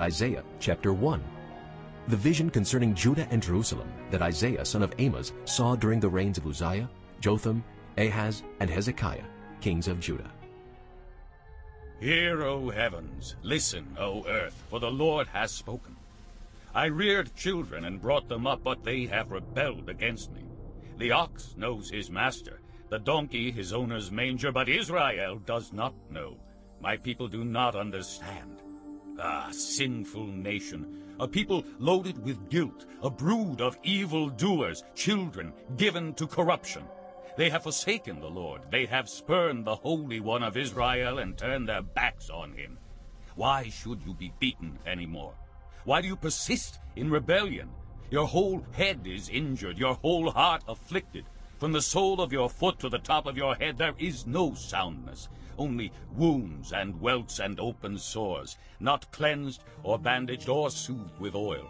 Isaiah chapter 1 The vision concerning Judah and Jerusalem that Isaiah son of Amos saw during the reigns of Uzziah, Jotham, Ahaz, and Hezekiah, kings of Judah. Hear, O heavens, listen, O earth, for the Lord has spoken. I reared children and brought them up, but they have rebelled against me. The ox knows his master, the donkey his owner's manger, but Israel does not know. My people do not understand. Ah, sinful nation, a people loaded with guilt, a brood of evil doers, children given to corruption. They have forsaken the Lord. They have spurned the Holy One of Israel and turned their backs on him. Why should you be beaten any more? Why do you persist in rebellion? Your whole head is injured, your whole heart afflicted. From the sole of your foot to the top of your head there is no soundness only wounds and welts and open sores, not cleansed or bandaged or soothed with oil.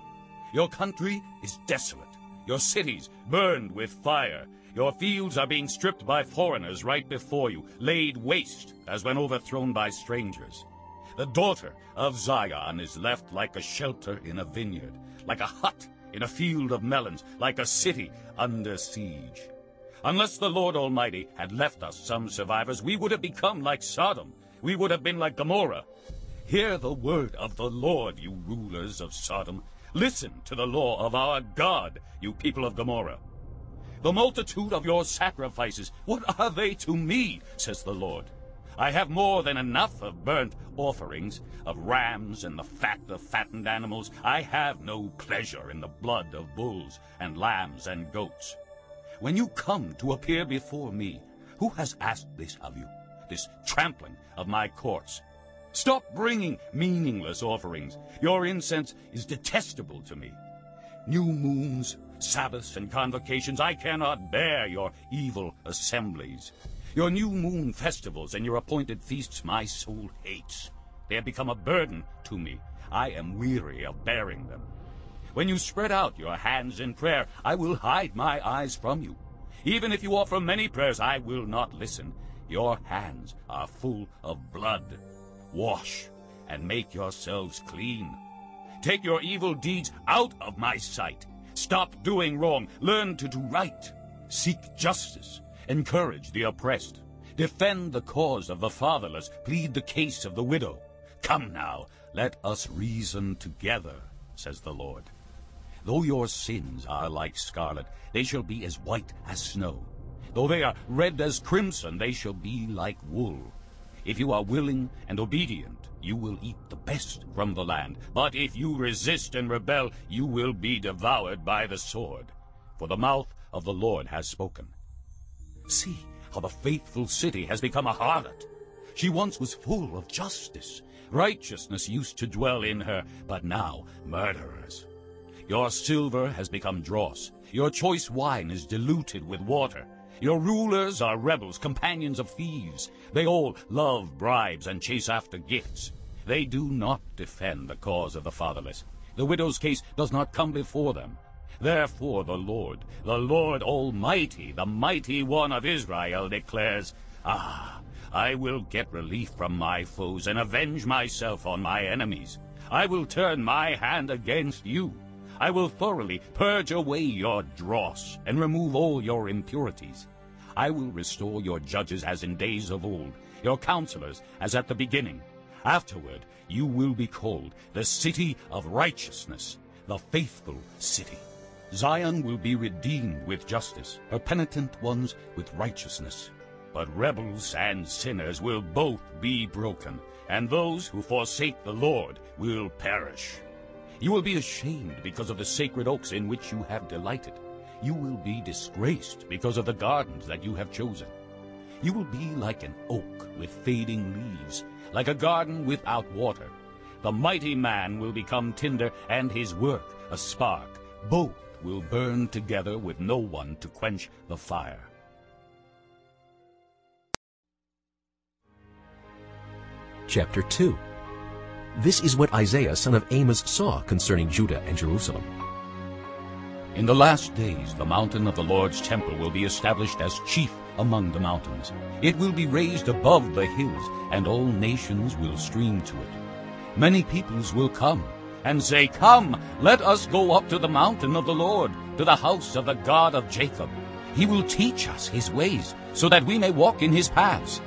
Your country is desolate, your cities burned with fire. Your fields are being stripped by foreigners right before you, laid waste as when overthrown by strangers. The daughter of Zion is left like a shelter in a vineyard, like a hut in a field of melons, like a city under siege. Unless the Lord Almighty had left us some survivors, we would have become like Sodom. We would have been like Gomorrah. Hear the word of the Lord, you rulers of Sodom. Listen to the law of our God, you people of Gomorrah. The multitude of your sacrifices, what are they to me, says the Lord? I have more than enough of burnt offerings, of rams and the fat of fattened animals. I have no pleasure in the blood of bulls and lambs and goats. When you come to appear before me, who has asked this of you, this trampling of my courts? Stop bringing meaningless offerings. Your incense is detestable to me. New moons, Sabbaths, and convocations, I cannot bear your evil assemblies. Your new moon festivals and your appointed feasts my soul hates. They have become a burden to me. I am weary of bearing them. When you spread out your hands in prayer, I will hide my eyes from you. Even if you offer many prayers, I will not listen. Your hands are full of blood. Wash and make yourselves clean. Take your evil deeds out of my sight. Stop doing wrong. Learn to do right. Seek justice. Encourage the oppressed. Defend the cause of the fatherless. Plead the case of the widow. Come now, let us reason together, says the Lord. Though your sins are like scarlet, they shall be as white as snow. Though they are red as crimson, they shall be like wool. If you are willing and obedient, you will eat the best from the land. But if you resist and rebel, you will be devoured by the sword. For the mouth of the Lord has spoken. See how the faithful city has become a harlot. She once was full of justice. Righteousness used to dwell in her, but now murderers. Your silver has become dross. Your choice wine is diluted with water. Your rulers are rebels, companions of thieves. They all love bribes and chase after gifts. They do not defend the cause of the fatherless. The widow's case does not come before them. Therefore the Lord, the Lord Almighty, the mighty one of Israel, declares, Ah, I will get relief from my foes and avenge myself on my enemies. I will turn my hand against you. I will thoroughly purge away your dross and remove all your impurities. I will restore your judges as in days of old, your counselors as at the beginning. Afterward you will be called the city of righteousness, the faithful city. Zion will be redeemed with justice, her penitent ones with righteousness. But rebels and sinners will both be broken, and those who forsake the Lord will perish. You will be ashamed because of the sacred oaks in which you have delighted. You will be disgraced because of the gardens that you have chosen. You will be like an oak with fading leaves, like a garden without water. The mighty man will become tinder, and his work a spark. Both will burn together with no one to quench the fire. Chapter 2 This is what Isaiah son of Amos saw concerning Judah and Jerusalem. In the last days the mountain of the Lord's temple will be established as chief among the mountains. It will be raised above the hills, and all nations will stream to it. Many peoples will come, and say, Come, let us go up to the mountain of the Lord, to the house of the God of Jacob. He will teach us his ways, so that we may walk in his paths.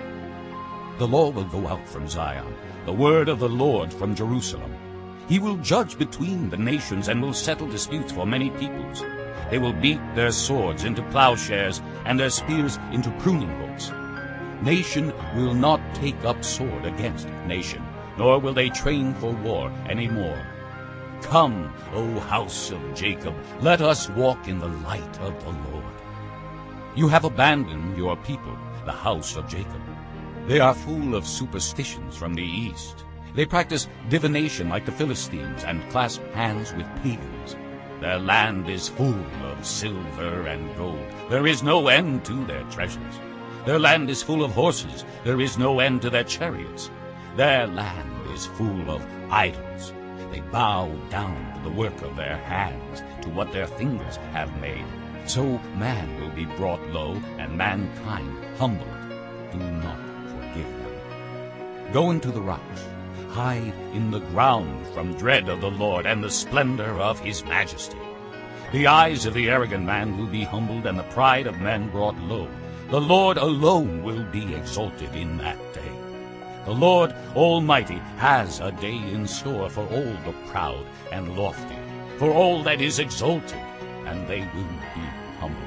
The law will go out from Zion, the word of the Lord from Jerusalem. He will judge between the nations and will settle disputes for many peoples. They will beat their swords into plowshares and their spears into pruning hooks. Nation will not take up sword against nation, nor will they train for war any more. Come, O house of Jacob, let us walk in the light of the Lord. You have abandoned your people, the house of Jacob. They are full of superstitions from the east. They practice divination like the Philistines and clasp hands with pagans. Their land is full of silver and gold. There is no end to their treasures. Their land is full of horses. There is no end to their chariots. Their land is full of idols. They bow down to the work of their hands, to what their fingers have made. So man will be brought low, and mankind humbled. Do not forgive them. Go into the rocks hide in the ground from dread of the Lord and the splendor of his majesty. The eyes of the arrogant man will be humbled, and the pride of men brought low. The Lord alone will be exalted in that day. The Lord Almighty has a day in store for all the proud and lofty, for all that is exalted, and they will be humbled.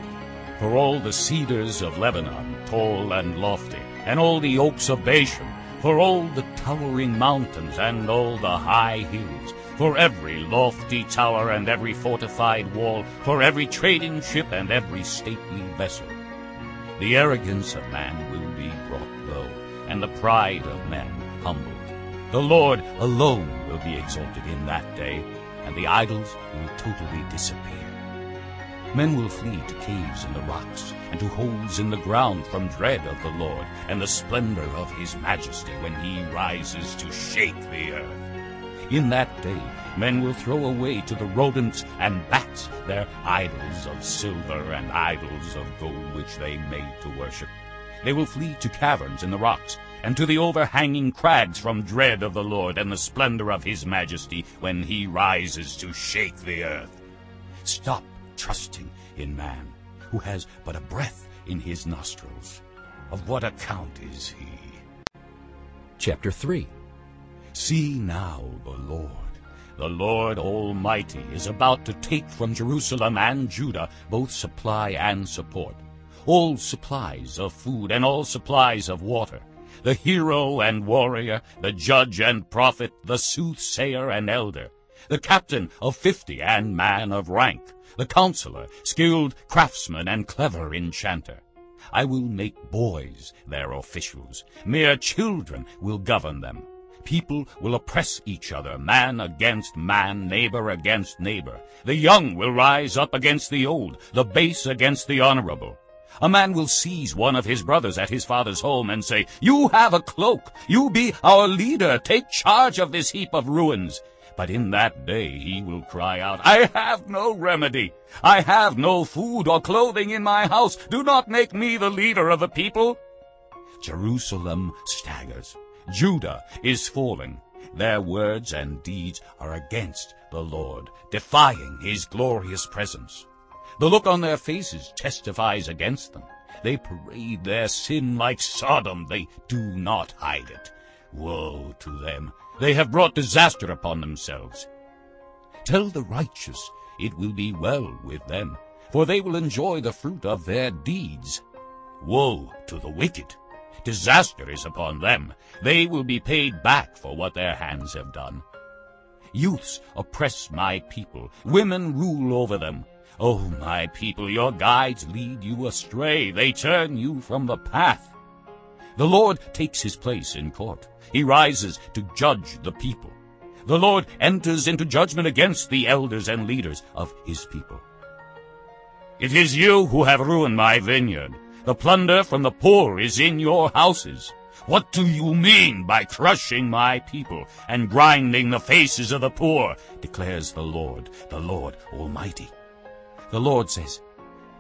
For all the cedars of Lebanon, tall and lofty, and all the oaks of Bashan, for all the towering mountains and all the high hills, for every lofty tower and every fortified wall, for every trading ship and every stately vessel. The arrogance of man will be brought low, and the pride of men humbled. The Lord alone will be exalted in that day, and the idols will totally disappear. Men will flee to caves in the rocks and to holes in the ground from dread of the Lord and the splendor of his majesty when he rises to shake the earth. In that day men will throw away to the rodents and bats their idols of silver and idols of gold which they made to worship. They will flee to caverns in the rocks and to the overhanging crags from dread of the Lord and the splendor of his majesty when he rises to shake the earth. Stop trusting in man, who has but a breath in his nostrils. Of what account is he? Chapter 3 See now the Lord. The Lord Almighty is about to take from Jerusalem and Judah both supply and support, all supplies of food and all supplies of water, the hero and warrior, the judge and prophet, the soothsayer and elder, the captain of fifty and man of rank, the counselor, skilled craftsman, and clever enchanter. I will make boys their officials. Mere children will govern them. People will oppress each other, man against man, neighbor against neighbor. The young will rise up against the old, the base against the honorable. A man will seize one of his brothers at his father's home and say, You have a cloak. You be our leader. Take charge of this heap of ruins. But in that day he will cry out, I have no remedy. I have no food or clothing in my house. Do not make me the leader of the people. Jerusalem staggers. Judah is falling. Their words and deeds are against the Lord, defying his glorious presence. The look on their faces testifies against them. They parade their sin like Sodom. They do not hide it. Woe to them! They have brought disaster upon themselves. Tell the righteous it will be well with them, for they will enjoy the fruit of their deeds. Woe to the wicked! Disaster is upon them. They will be paid back for what their hands have done. Youths oppress my people. Women rule over them. O oh, my people, your guides lead you astray. They turn you from the path. The Lord takes his place in court. He rises to judge the people. The Lord enters into judgment against the elders and leaders of his people. It is you who have ruined my vineyard. The plunder from the poor is in your houses. What do you mean by crushing my people and grinding the faces of the poor, declares the Lord, the Lord Almighty. The Lord says,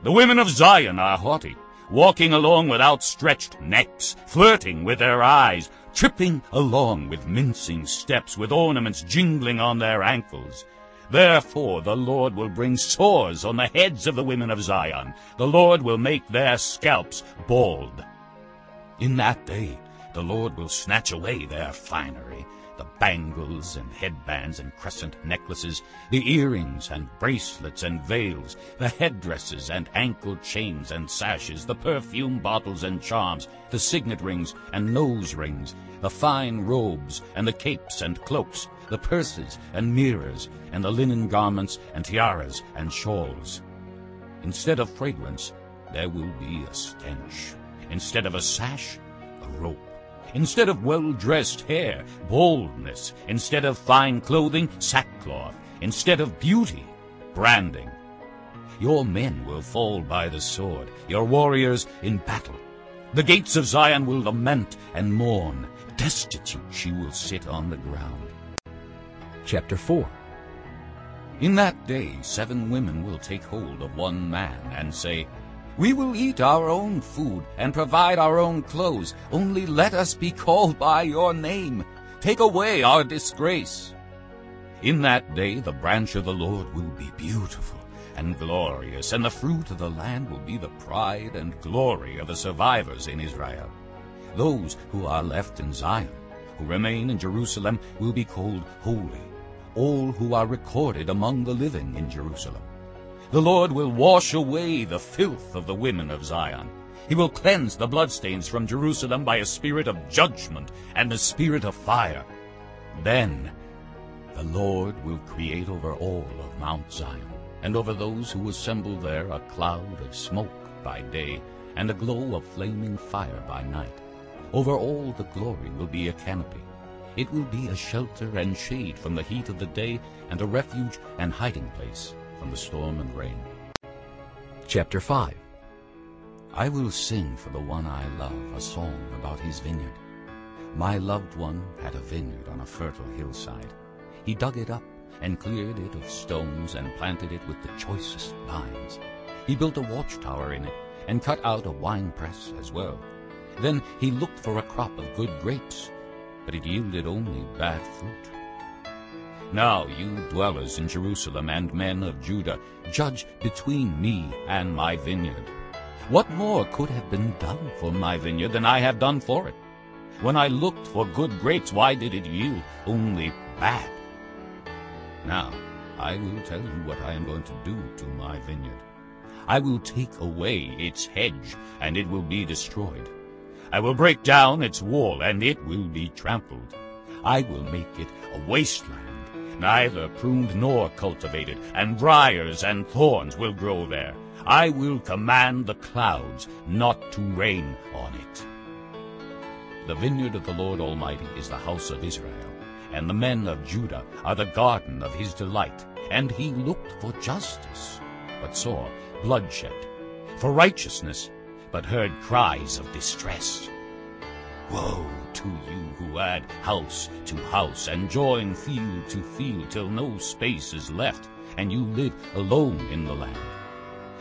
The women of Zion are haughty, walking along with outstretched necks, flirting with their eyes, tripping along with mincing steps, with ornaments jingling on their ankles. Therefore the Lord will bring sores on the heads of the women of Zion. The Lord will make their scalps bald. In that day the Lord will snatch away their finery, the bangles and headbands and crescent necklaces, the earrings and bracelets and veils, the headdresses and ankle chains and sashes, the perfume bottles and charms, the signet rings and nose rings, the fine robes and the capes and cloaks, the purses and mirrors, and the linen garments and tiaras and shawls. Instead of fragrance, there will be a stench. Instead of a sash, a rope. Instead of well-dressed hair, baldness. Instead of fine clothing, sackcloth. Instead of beauty, branding. Your men will fall by the sword, your warriors in battle. The gates of Zion will lament and mourn. Destitute she will sit on the ground. Chapter 4 In that day seven women will take hold of one man and say, We will eat our own food and provide our own clothes. Only let us be called by your name. Take away our disgrace. In that day the branch of the Lord will be beautiful and glorious, and the fruit of the land will be the pride and glory of the survivors in Israel. Those who are left in Zion, who remain in Jerusalem, will be called holy, all who are recorded among the living in Jerusalem. The Lord will wash away the filth of the women of Zion. He will cleanse the bloodstains from Jerusalem by a spirit of judgment and a spirit of fire. Then the Lord will create over all of Mount Zion, and over those who assemble there a cloud of smoke by day, and a glow of flaming fire by night. Over all the glory will be a canopy. It will be a shelter and shade from the heat of the day, and a refuge and hiding place from the storm and rain. Chapter 5 I will sing for the one I love a song about his vineyard. My loved one had a vineyard on a fertile hillside. He dug it up and cleared it of stones and planted it with the choicest vines. He built a watchtower in it and cut out a winepress as well. Then he looked for a crop of good grapes, but it yielded only bad fruit. Now you dwellers in Jerusalem and men of Judah, judge between me and my vineyard. What more could have been done for my vineyard than I have done for it? When I looked for good grapes, why did it yield only bad? Now I will tell you what I am going to do to my vineyard. I will take away its hedge, and it will be destroyed. I will break down its wall, and it will be trampled. I will make it a wasteland, neither pruned nor cultivated, and briars and thorns will grow there. I will command the clouds not to rain on it. The vineyard of the Lord Almighty is the house of Israel, and the men of Judah are the garden of his delight. And he looked for justice, but saw bloodshed, for righteousness, but heard cries of distress. Woe to you who add house to house and join field to field till no space is left, and you live alone in the land.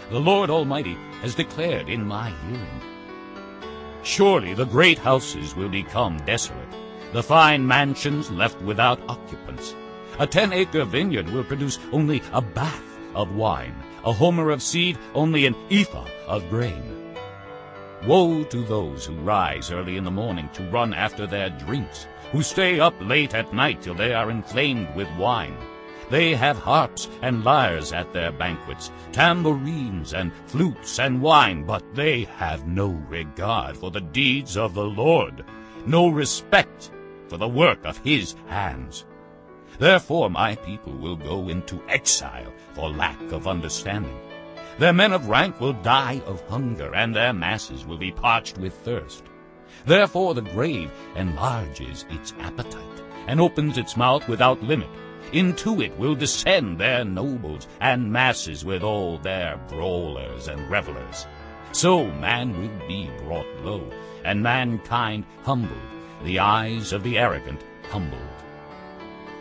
The Lord Almighty has declared in my hearing. Surely the great houses will become desolate, the fine mansions left without occupants. A ten-acre vineyard will produce only a bath of wine, a homer of seed, only an ephah of grain. Woe to those who rise early in the morning to run after their drinks, who stay up late at night till they are inflamed with wine. They have harps and lyres at their banquets, tambourines and flutes and wine, but they have no regard for the deeds of the Lord, no respect for the work of his hands. Therefore my people will go into exile for lack of understanding. Their men of rank will die of hunger, and their masses will be parched with thirst. Therefore the grave enlarges its appetite, and opens its mouth without limit. Into it will descend their nobles, and masses with all their brawlers and revelers. So man will be brought low, and mankind humbled, the eyes of the arrogant humbled.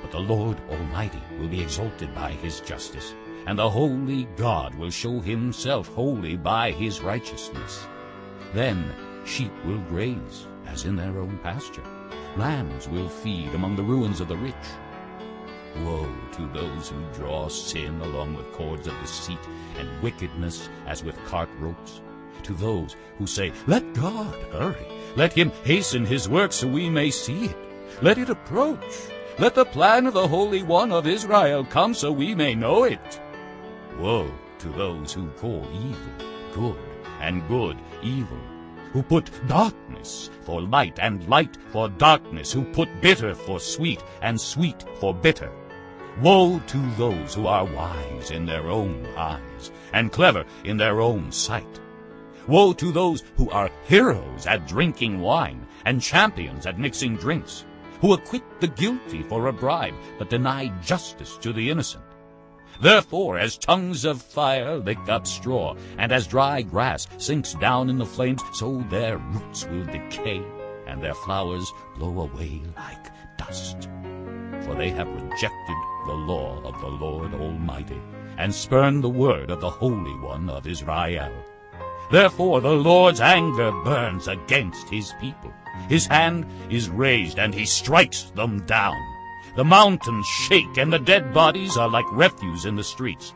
But the Lord Almighty will be exalted by his justice, and the holy God will show himself holy by his righteousness. Then sheep will graze as in their own pasture, Lambs will feed among the ruins of the rich. Woe to those who draw sin along with cords of deceit and wickedness as with cart ropes. To those who say, Let God hurry. Let him hasten his work so we may see it. Let it approach. Let the plan of the Holy One of Israel come so we may know it. Woe to those who call evil good and good evil, who put darkness for light and light for darkness, who put bitter for sweet and sweet for bitter. Woe to those who are wise in their own eyes and clever in their own sight. Woe to those who are heroes at drinking wine and champions at mixing drinks, who acquit the guilty for a bribe but deny justice to the innocent. Therefore, as tongues of fire lick up straw, and as dry grass sinks down in the flames, so their roots will decay, and their flowers blow away like dust. For they have rejected the law of the Lord Almighty, and spurned the word of the Holy One of Israel. Therefore the Lord's anger burns against his people. His hand is raised, and he strikes them down. The mountains shake, and the dead bodies are like refuse in the streets.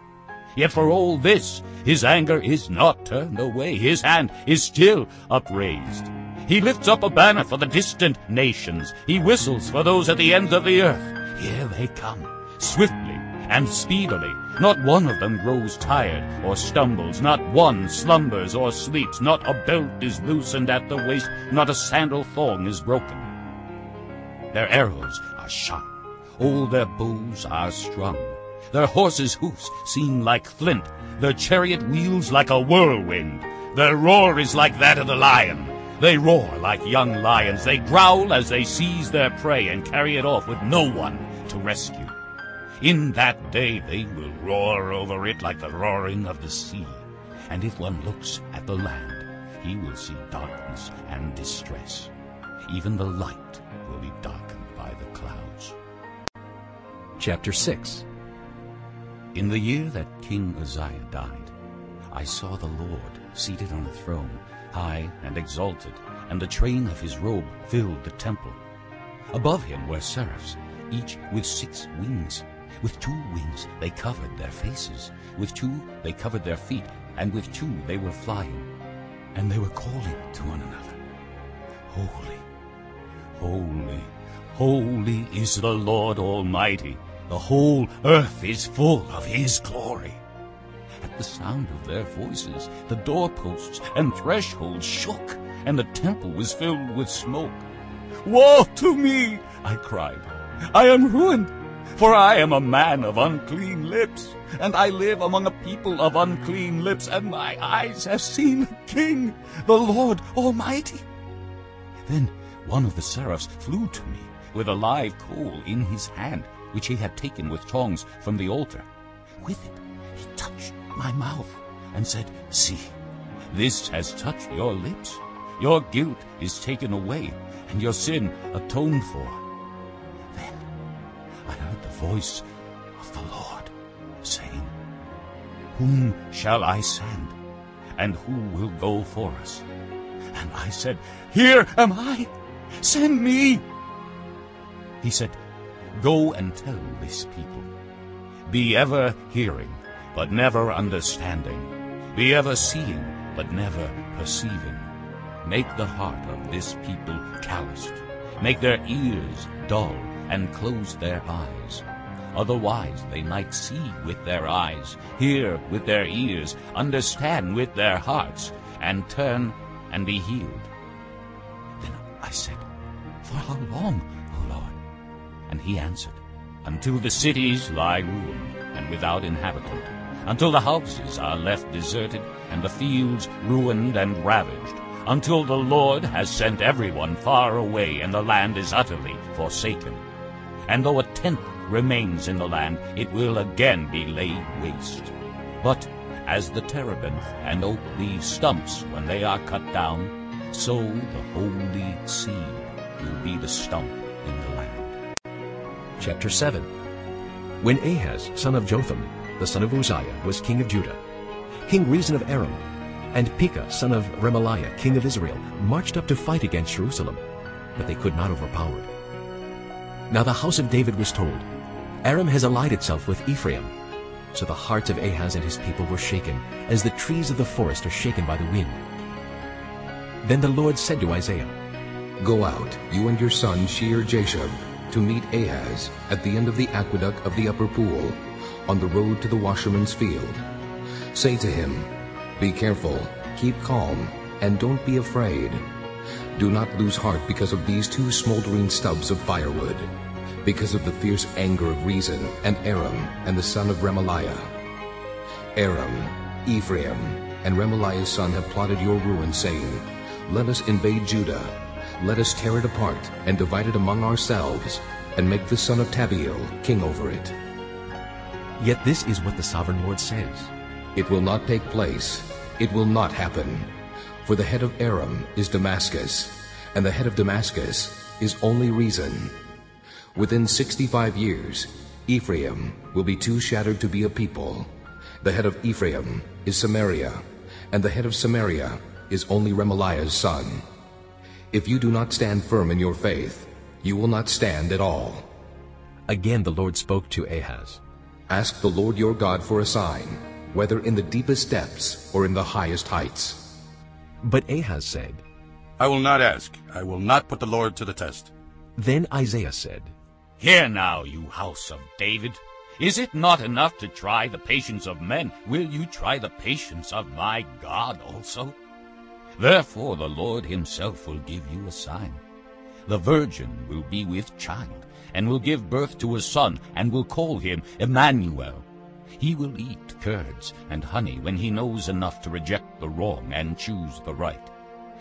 Yet for all this, his anger is not turned away. His hand is still upraised. He lifts up a banner for the distant nations. He whistles for those at the ends of the earth. Here they come, swiftly and speedily. Not one of them grows tired or stumbles. Not one slumbers or sleeps. Not a belt is loosened at the waist. Not a sandal thong is broken. Their arrows are sharp. All their bows are strung. Their horses' hoofs seem like flint. Their chariot wheels like a whirlwind. Their roar is like that of the lion. They roar like young lions. They growl as they seize their prey and carry it off with no one to rescue. In that day they will roar over it like the roaring of the sea. And if one looks at the land, he will see darkness and distress. Even the light Chapter 6 In the year that King Uzziah died, I saw the Lord seated on a throne, high and exalted, and the train of his robe filled the temple. Above him were seraphs, each with six wings. With two wings they covered their faces, with two they covered their feet, and with two they were flying. And they were calling to one another, Holy, holy, holy is the Lord Almighty. The whole earth is full of his glory. At the sound of their voices, the doorposts and thresholds shook, and the temple was filled with smoke. Woe to me, I cried. I am ruined, for I am a man of unclean lips, and I live among a people of unclean lips, and my eyes have seen the King, the Lord Almighty. Then one of the seraphs flew to me with a live coal in his hand, which he had taken with tongs from the altar. With it he touched my mouth and said, See, this has touched your lips. Your guilt is taken away, and your sin atoned for. Then I heard the voice of the Lord saying, Whom shall I send, and who will go for us? And I said, Here am I, send me. He said, Go and tell this people, Be ever hearing, but never understanding. Be ever seeing, but never perceiving. Make the heart of this people calloused. Make their ears dull, and close their eyes. Otherwise they might see with their eyes, hear with their ears, understand with their hearts, and turn and be healed. Then I said, For how long? And he answered, Until the cities lie ruined and without inhabitant, until the houses are left deserted, and the fields ruined and ravaged, until the Lord has sent everyone far away, and the land is utterly forsaken. And though a tenth remains in the land, it will again be laid waste. But as the terebinth and oak leave stumps when they are cut down, so the holy seed will be the stump. Chapter 7 When Ahaz, son of Jotham, the son of Uzziah, was king of Judah, King Rezin of Aram, and Pekah, son of Remaliah, king of Israel, marched up to fight against Jerusalem. but they could not overpower it. Now the house of David was told, Aram has allied itself with Ephraim. So the hearts of Ahaz and his people were shaken, as the trees of the forest are shaken by the wind. Then the Lord said to Isaiah, Go out, you and your son Shear-Jashub, to meet Ahaz at the end of the aqueduct of the upper pool, on the road to the washerman's field. Say to him, Be careful, keep calm, and don't be afraid. Do not lose heart because of these two smoldering stubs of firewood, because of the fierce anger of Rezin and Aram and the son of Remaliah. Aram, Ephraim, and Remaliah's son have plotted your ruin, saying, Let us invade Judah. Let us tear it apart and divide it among ourselves, and make the son of Tabeel king over it. Yet this is what the sovereign Lord says. It will not take place. It will not happen. For the head of Aram is Damascus, and the head of Damascus is only Rezin. Within sixty-five years, Ephraim will be too shattered to be a people. The head of Ephraim is Samaria, and the head of Samaria is only Remaliah's son. If you do not stand firm in your faith, you will not stand at all. Again the Lord spoke to Ahaz. Ask the Lord your God for a sign, whether in the deepest depths or in the highest heights. But Ahaz said, I will not ask. I will not put the Lord to the test. Then Isaiah said, Hear now, you house of David. Is it not enough to try the patience of men? Will you try the patience of my God also? Therefore the Lord himself will give you a sign. The virgin will be with child, and will give birth to a son, and will call him Emmanuel. He will eat curds and honey when he knows enough to reject the wrong and choose the right.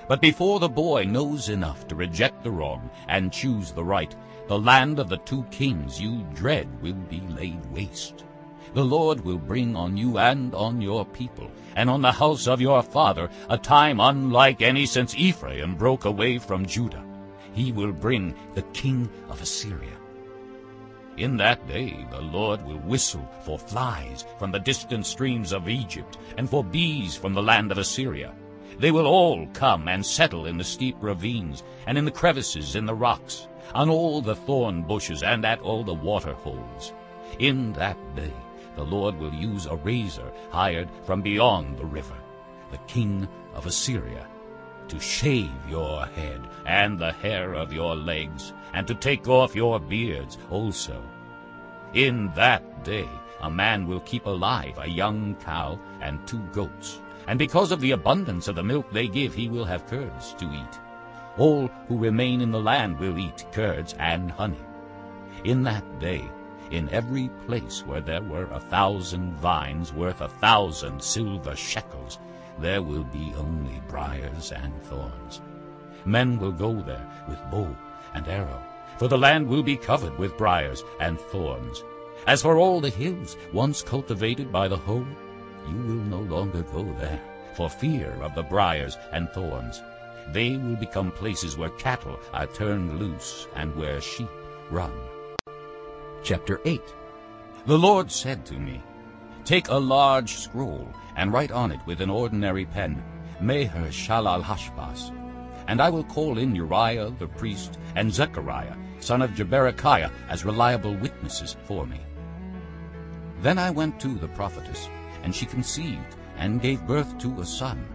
But before the boy knows enough to reject the wrong and choose the right, the land of the two kings you dread will be laid waste. The Lord will bring on you and on your people, and on the house of your father, a time unlike any since Ephraim broke away from Judah. He will bring the king of Assyria. In that day the Lord will whistle for flies from the distant streams of Egypt, and for bees from the land of Assyria. They will all come and settle in the steep ravines, and in the crevices in the rocks, on all the thorn bushes, and at all the water holes. In that day the Lord will use a razor hired from beyond the river, the king of Assyria, to shave your head and the hair of your legs, and to take off your beards also. In that day a man will keep alive a young cow and two goats, and because of the abundance of the milk they give he will have curds to eat. All who remain in the land will eat curds and honey. In that day, in every place where there were a thousand vines worth a thousand silver shekels, there will be only briars and thorns. Men will go there with bow and arrow, for the land will be covered with briars and thorns. As for all the hills once cultivated by the hoe, you will no longer go there, for fear of the briars and thorns. They will become places where cattle are turned loose and where sheep run. Chapter 8 The Lord said to me, Take a large scroll, and write on it with an ordinary pen, Maher-Shalal-Hash-Baz. And I will call in Uriah the priest and Zechariah, son of Jeberekiah, as reliable witnesses for me. Then I went to the prophetess, and she conceived, and gave birth to a son.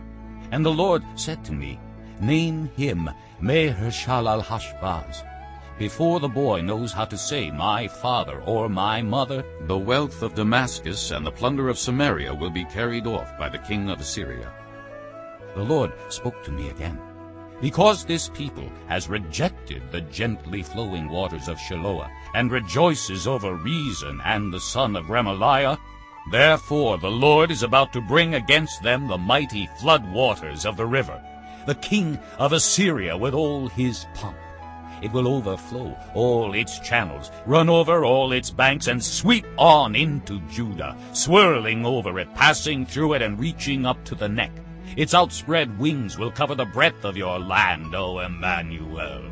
And the Lord said to me, Name him Maher-Shalal-Hash-Baz. Before the boy knows how to say, My father or my mother, the wealth of Damascus and the plunder of Samaria will be carried off by the king of Assyria. The Lord spoke to me again. Because this people has rejected the gently flowing waters of Shiloah, and rejoices over Rezin and the son of Remaliah, therefore the Lord is about to bring against them the mighty flood waters of the river, the king of Assyria with all his pomp. It will overflow all its channels, run over all its banks, and sweep on into Judah, swirling over it, passing through it, and reaching up to the neck. Its outspread wings will cover the breadth of your land, O Emmanuel.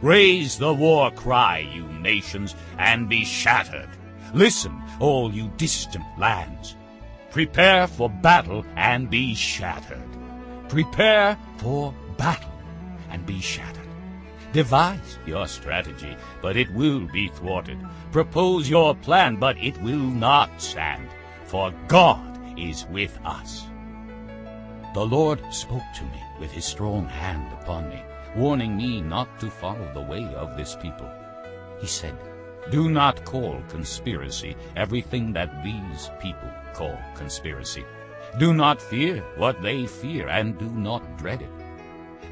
Raise the war cry, you nations, and be shattered. Listen, all you distant lands. Prepare for battle and be shattered. Prepare for battle and be shattered. Devise your strategy, but it will be thwarted. Propose your plan, but it will not stand. For God is with us. The Lord spoke to me with his strong hand upon me, warning me not to follow the way of this people. He said, Do not call conspiracy everything that these people call conspiracy. Do not fear what they fear, and do not dread it.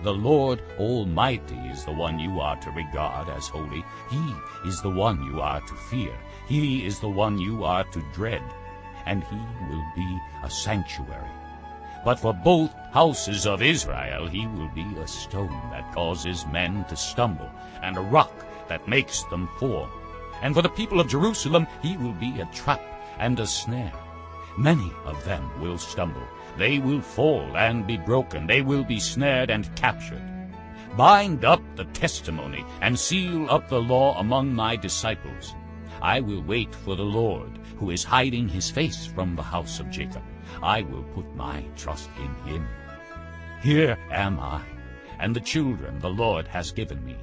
The Lord Almighty is the one you are to regard as holy. He is the one you are to fear. He is the one you are to dread, and he will be a sanctuary. But for both houses of Israel he will be a stone that causes men to stumble, and a rock that makes them fall. And for the people of Jerusalem he will be a trap and a snare. Many of them will stumble. They will fall and be broken. They will be snared and captured. Bind up the testimony and seal up the law among my disciples. I will wait for the Lord, who is hiding his face from the house of Jacob. I will put my trust in him. Here am I, and the children the Lord has given me.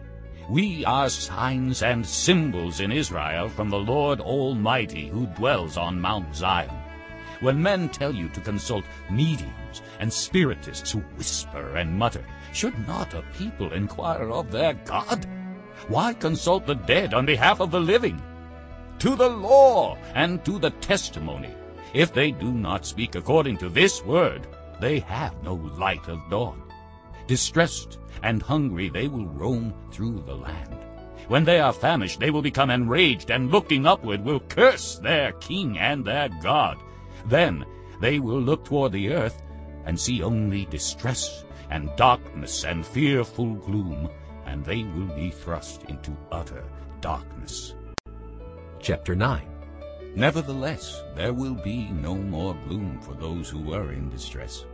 We are signs and symbols in Israel from the Lord Almighty who dwells on Mount Zion. When men tell you to consult mediums and spiritists who whisper and mutter, should not a people inquire of their God? Why consult the dead on behalf of the living? To the law and to the testimony. If they do not speak according to this word, they have no light of dawn. Distressed and hungry they will roam through the land. When they are famished they will become enraged, and looking upward will curse their king and their God. Then they will look toward the earth and see only distress and darkness and fearful gloom, and they will be thrust into utter darkness. Chapter 9 Nevertheless, there will be no more gloom for those who were in distress.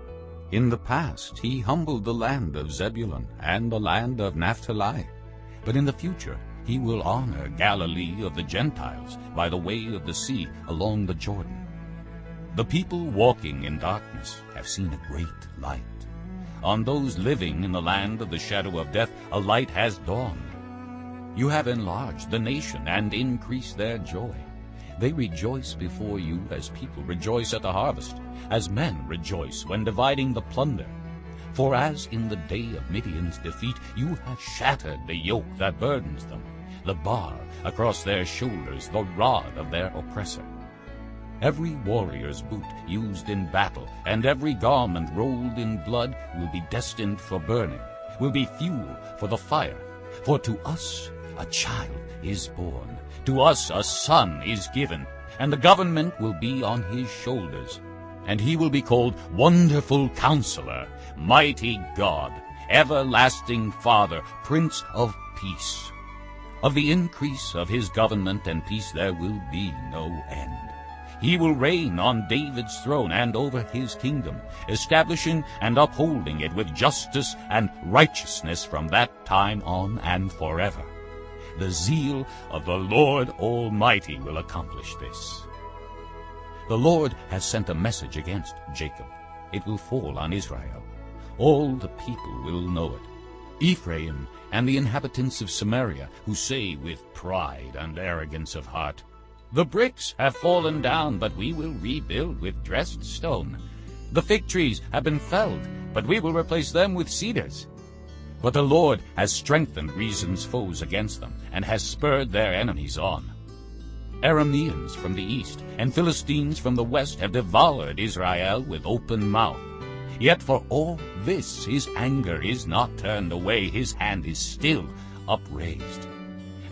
In the past he humbled the land of Zebulun and the land of Naphtali. But in the future he will honor Galilee of the Gentiles by the way of the sea along the Jordan. The people walking in darkness have seen a great light. On those living in the land of the shadow of death a light has dawned. You have enlarged the nation and increased their joy. They rejoice before you as people rejoice at the harvest, as men rejoice when dividing the plunder. For as in the day of Midian's defeat you have shattered the yoke that burdens them, the bar across their shoulders, the rod of their oppressor. Every warrior's boot used in battle and every garment rolled in blood will be destined for burning, will be fuel for the fire. For to us a child is born, to us a son is given, and the government will be on his shoulders. And he will be called Wonderful Counselor, Mighty God, Everlasting Father, Prince of Peace. Of the increase of his government and peace there will be no end he will reign on David's throne and over his kingdom, establishing and upholding it with justice and righteousness from that time on and forever. The zeal of the Lord Almighty will accomplish this. The Lord has sent a message against Jacob. It will fall on Israel. All the people will know it. Ephraim and the inhabitants of Samaria, who say with pride and arrogance of heart, the bricks have fallen down, but we will rebuild with dressed stone. The fig trees have been felled, but we will replace them with cedars. But the Lord has strengthened Rezin's foes against them, and has spurred their enemies on. Arameans from the east and Philistines from the west have devoured Israel with open mouth. Yet for all this his anger is not turned away, his hand is still upraised.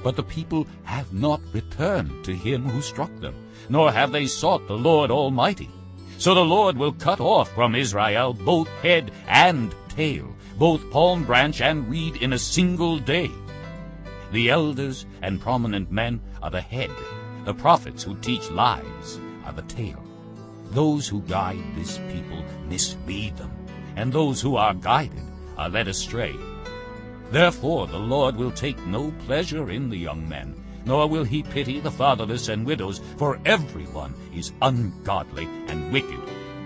But the people have not returned to him who struck them, nor have they sought the Lord Almighty. So the Lord will cut off from Israel both head and tail, both palm branch and reed in a single day. The elders and prominent men are the head. The prophets who teach lies are the tail. Those who guide this people mislead them, and those who are guided are led astray. Therefore the Lord will take no pleasure in the young men, nor will he pity the fatherless and widows, for everyone is ungodly and wicked.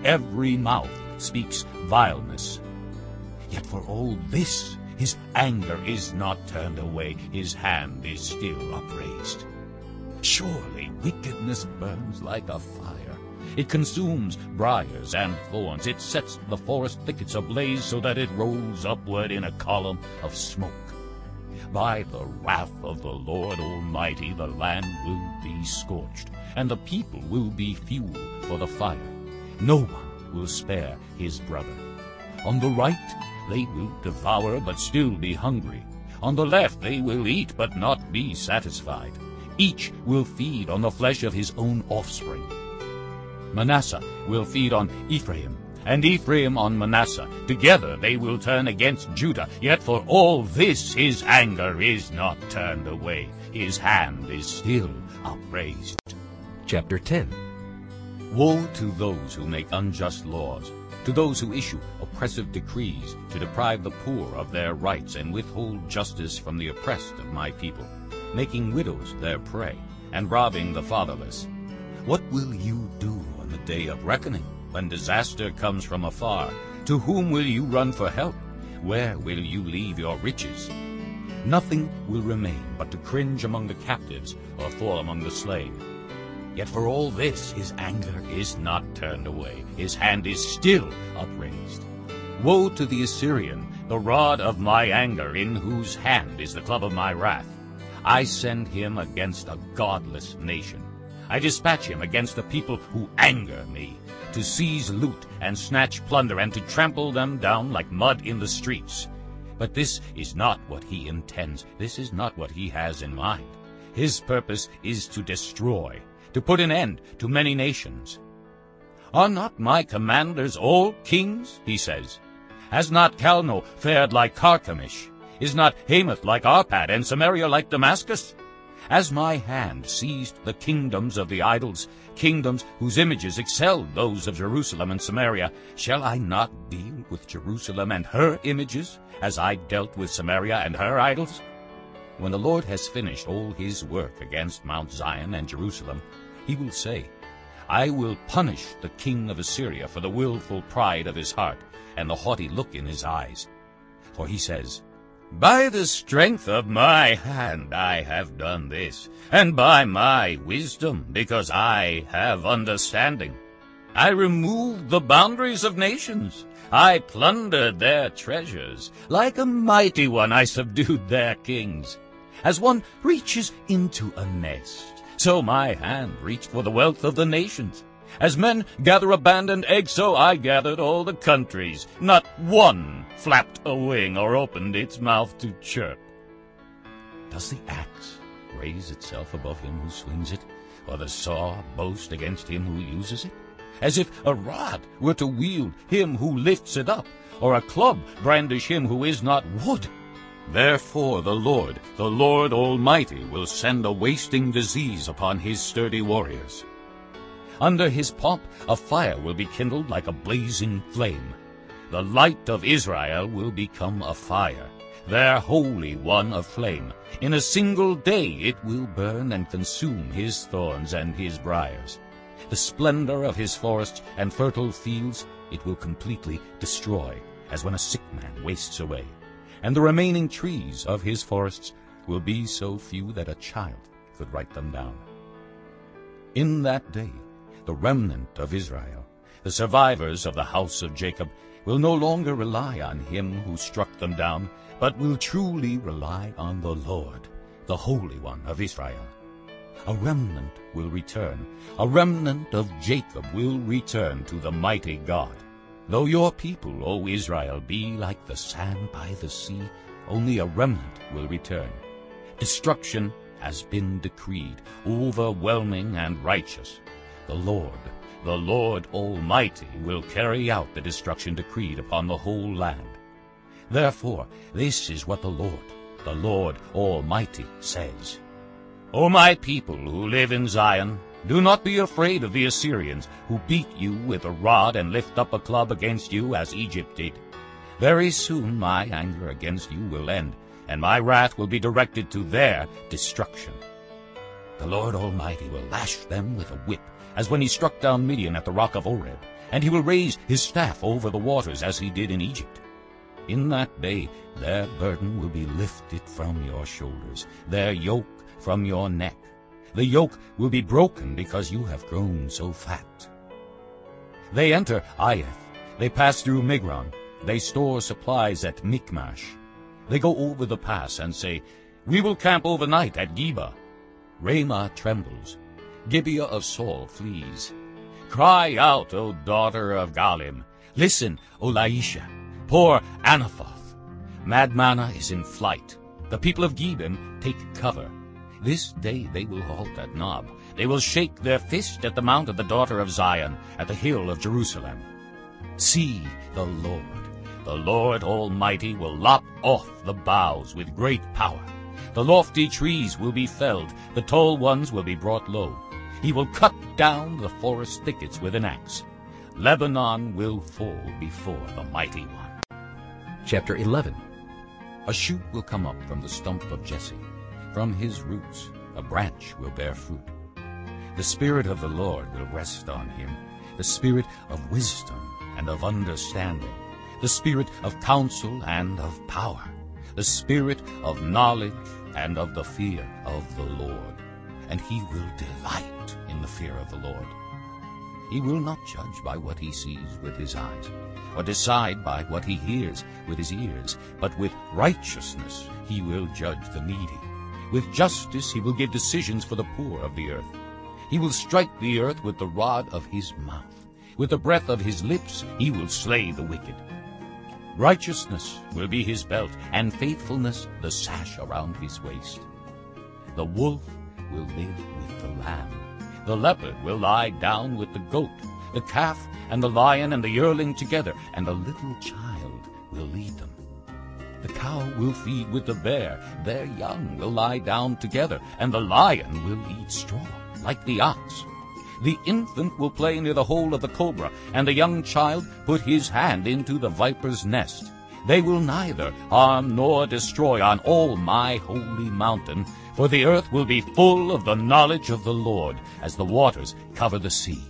Every mouth speaks vileness. Yet for all this His anger is not turned away, his hand is still upraised. Surely wickedness burns like a fire. It consumes briars and thorns. It sets the forest thickets ablaze so that it rolls upward in a column of smoke. By the wrath of the Lord Almighty the land will be scorched, and the people will be fuel for the fire. No one will spare his brother. On the right they will devour but still be hungry. On the left they will eat but not be satisfied. Each will feed on the flesh of his own offspring. Manasseh will feed on Ephraim, and Ephraim on Manasseh. Together they will turn against Judah. Yet for all this his anger is not turned away. His hand is still upraised. Chapter 10 Woe to those who make unjust laws, to those who issue oppressive decrees to deprive the poor of their rights and withhold justice from the oppressed of my people, making widows their prey and robbing the fatherless. What will you do on the day of reckoning, when disaster comes from afar? To whom will you run for help? Where will you leave your riches? Nothing will remain but to cringe among the captives or fall among the slain. Yet for all this his anger is not turned away. His hand is still upraised. Woe to the Assyrian, the rod of my anger, in whose hand is the club of my wrath. I send him against a godless nation. I dispatch him against the people who anger me, to seize loot and snatch plunder and to trample them down like mud in the streets. But this is not what he intends. This is not what he has in mind. His purpose is to destroy, to put an end to many nations. Are not my commanders all kings? he says. Has not Calno fared like Carchemish? Is not Hamath like Arpad, and Samaria like Damascus? As my hand seized the kingdoms of the idols, kingdoms whose images excelled those of Jerusalem and Samaria, shall I not deal with Jerusalem and her images, as I dealt with Samaria and her idols? When the Lord has finished all his work against Mount Zion and Jerusalem, he will say, I will punish the king of Assyria for the wilful pride of his heart and the haughty look in his eyes. For he says, By the strength of my hand I have done this, and by my wisdom, because I have understanding. I removed the boundaries of nations. I plundered their treasures. Like a mighty one I subdued their kings. As one reaches into a nest, so my hand reached for the wealth of the nations. As men gather abandoned eggs, so I gathered all the countries. Not one flapped a wing or opened its mouth to chirp. Does the axe raise itself above him who swings it, or the saw boast against him who uses it? As if a rod were to wield him who lifts it up, or a club brandish him who is not wood. Therefore the Lord, the Lord Almighty, will send a wasting disease upon his sturdy warriors. Under his pomp a fire will be kindled like a blazing flame. The light of Israel will become a fire, their Holy One a flame. In a single day it will burn and consume his thorns and his briars. The splendor of his forests and fertile fields it will completely destroy, as when a sick man wastes away and the remaining trees of his forests will be so few that a child could write them down. In that day, the remnant of Israel, the survivors of the house of Jacob, will no longer rely on him who struck them down, but will truly rely on the Lord, the Holy One of Israel. A remnant will return, a remnant of Jacob will return to the mighty God. Though your people, O Israel, be like the sand by the sea, only a remnant will return. Destruction has been decreed, overwhelming and righteous. The Lord, the Lord Almighty, will carry out the destruction decreed upon the whole land. Therefore, this is what the Lord, the Lord Almighty, says. O my people who live in Zion, do not be afraid of the Assyrians, who beat you with a rod and lift up a club against you as Egypt did. Very soon my anger against you will end, and my wrath will be directed to their destruction. The Lord Almighty will lash them with a whip, as when he struck down Midian at the rock of Oreb, and he will raise his staff over the waters as he did in Egypt. In that day their burden will be lifted from your shoulders, their yoke from your neck. The yoke will be broken because you have grown so fat. They enter Aiath. They pass through Migron. They store supplies at Michmash. They go over the pass and say, We will camp overnight at Geba. Ramah trembles. Gibeah of Saul flees. Cry out, O daughter of Gallim. Listen, O Laishah. Poor Anathoth. Madmenah is in flight. The people of Gebim take cover. This day they will halt at Nob. They will shake their fist at the mount of the daughter of Zion, at the hill of Jerusalem. See the Lord. The Lord Almighty will lop off the boughs with great power. The lofty trees will be felled, the tall ones will be brought low. He will cut down the forest thickets with an axe. Lebanon will fall before the mighty one. Chapter 11 A shoot will come up from the stump of Jesse. From his roots a branch will bear fruit. The Spirit of the Lord will rest on him, the Spirit of wisdom and of understanding, the Spirit of counsel and of power, the Spirit of knowledge and of the fear of the Lord. And he will delight in the fear of the Lord. He will not judge by what he sees with his eyes, or decide by what he hears with his ears, but with righteousness he will judge the needy. With justice he will give decisions for the poor of the earth. He will strike the earth with the rod of his mouth. With the breath of his lips he will slay the wicked. Righteousness will be his belt, and faithfulness the sash around his waist. The wolf will live with the lamb. The leopard will lie down with the goat. The calf and the lion and the yearling together, and a little child will lead them. The cow will feed with the bear. Their young will lie down together, and the lion will eat straw, like the ox. The infant will play near the hole of the cobra, and the young child put his hand into the viper's nest. They will neither harm nor destroy on all my holy mountain, for the earth will be full of the knowledge of the Lord, as the waters cover the sea.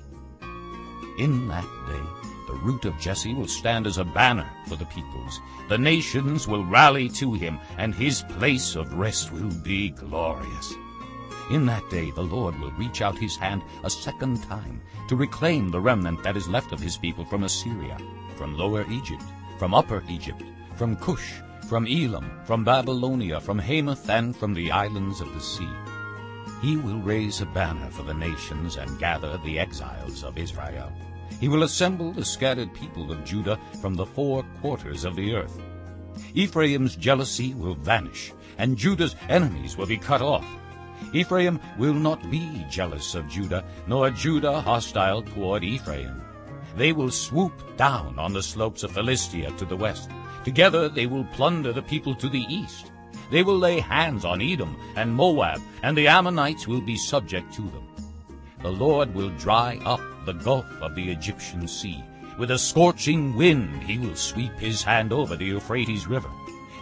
In that day the root of Jesse will stand as a banner for the peoples. The nations will rally to him, and his place of rest will be glorious. In that day the Lord will reach out his hand a second time to reclaim the remnant that is left of his people from Assyria, from Lower Egypt, from Upper Egypt, from Cush, from Elam, from Babylonia, from Hamath, and from the islands of the sea. He will raise a banner for the nations and gather the exiles of Israel. He will assemble the scattered people of Judah from the four quarters of the earth. Ephraim's jealousy will vanish, and Judah's enemies will be cut off. Ephraim will not be jealous of Judah, nor Judah hostile toward Ephraim. They will swoop down on the slopes of Philistia to the west. Together they will plunder the people to the east. They will lay hands on Edom and Moab, and the Ammonites will be subject to them. The Lord will dry up the gulf of the Egyptian sea. With a scorching wind he will sweep his hand over the Euphrates River.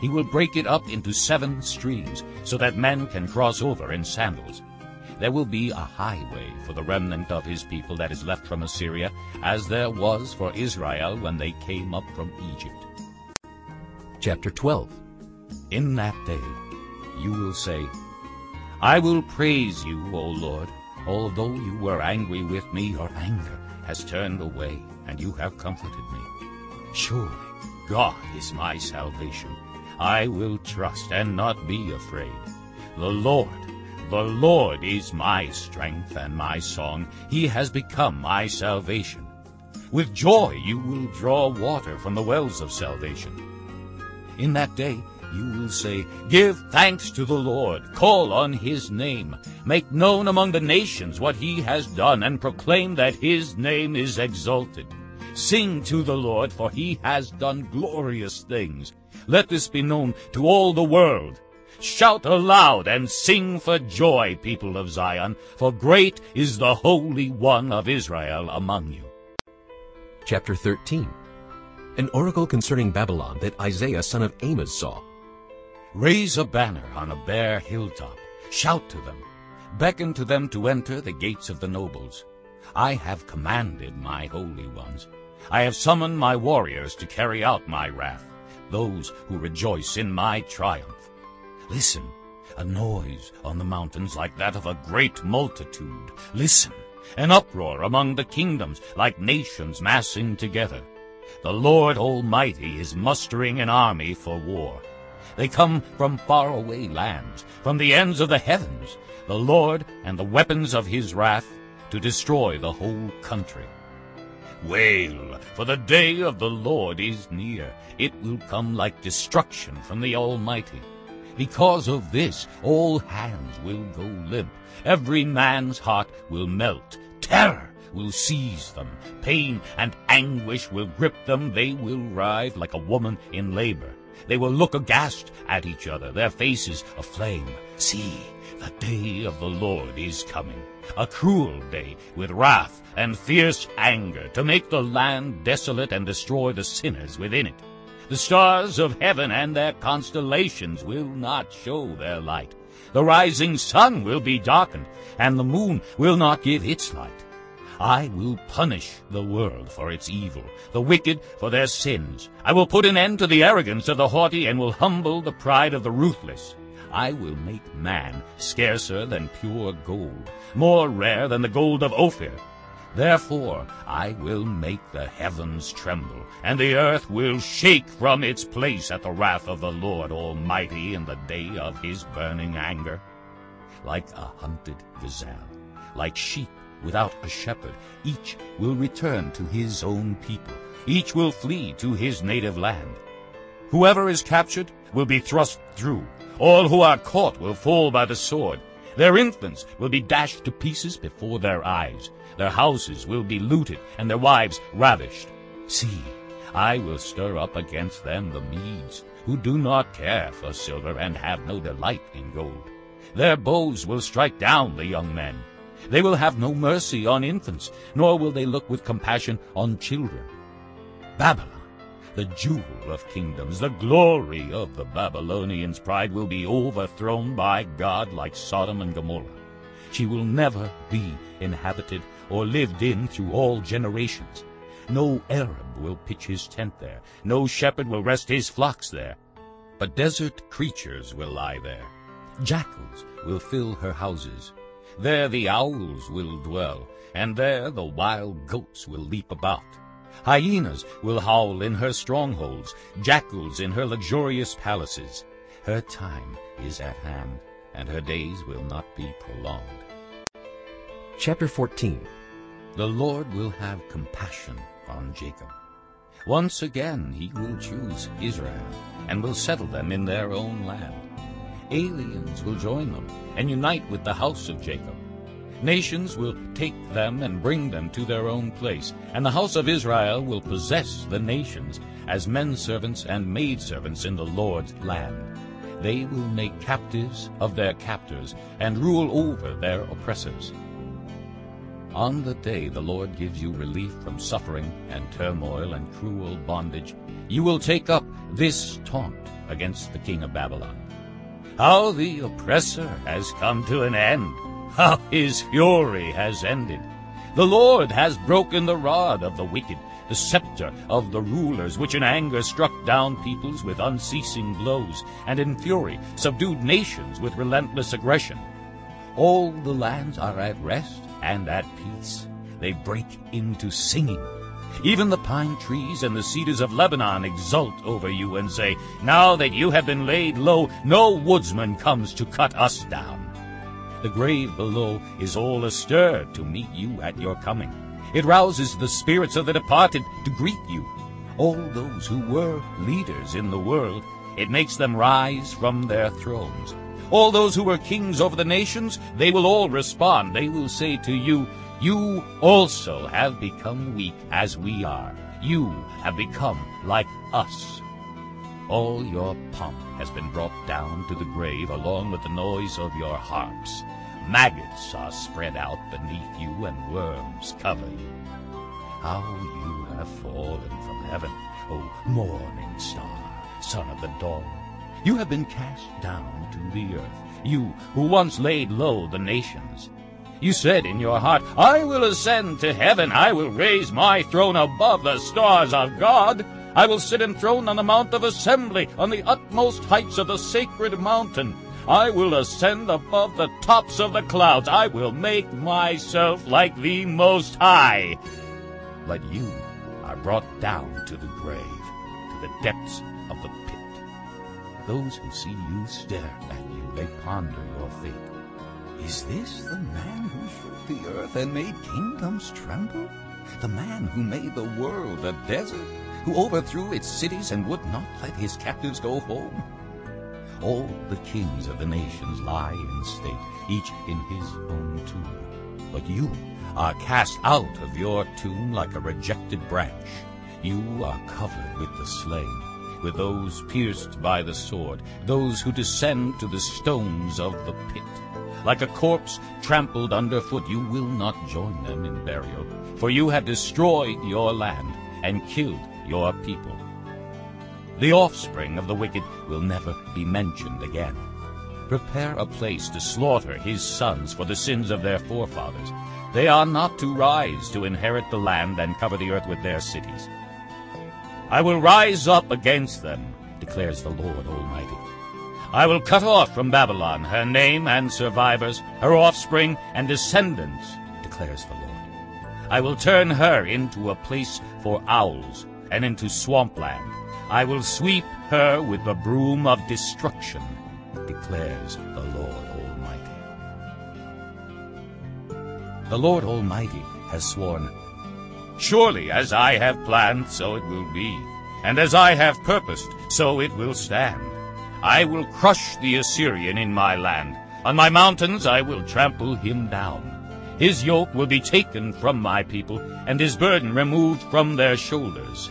He will break it up into seven streams, so that men can cross over in sandals. There will be a highway for the remnant of his people that is left from Assyria, as there was for Israel when they came up from Egypt. Chapter 12 In that day you will say, I will praise you, O Lord. Although you were angry with me, your anger has turned away, and you have comforted me. Surely God is my salvation. I will trust and not be afraid. The Lord, the Lord is my strength and my song. He has become my salvation. With joy you will draw water from the wells of salvation. In that day you will say, Give thanks to the Lord, call on his name, make known among the nations what he has done, and proclaim that his name is exalted. Sing to the Lord, for he has done glorious things. Let this be known to all the world. Shout aloud and sing for joy, people of Zion, for great is the Holy One of Israel among you. Chapter 13 An oracle concerning Babylon that Isaiah son of Amos saw. Raise a banner on a bare hilltop. Shout to them. Beckon to them to enter the gates of the nobles. I have commanded my holy ones. I have summoned my warriors to carry out my wrath. those who rejoice in my triumph. Listen, a noise on the mountains like that of a great multitude. Listen, an uproar among the kingdoms like nations massing together. The Lord Almighty is mustering an army for war. They come from faraway lands, from the ends of the heavens, the Lord and the weapons of his wrath, to destroy the whole country. Wail, for the day of the Lord is near. It will come like destruction from the Almighty. Because of this, all hands will go limp. Every man's heart will melt. Terror will seize them. Pain and anguish will grip them. They will writhe like a woman in labor. They will look aghast at each other, their faces aflame. See, the day of the Lord is coming, a cruel day with wrath and fierce anger to make the land desolate and destroy the sinners within it. The stars of heaven and their constellations will not show their light. The rising sun will be darkened, and the moon will not give its light. I will punish the world for its evil, the wicked for their sins. I will put an end to the arrogance of the haughty and will humble the pride of the ruthless. I will make man scarcer than pure gold, more rare than the gold of Ophir. Therefore I will make the heavens tremble, and the earth will shake from its place at the wrath of the Lord Almighty in the day of his burning anger. Like a hunted gazelle, like sheep without a shepherd, each will return to his own people. Each will flee to his native land. Whoever is captured will be thrust through. All who are caught will fall by the sword. Their infants will be dashed to pieces before their eyes. Their houses will be looted, and their wives ravished. See, I will stir up against them the Medes, who do not care for silver and have no delight in gold. Their bows will strike down the young men. They will have no mercy on infants, nor will they look with compassion on children. Babylon, the jewel of kingdoms, the glory of the Babylonians' pride will be overthrown by God like Sodom and Gomorrah. She will never be inhabited or lived in through all generations. No Arab will pitch his tent there, no shepherd will rest his flocks there. But desert creatures will lie there. Jackals will fill her houses. There the owls will dwell, and there the wild goats will leap about. Hyenas will howl in her strongholds, jackals in her luxurious palaces. Her time is at hand, and her days will not be prolonged. Chapter 14 The Lord will have compassion on Jacob. Once again he will choose Israel, and will settle them in their own land. Aliens will join them, and unite with the house of Jacob. Nations will take them and bring them to their own place, and the house of Israel will possess the nations as men-servants and maid servants in the Lord's land. They will make captives of their captors and rule over their oppressors. On the day the Lord gives you relief from suffering and turmoil and cruel bondage, you will take up this taunt against the king of Babylon. How the oppressor has come to an end! How his fury has ended! The Lord has broken the rod of the wicked, the scepter of the rulers, which in anger struck down peoples with unceasing blows, and in fury subdued nations with relentless aggression. All the lands are at rest and at peace. They break into singing. Even the pine trees and the cedars of Lebanon exult over you and say, Now that you have been laid low, no woodsman comes to cut us down. The grave below is all astir to meet you at your coming. It rouses the spirits of the departed to greet you. All those who were leaders in the world, it makes them rise from their thrones. All those who were kings over the nations, they will all respond. They will say to you, You also have become weak as we are. You have become like us. All your pomp has been brought down to the grave along with the noise of your harps. Maggots are spread out beneath you and worms cover you. How you have fallen from heaven, O morning star, son of the dawn. You have been cast down to the earth, you who once laid low the nations. You said in your heart, I will ascend to heaven, I will raise my throne above the stars of God. I will sit enthroned on the mount of assembly, on the utmost heights of the sacred mountain. I will ascend above the tops of the clouds. I will make myself like the Most High. But you are brought down to the grave, to the depths of the pit. Those who see you stare at you. They ponder your fate. Is this the man who shook the earth and made kingdoms tremble? The man who made the world a desert? Who overthrew its cities and would not let his captives go home? All the kings of the nations lie in state, each in his own tomb. But you are cast out of your tomb like a rejected branch. You are covered with the slain, with those pierced by the sword, those who descend to the stones of the pit. Like a corpse trampled underfoot, you will not join them in burial, for you have destroyed your land and killed your people. The offspring of the wicked will never be mentioned again. Prepare a place to slaughter his sons for the sins of their forefathers. They are not to rise to inherit the land and cover the earth with their cities. I will rise up against them, declares the Lord Almighty. I will cut off from Babylon her name and survivors, her offspring and descendants, declares the Lord. I will turn her into a place for owls and into swampland I will sweep her with the broom of destruction, declares the Lord Almighty. The Lord Almighty has sworn, Surely as I have planned, so it will be, and as I have purposed, so it will stand. I will crush the Assyrian in my land. On my mountains I will trample him down. His yoke will be taken from my people, and his burden removed from their shoulders.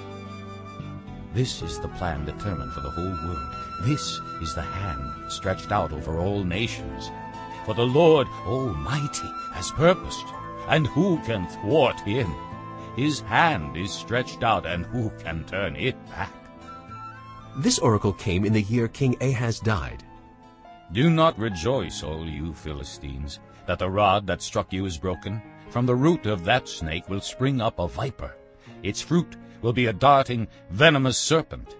This is the plan determined for the whole world. This is the hand stretched out over all nations. For the Lord Almighty has purposed, and who can thwart him? His hand is stretched out, and who can turn it back? This oracle came in the year King Ahaz died. Do not rejoice, all you Philistines, that the rod that struck you is broken. From the root of that snake will spring up a viper. Its fruit will be a darting, venomous serpent.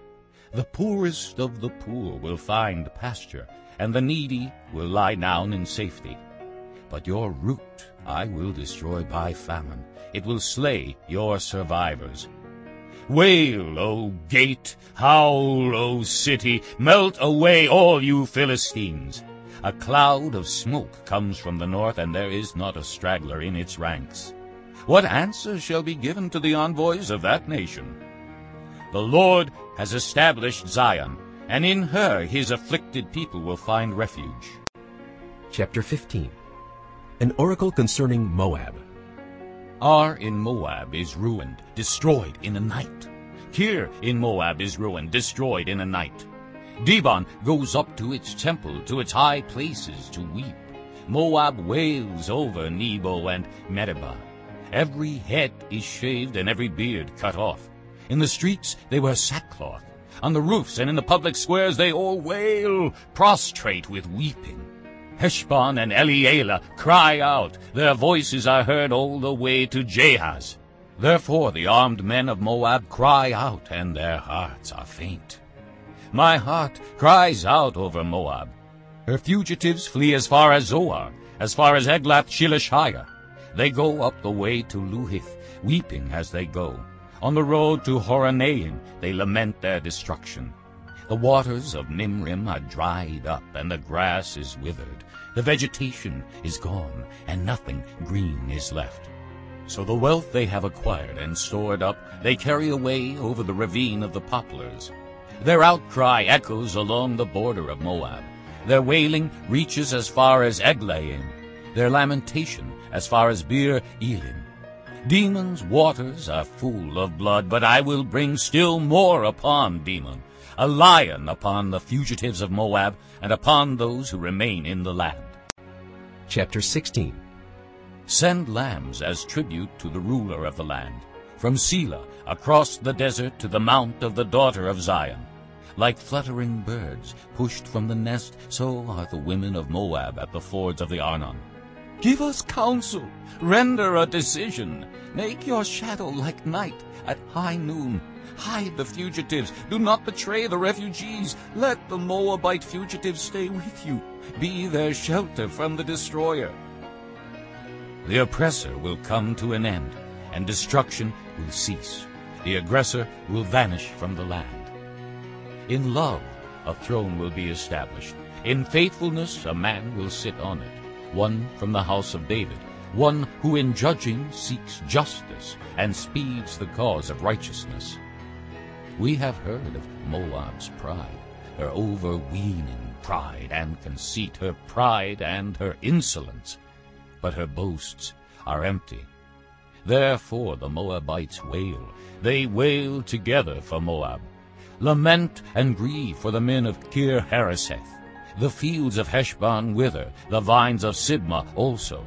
The poorest of the poor will find pasture, and the needy will lie down in safety. But your root I will destroy by famine. It will slay your survivors. Wail, O gate! Howl, O city! Melt away, all you Philistines! A cloud of smoke comes from the north, and there is not a straggler in its ranks. What answer shall be given to the envoys of that nation? The Lord has established Zion, and in her his afflicted people will find refuge. Chapter 15 An oracle concerning Moab. Ar in Moab is ruined, destroyed in a night. Kir in Moab is ruined, destroyed in a night. Dibon goes up to its temple, to its high places to weep. Moab wails over Nebo and Medeba. Every head is shaved and every beard cut off. In the streets they wear sackcloth. On the roofs and in the public squares they all wail, prostrate with weeping. Heshbon and Elealeh cry out. Their voices are heard all the way to Jahaz. Therefore the armed men of Moab cry out, and their hearts are faint. My heart cries out over Moab. Her fugitives flee as far as Zoar, as far as Eglath Shilishah. They go up the way to Luhith, weeping as they go. On the road to Horonaim they lament their destruction. The waters of Nimrim are dried up, and the grass is withered. The vegetation is gone, and nothing green is left. So the wealth they have acquired and stored up they carry away over the ravine of the poplars. Their outcry echoes along the border of Moab. Their wailing reaches as far as Eglaim. Their lamentation as far as Beer Elim. Dimon's waters are full of blood, but I will bring still more upon Demon, a lion upon the fugitives of Moab, and upon those who remain in the land. Chapter 16 Send lambs as tribute to the ruler of the land, from Sela across the desert to the mount of the daughter of Zion. Like fluttering birds pushed from the nest, so are the women of Moab at the fords of the Arnon. Give us counsel. Render a decision. Make your shadow like night at high noon. Hide the fugitives. Do not betray the refugees. Let the Moabite fugitives stay with you. Be their shelter from the destroyer. The oppressor will come to an end, and destruction will cease. The aggressor will vanish from the land. In love a throne will be established. In faithfulness a man will sit on it, one from the house of David, one who in judging seeks justice and speeds the cause of righteousness. We have heard of Moab's pride, her overweening pride and conceit, her pride and her insolence, but her boasts are empty. Therefore the Moabites wail. They wail together for Moab. Lament and grieve for the men of Kir Hareseth. The fields of Heshbon wither, the vines of Sibmah also.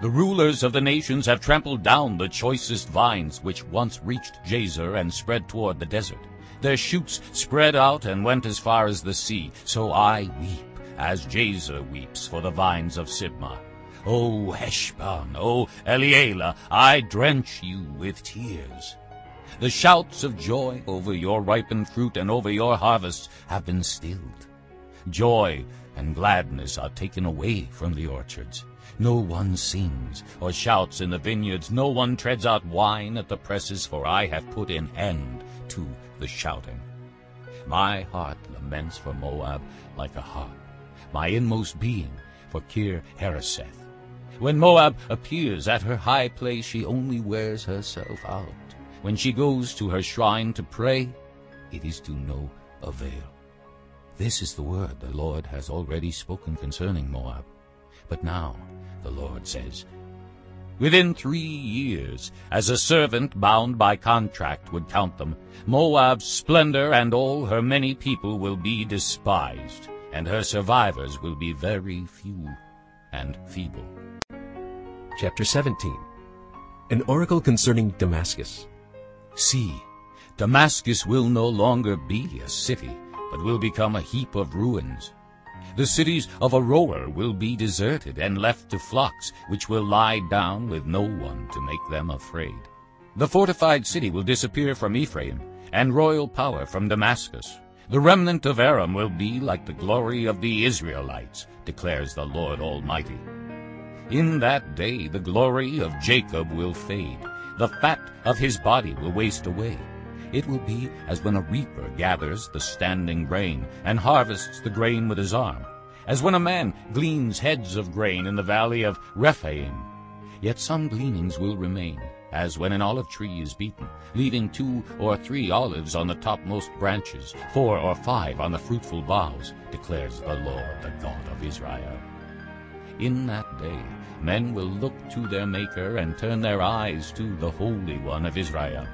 The rulers of the nations have trampled down the choicest vines which once reached Jazer and spread toward the desert. Their shoots spread out and went as far as the sea. So I weep, as Jazer weeps for the vines of Sibmah. O Heshbon, O Elealeh, I drench you with tears. The shouts of joy over your ripened fruit and over your harvests have been stilled. Joy and gladness are taken away from the orchards. No one sings or shouts in the vineyards. No one treads out wine at the presses, for I have put an end to the shouting. My heart laments for Moab like a harp, my inmost being for Kir Hareseth. When Moab appears at her high place, she only wears herself out. When she goes to her shrine to pray, it is to no avail. This is the word the Lord has already spoken concerning Moab. But now the Lord says, Within three years, as a servant bound by contract would count them, Moab's splendor and all her many people will be despised, and her survivors will be very few and feeble. Chapter 17 An oracle concerning Damascus. See, Damascus will no longer be a city, but will become a heap of ruins. The cities of Aroer will be deserted and left to flocks, which will lie down with no one to make them afraid. The fortified city will disappear from Ephraim, and royal power from Damascus. The remnant of Aram will be like the glory of the Israelites, declares the Lord Almighty. In that day the glory of Jacob will fade, the fat of his body will waste away. It will be as when a reaper gathers the standing grain and harvests the grain with his arm, as when a man gleans heads of grain in the valley of Rephaim. Yet some gleanings will remain, as when an olive tree is beaten, leaving two or three olives on the topmost branches, four or five on the fruitful boughs, declares the Lord, the God of Israel. In that day men will look to their Maker and turn their eyes to the Holy One of Israel.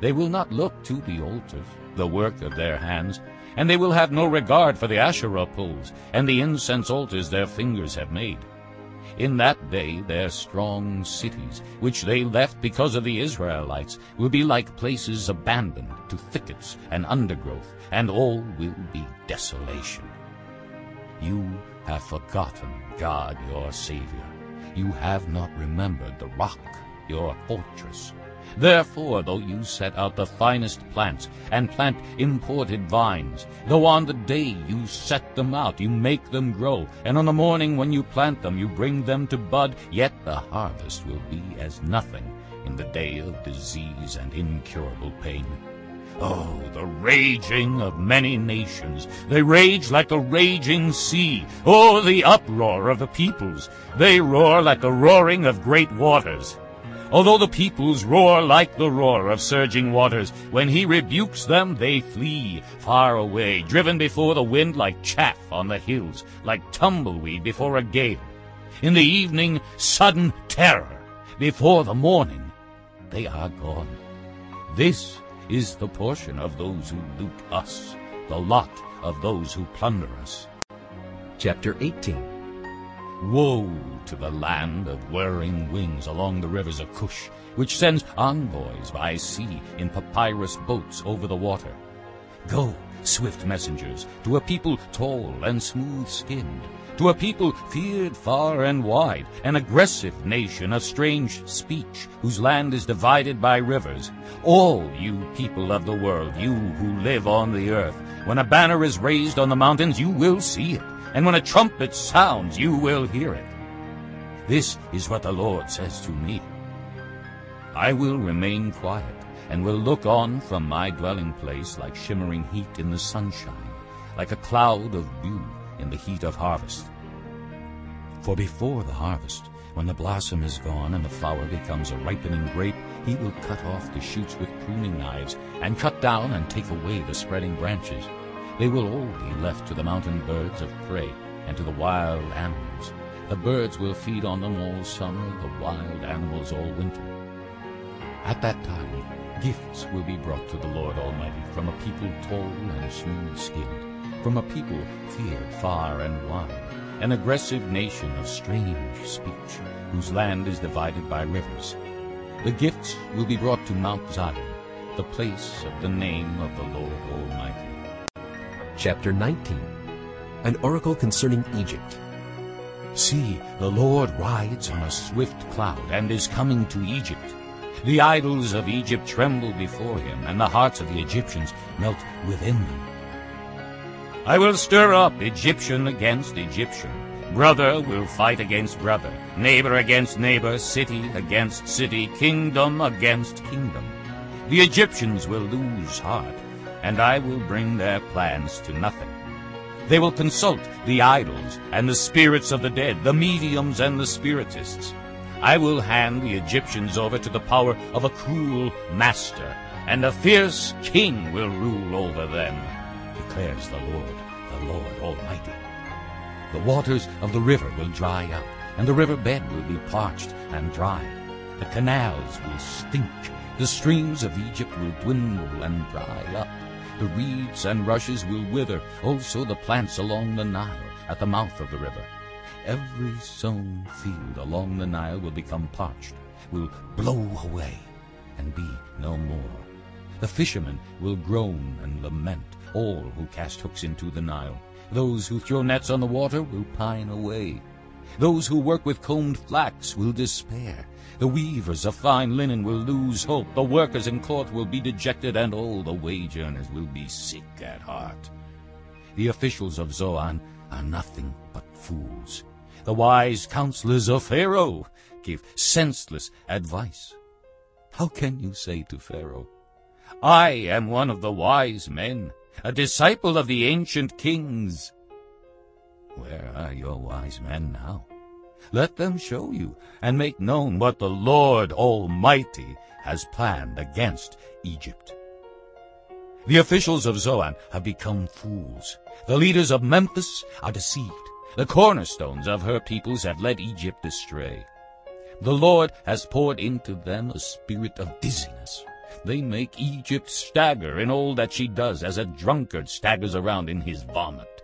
They will not look to the altars, the work of their hands, and they will have no regard for the Asherah poles and the incense altars their fingers have made. In that day their strong cities, which they left because of the Israelites, will be like places abandoned to thickets and undergrowth, and all will be desolation. You have forgotten God your Savior. You have not remembered the rock, your fortress. Therefore, though you set out the finest plants and plant imported vines, though on the day you set them out you make them grow, and on the morning when you plant them you bring them to bud, yet the harvest will be as nothing in the day of disease and incurable pain. Oh, the raging of many nations! They rage like the raging sea. Oh, the uproar of the peoples! They roar like the roaring of great waters. Although the peoples roar like the roar of surging waters, when he rebukes them, they flee far away, driven before the wind like chaff on the hills, like tumbleweed before a gale. In the evening, sudden terror. Before the morning, they are gone. This is the portion of those who loot us, the lot of those who plunder us. Chapter 18 Woe to the land of whirring wings along the rivers of Cush, which sends envoys by sea in papyrus boats over the water. Go, swift messengers, to a people tall and smooth-skinned, to a people feared far and wide, an aggressive nation of strange speech, whose land is divided by rivers. All you people of the world, you who live on the earth, when a banner is raised on the mountains, you will see it, and when a trumpet sounds, you will hear it. This is what the Lord says to me. I will remain quiet, and will look on from my dwelling place like shimmering heat in the sunshine, like a cloud of dew in the heat of harvest. For before the harvest, when the blossom is gone and the flower becomes a ripening grape, he will cut off the shoots with pruning knives, and cut down and take away the spreading branches. They will all be left to the mountain birds of prey and to the wild animals. The birds will feed on them all summer, the wild animals all winter. At that time, gifts will be brought to the Lord Almighty from a people tall and smooth-skinned, from a people feared far and wide, an aggressive nation of strange speech, whose land is divided by rivers. The gifts will be brought to Mount Zion, the place of the name of the Lord Almighty. Chapter 19 An oracle concerning Egypt. See, the Lord rides on a swift cloud and is coming to Egypt. The idols of Egypt tremble before him, and the hearts of the Egyptians melt within them. I will stir up Egyptian against Egyptian. Brother will fight against brother, neighbor against neighbor, city against city, kingdom against kingdom. The Egyptians will lose heart, and I will bring their plans to nothing. They will consult the idols and the spirits of the dead, the mediums and the spiritists. I will hand the Egyptians over to the power of a cruel master, and a fierce king will rule over them, declares the Lord, the Lord Almighty. The waters of the river will dry up, and the river bed will be parched and dry. The canals will stink, the streams of Egypt will dwindle and dry up. The reeds and rushes will wither, also the plants along the Nile at the mouth of the river. Every sown field along the Nile will become parched, will blow away, and be no more. The fishermen will groan and lament, all who cast hooks into the Nile. Those who throw nets on the water will pine away. Those who work with combed flax will despair. The weavers of fine linen will lose hope. The workers in cloth will be dejected, and all the wage earners will be sick at heart. The officials of Zoan are nothing but fools. The wise counselors of Pharaoh give senseless advice. How can you say to Pharaoh, I am one of the wise men, a disciple of the ancient kings? Where are your wise men now? Let them show you and make known what the Lord Almighty has planned against Egypt. The officials of Zoan have become fools. The leaders of Memphis are deceived. The cornerstones of her peoples have led Egypt astray. The Lord has poured into them a spirit of dizziness. They make Egypt stagger in all that she does, as a drunkard staggers around in his vomit.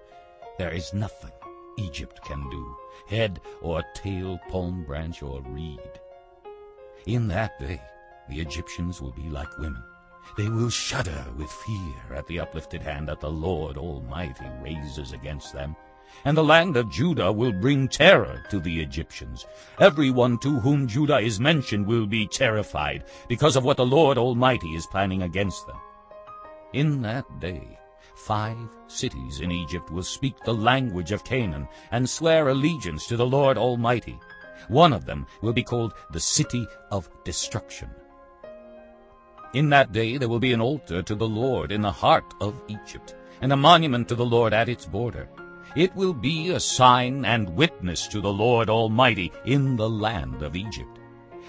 There is nothing Egypt can do, head or tail, palm branch or reed. In that day the Egyptians will be like women. They will shudder with fear at the uplifted hand that the Lord Almighty raises against them. And the land of Judah will bring terror to the Egyptians. Everyone to whom Judah is mentioned will be terrified because of what the Lord Almighty is planning against them. In that day five cities in Egypt will speak the language of Canaan and swear allegiance to the Lord Almighty. One of them will be called the City of Destruction. In that day there will be an altar to the Lord in the heart of Egypt, and a monument to the Lord at its border. It will be a sign and witness to the Lord Almighty in the land of Egypt.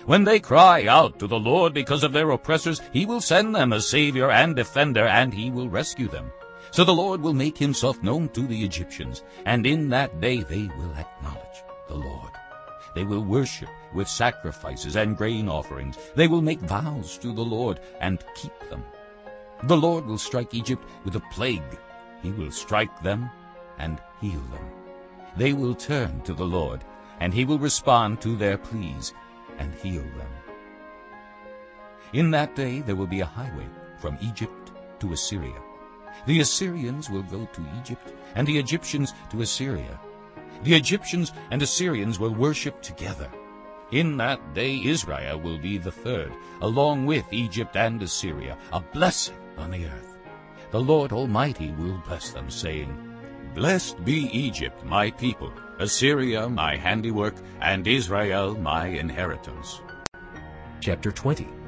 When they cry out to the Lord because of their oppressors, he will send them a Savior and defender, and he will rescue them. So the Lord will make himself known to the Egyptians, and in that day they will acknowledge the Lord. They will worship with sacrifices and grain offerings. They will make vows to the Lord and keep them. The Lord will strike Egypt with a plague. He will strike them and heal them. They will turn to the Lord, and he will respond to their pleas and heal them. In that day there will be a highway from Egypt to Assyria. The Assyrians will go to Egypt, and the Egyptians to Assyria. The Egyptians and Assyrians will worship together. In that day Israel will be the third, along with Egypt and Assyria, a blessing on the earth. The Lord Almighty will bless them, saying, Blessed be Egypt, my people, Assyria, my handiwork, and Israel, my inheritance. Chapter 20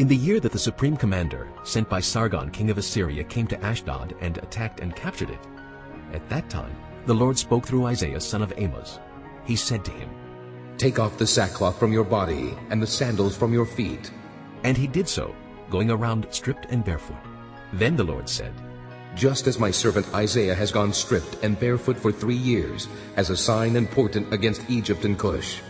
In the year that the supreme commander, sent by Sargon king of Assyria, came to Ashdod and attacked and captured it, at that time the Lord spoke through Isaiah son of Amos. He said to him, Take off the sackcloth from your body and the sandals from your feet. And he did so, going around stripped and barefoot. Then the Lord said, Just as my servant Isaiah has gone stripped and barefoot for three years, as a sign and portent against Egypt and Cush,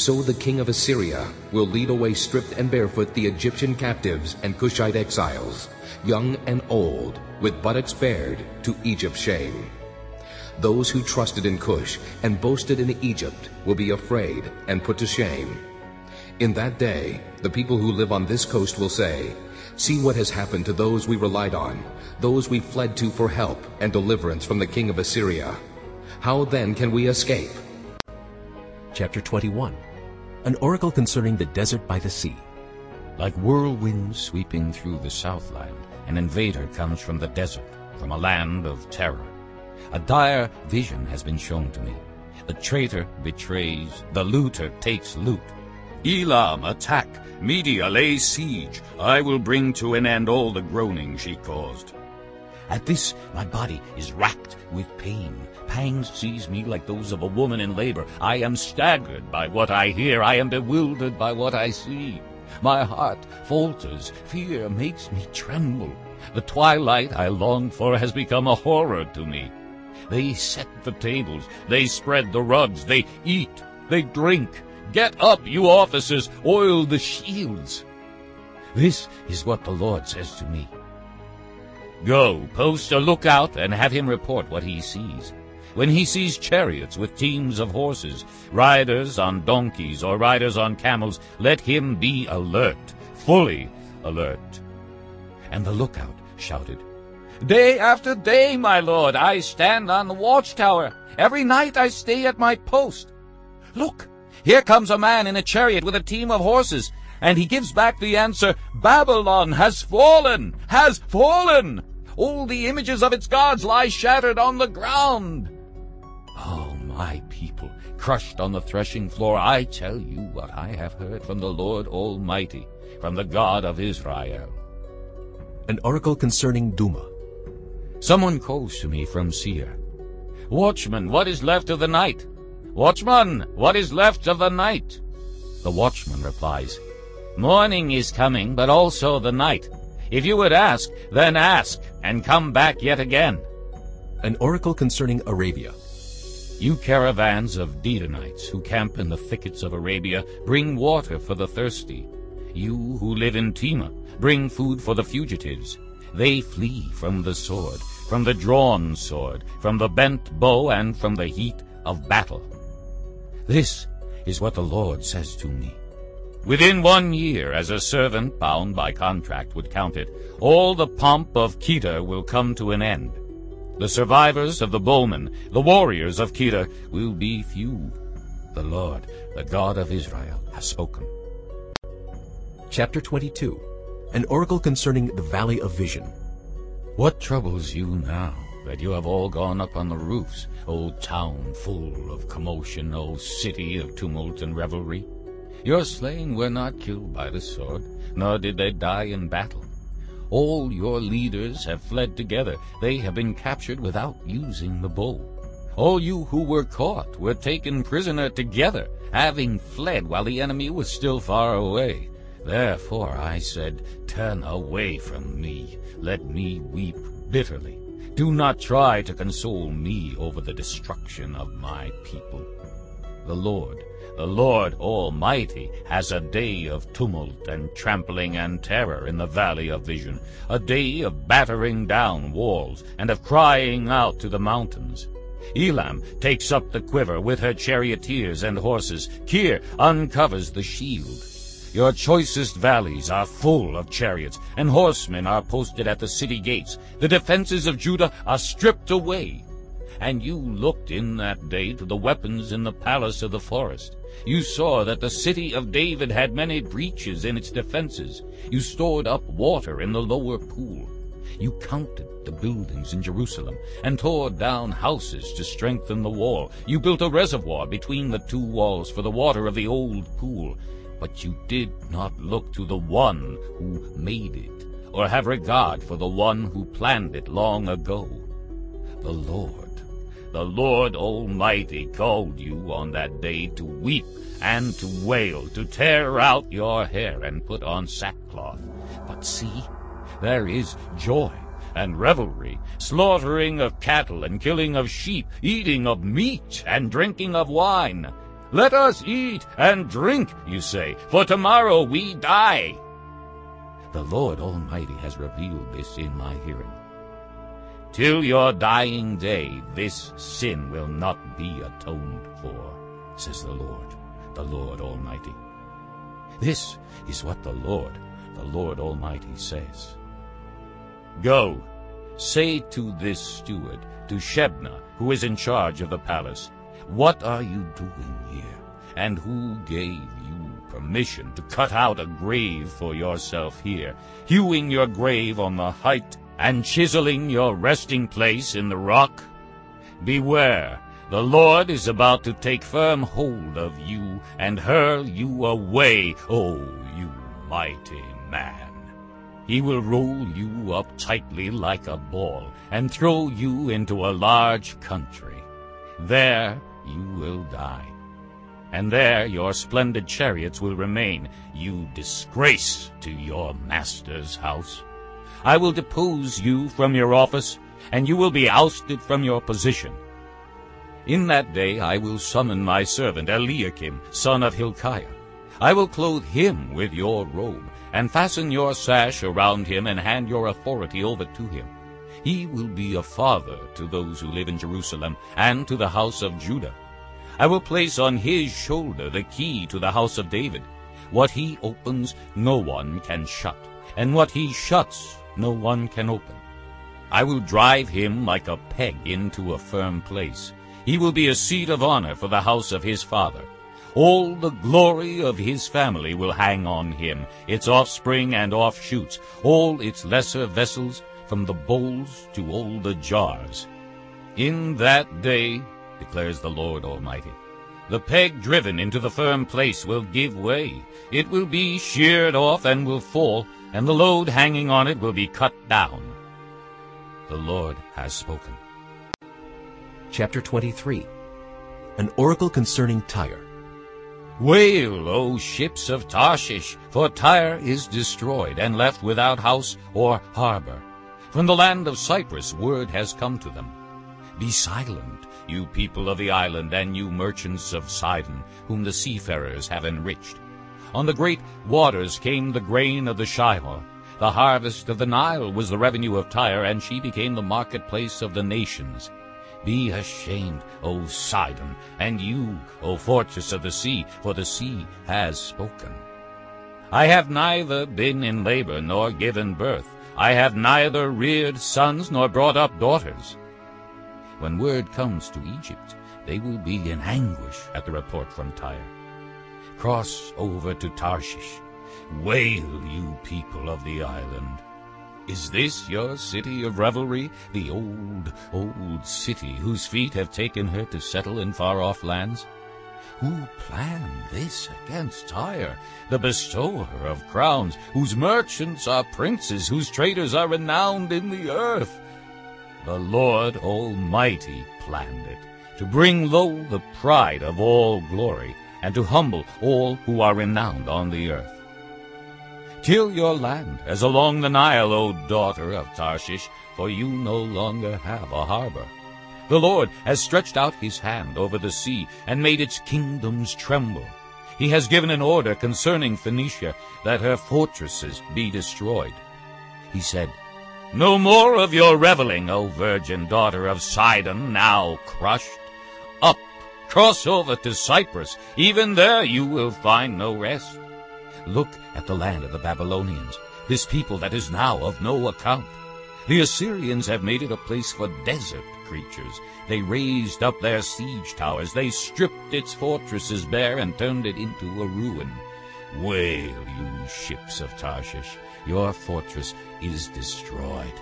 so the king of Assyria will lead away stripped and barefoot the Egyptian captives and Cushite exiles, young and old, with buttocks bared, to Egypt's shame. Those who trusted in Cush and boasted in Egypt will be afraid and put to shame. In that day, the people who live on this coast will say, See what has happened to those we relied on, those we fled to for help and deliverance from the king of Assyria. How then can we escape? Chapter 21 An oracle concerning the desert by the sea. Like whirlwinds sweeping through the southland, an invader comes from the desert, from a land of terror. A dire vision has been shown to me. The traitor betrays, the looter takes loot. Elam, attack! Media, lay siege! I will bring to an end all the groaning she caused. At this my body is racked with pain. Pangs seize me like those of a woman in labor. I am staggered by what I hear. I am bewildered by what I see. My heart falters. Fear makes me tremble. The twilight I longed for has become a horror to me. They set the tables. They spread the rugs. They eat. They drink. Get up, you officers. Oil the shields. This is what the Lord says to me. Go, post a lookout, and have him report what he sees. When he sees chariots with teams of horses, riders on donkeys or riders on camels, let him be alert, fully alert. And the lookout shouted, Day after day, my lord, I stand on the watchtower. Every night I stay at my post. Look, here comes a man in a chariot with a team of horses, and he gives back the answer, Babylon has fallen, has fallen. All the images of its gods lie shattered on the ground. Oh, my people, crushed on the threshing floor, I tell you what I have heard from the Lord Almighty, from the God of Israel. An oracle concerning Dumah. Someone calls to me from Seir. Watchman, what is left of the night? Watchman, what is left of the night? The watchman replies, Morning is coming, but also the night. If you would ask, then ask, and come back yet again. An oracle concerning Arabia. You caravans of Dedanites who camp in the thickets of Arabia, bring water for the thirsty. You who live in Tema, bring food for the fugitives. They flee from the sword, from the drawn sword, from the bent bow, and from the heat of battle. This is what the Lord says to me. Within one year, as a servant bound by contract would count it, all the pomp of Kedar will come to an end. The survivors of the bowmen, the warriors of Kedar, will be few. The Lord, the God of Israel, has spoken. Chapter 22 An oracle concerning the valley of vision. What troubles you now, that you have all gone up on the roofs, O town full of commotion, O city of tumult and revelry? Your slain were not killed by the sword, nor did they die in battle. All your leaders have fled together. They have been captured without using the bow. All you who were caught were taken prisoner together, having fled while the enemy was still far away. Therefore I said, Turn away from me, let me weep bitterly. Do not try to console me over the destruction of my people. The Lord, the Lord Almighty, has a day of tumult and trampling and terror in the valley of vision, a day of battering down walls and of crying out to the mountains. Elam takes up the quiver with her charioteers and horses. Kir uncovers the shield. Your choicest valleys are full of chariots, and horsemen are posted at the city gates. The defenses of Judah are stripped away. And you looked in that day to the weapons in the palace of the forest. You saw that the city of David had many breaches in its defenses. You stored up water in the lower pool. You counted the buildings in Jerusalem and tore down houses to strengthen the wall. You built a reservoir between the two walls for the water of the old pool. But you did not look to the one who made it, or have regard for the one who planned it long ago. The Lord, the Lord Almighty called you on that day to weep and to wail, to tear out your hair and put on sackcloth. But see, there is joy and revelry, slaughtering of cattle and killing of sheep, eating of meat and drinking of wine. Let us eat and drink, you say, for tomorrow we die. The Lord Almighty has revealed this in my hearing. Till your dying day this sin will not be atoned for, says the Lord, the Lord Almighty. This is what the Lord, the Lord Almighty says. Go, say to this steward, to Shebna, who is in charge of the palace, What are you doing here? And who gave you permission to cut out a grave for yourself here, hewing your grave on the height, and chiseling your resting place in the rock? Beware, the Lord is about to take firm hold of you and hurl you away, O you mighty man. He will roll you up tightly like a ball and throw you into a large country. There you will die. And there your splendid chariots will remain, you disgrace to your master's house. I will depose you from your office, and you will be ousted from your position. In that day I will summon my servant Eliakim, son of Hilkiah. I will clothe him with your robe, and fasten your sash around him, and hand your authority over to him. He will be a father to those who live in Jerusalem, and to the house of Judah. I will place on his shoulder the key to the house of David. What he opens no one can shut, and what he shuts no one can open. I will drive him like a peg into a firm place. He will be a seat of honor for the house of his father. All the glory of his family will hang on him, its offspring and offshoots, all its lesser vessels, from the bowls to all the jars. In that day, declares the Lord Almighty, the peg driven into the firm place will give way. It will be sheared off and will fall, and the load hanging on it will be cut down. The Lord has spoken. Chapter 23 An oracle concerning Tyre. Wail, O ships of Tarshish, for Tyre is destroyed and left without house or harbor. From the land of Cyprus word has come to them. Be silent, you people of the island, and you merchants of Sidon, whom the seafarers have enriched. On the great waters came the grain of the Shihor. The harvest of the Nile was the revenue of Tyre, and she became the marketplace of the nations. Be ashamed, O Sidon, and you, O fortress of the sea, for the sea has spoken. I have neither been in labor nor given birth. I have neither reared sons nor brought up daughters. When word comes to Egypt, they will be in anguish at the report from Tyre. Cross over to Tarshish. Wail, you people of the island. Is this your city of revelry, the old, old city whose feet have taken her to settle in far-off lands? Who planned this against Tyre, the bestower of crowns, whose merchants are princes, whose traders are renowned in the earth? The Lord Almighty planned it, to bring low the pride of all glory, and to humble all who are renowned on the earth. Till your land as along the Nile, O daughter of Tarshish, for you no longer have a harbor. The Lord has stretched out his hand over the sea and made its kingdoms tremble. He has given an order concerning Phoenicia that her fortresses be destroyed. He said, No more of your reveling, O virgin daughter of Sidon, now crushed. Up, cross over to Cyprus. Even there you will find no rest. Look at the land of the Babylonians, this people that is now of no account. The Assyrians have made it a place for desert creatures. They raised up their siege towers. They stripped its fortresses bare and turned it into a ruin. Wail, you ships of Tarshish, your fortress is destroyed.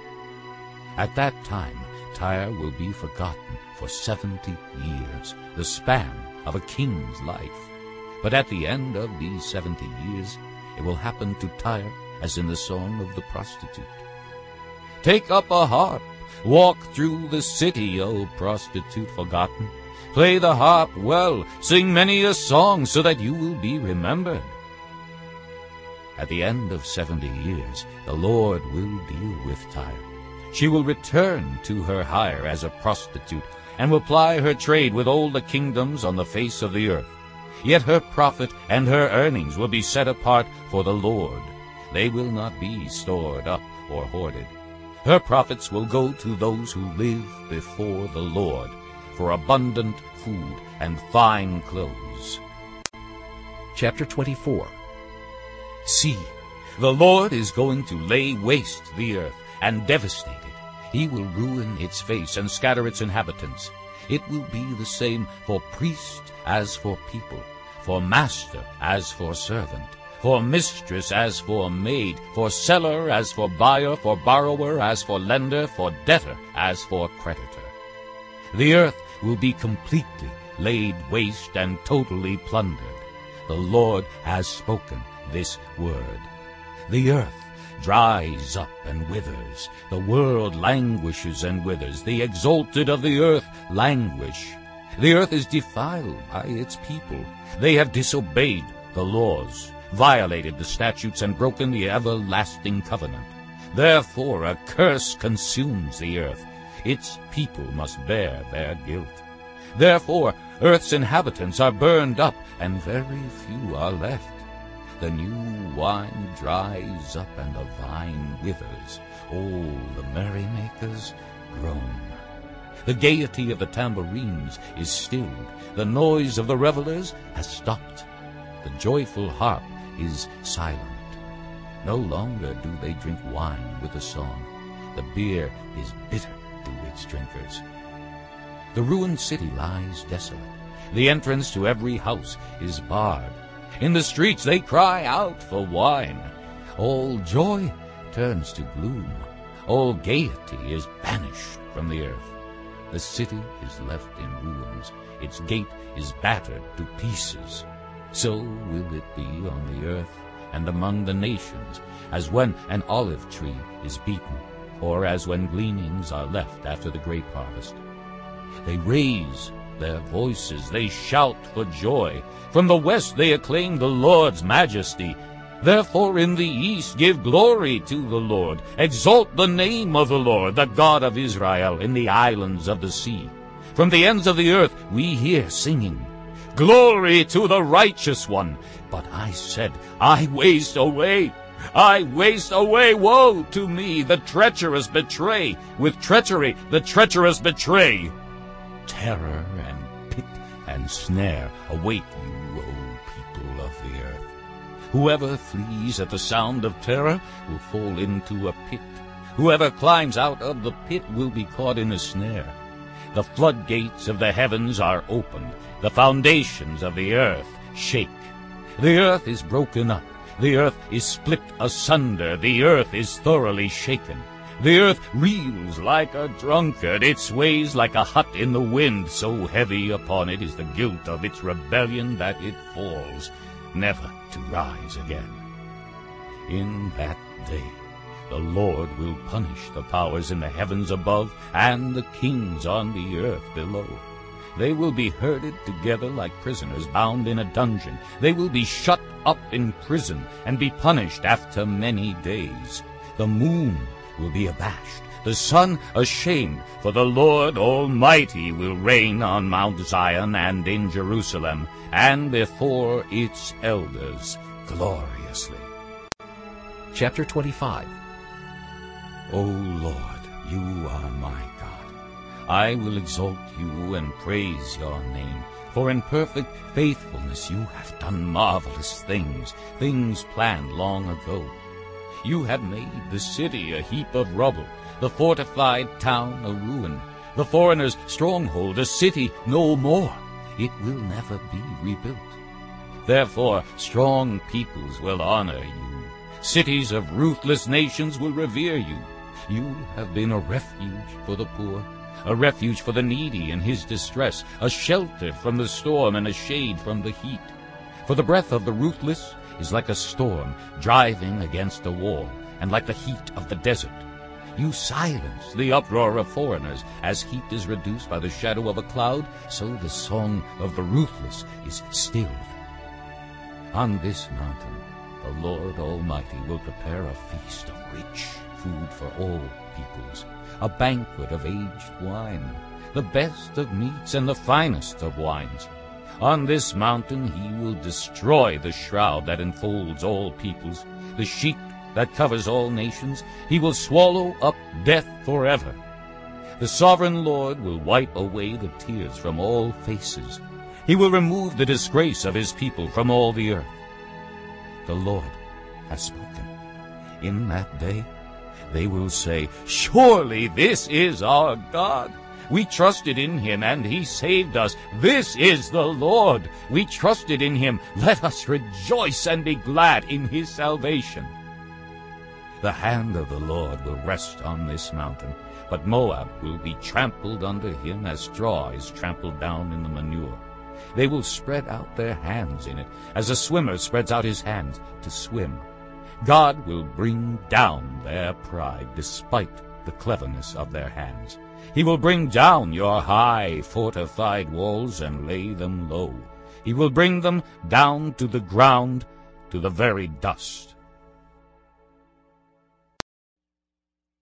At that time Tyre will be forgotten for seventy years, the span of a king's life. But at the end of these seventy years it will happen to Tyre as in the song of the prostitute. Take up a harp, walk through the city, O prostitute forgotten. Play the harp well, sing many a song, so that you will be remembered. At the end of seventy years, the Lord will deal with Tyre. She will return to her hire as a prostitute, and will ply her trade with all the kingdoms on the face of the earth. Yet her profit and her earnings will be set apart for the Lord. They will not be stored up or hoarded. Her profits will go to those who live before the Lord, for abundant food and fine clothes. Chapter 24 See, the Lord is going to lay waste the earth and devastate it. He will ruin its face and scatter its inhabitants. It will be the same for priest as for people, for master as for servant, for mistress as for maid, for seller as for buyer, for borrower as for lender, for debtor as for creditor. The earth will be completely laid waste and totally plundered. The Lord has spoken this word. The earth dries up and withers. The world languishes and withers. The exalted of the earth languish. The earth is defiled by its people. They have disobeyed the laws, violated the statutes, and broken the everlasting covenant. Therefore a curse consumes the earth. Its people must bear their guilt. Therefore earth's inhabitants are burned up, and very few are left. The new wine dries up and the vine withers. All the merrymakers groan. The gaiety of the tambourines is stilled. The noise of the revelers has stopped. The joyful harp is silent. No longer do they drink wine with a song. The beer is bitter to its drinkers. The ruined city lies desolate. The entrance to every house is barred. In the streets they cry out for wine. All joy turns to gloom. All gaiety is banished from the earth. The city is left in ruins. Its gate is battered to pieces. So will it be on the earth and among the nations, as when an olive tree is beaten, or as when gleanings are left after the grape harvest. They raise their voices, they shout for joy. From the west they acclaim the Lord's majesty. Therefore in the east give glory to the Lord. Exalt the name of the Lord, the God of Israel, in the islands of the sea. From the ends of the earth we hear singing. Glory to the righteous one. But I said, I waste away. I waste away. Woe to me, the treacherous betray. With treachery the treacherous betray. Terror snare await you, O people of the earth. Whoever flees at the sound of terror will fall into a pit. Whoever climbs out of the pit will be caught in a snare. The floodgates of the heavens are opened. The foundations of the earth shake. The earth is broken up. The earth is split asunder. The earth is thoroughly shaken. The earth reels like a drunkard. It sways like a hut in the wind. So heavy upon it is the guilt of its rebellion that it falls, never to rise again. In that day the Lord will punish the powers in the heavens above and the kings on the earth below. They will be herded together like prisoners bound in a dungeon. They will be shut up in prison and be punished after many days. The moon will be abashed, the sun ashamed, for the Lord Almighty will reign on Mount Zion and in Jerusalem, and before its elders gloriously. Chapter 25 O Lord, you are my God. I will exalt you and praise your name. For in perfect faithfulness you have done marvelous things, things planned long ago. You have made the city a heap of rubble, the fortified town a ruin, the foreigner's stronghold a city no more. It will never be rebuilt. Therefore strong peoples will honor you. Cities of ruthless nations will revere you. You have been a refuge for the poor, a refuge for the needy in his distress, a shelter from the storm and a shade from the heat. For the breath of the ruthless is like a storm driving against a wall, and like the heat of the desert. You silence the uproar of foreigners. As heat is reduced by the shadow of a cloud, so the song of the ruthless is stilled. On this mountain the Lord Almighty will prepare a feast of rich food for all peoples, a banquet of aged wine, the best of meats and the finest of wines. On this mountain he will destroy the shroud that enfolds all peoples, the sheet that covers all nations. He will swallow up death forever. The sovereign Lord will wipe away the tears from all faces. He will remove the disgrace of his people from all the earth. The Lord has spoken. In that day they will say, Surely this is our God. We trusted in him, and he saved us. This is the Lord. We trusted in him. Let us rejoice and be glad in his salvation. The hand of the Lord will rest on this mountain, but Moab will be trampled under him as straw is trampled down in the manure. They will spread out their hands in it, as a swimmer spreads out his hands to swim. God will bring down their pride despite the cleverness of their hands. He will bring down your high fortified walls and lay them low. He will bring them down to the ground, to the very dust.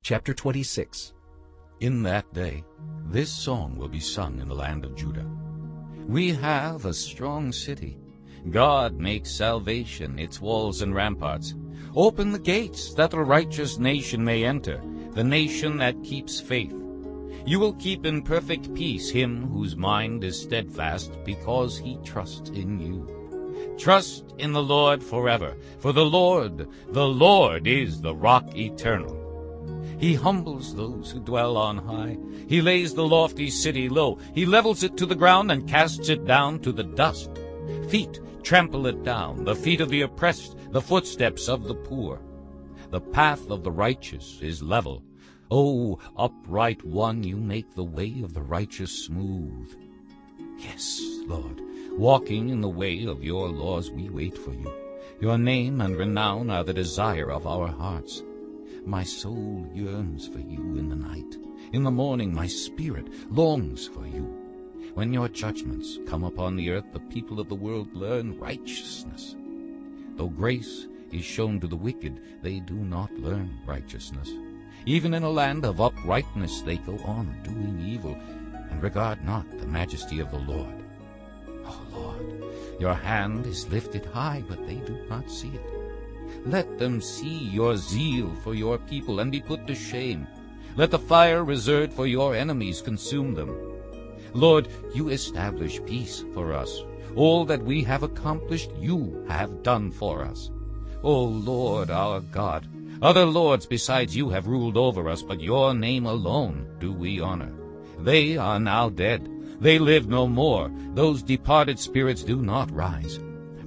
Chapter 26 In that day, this song will be sung in the land of Judah. We have a strong city. God makes salvation its walls and ramparts. Open the gates that the righteous nation may enter, the nation that keeps faith. You will keep in perfect peace him whose mind is steadfast because he trusts in you. Trust in the Lord forever, for the Lord, the Lord is the rock eternal. He humbles those who dwell on high. He lays the lofty city low. He levels it to the ground and casts it down to the dust. Feet trample it down, the feet of the oppressed, the footsteps of the poor. The path of the righteous is level. O upright one, you make the way of the righteous smooth. Yes, Lord, walking in the way of your laws we wait for you. Your name and renown are the desire of our hearts. My soul yearns for you in the night. In the morning my spirit longs for you. When your judgments come upon the earth, the people of the world learn righteousness. Though grace is shown to the wicked, they do not learn righteousness. Even in a land of uprightness they go on doing evil, and regard not the majesty of the Lord. O Lord, your hand is lifted high, but they do not see it. Let them see your zeal for your people and be put to shame. Let the fire reserved for your enemies consume them. Lord, you establish peace for us. All that we have accomplished you have done for us. O Lord our God, other lords besides you have ruled over us, but your name alone do we honor. They are now dead. They live no more. Those departed spirits do not rise.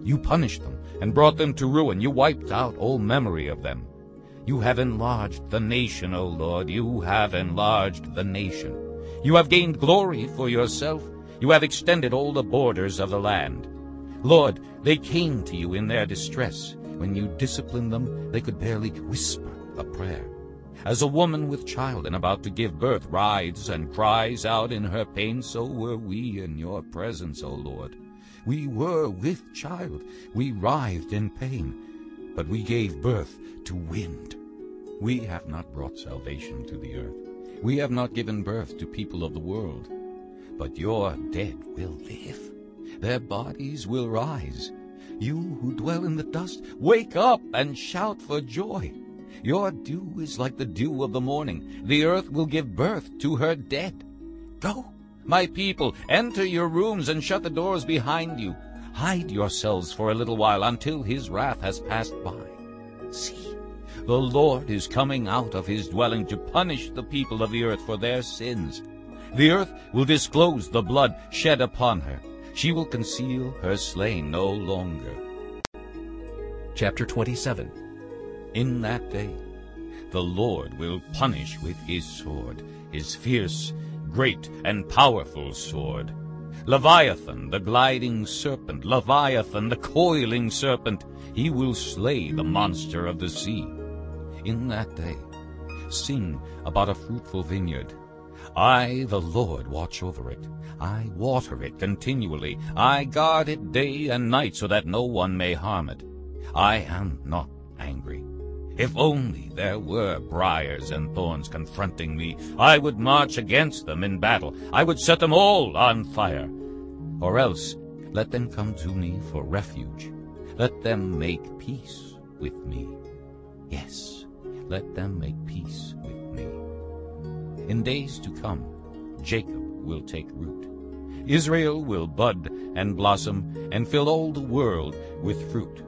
You punished them and brought them to ruin. You wiped out all memory of them. You have enlarged the nation, O Lord. You have enlarged the nation. You have gained glory for yourself. You have extended all the borders of the land. Lord, they came to you in their distress. When you disciplined them, they could barely whisper a prayer. As a woman with child and about to give birth writhes and cries out in her pain, so were we in your presence, O Lord. We were with child. We writhed in pain, but we gave birth to wind. We have not brought salvation to the earth. We have not given birth to people of the world. But your dead will live. Their bodies will rise. You who dwell in the dust, wake up and shout for joy. Your dew is like the dew of the morning. The earth will give birth to her dead. Go, my people, enter your rooms and shut the doors behind you. Hide yourselves for a little while until his wrath has passed by. See, the Lord is coming out of his dwelling to punish the people of the earth for their sins. The earth will disclose the blood shed upon her. She will conceal her slain no longer. Chapter 27 In that day the Lord will punish with his sword, his fierce, great, and powerful sword. Leviathan, the gliding serpent, Leviathan, the coiling serpent, he will slay the monster of the sea. In that day, sing about a fruitful vineyard. I, the Lord, watch over it. I water it continually. I guard it day and night so that no one may harm it. I am not angry. If only there were briars and thorns confronting me, I would march against them in battle. I would set them all on fire. Or else, let them come to me for refuge. Let them make peace with me. Yes, let them make peace. In days to come, Jacob will take root. Israel will bud and blossom and fill all the world with fruit.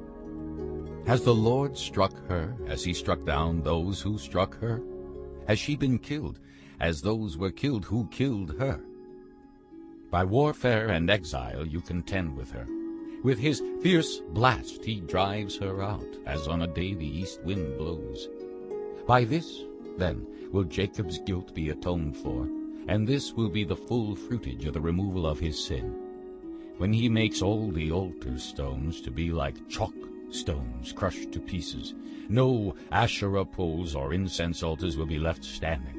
Has the Lord struck her as he struck down those who struck her? Has she been killed as those were killed who killed her? By warfare and exile you contend with her. With his fierce blast he drives her out, as on a day the east wind blows. By this, then, will Jacob's guilt be atoned for, and this will be the full fruitage of the removal of his sin. When he makes all the altar stones to be like chalk stones crushed to pieces. No Asherah poles or incense altars will be left standing.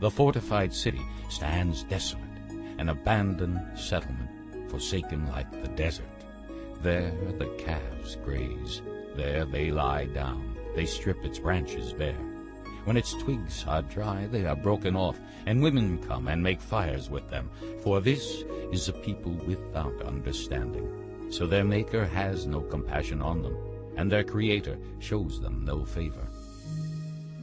The fortified city stands desolate, an abandoned settlement, forsaken like the desert. There the calves graze. There they lie down. They strip its branches bare. When its twigs are dry, they are broken off, and women come and make fires with them. For this is a people without understanding. So their Maker has no compassion on them, and their Creator shows them no favor.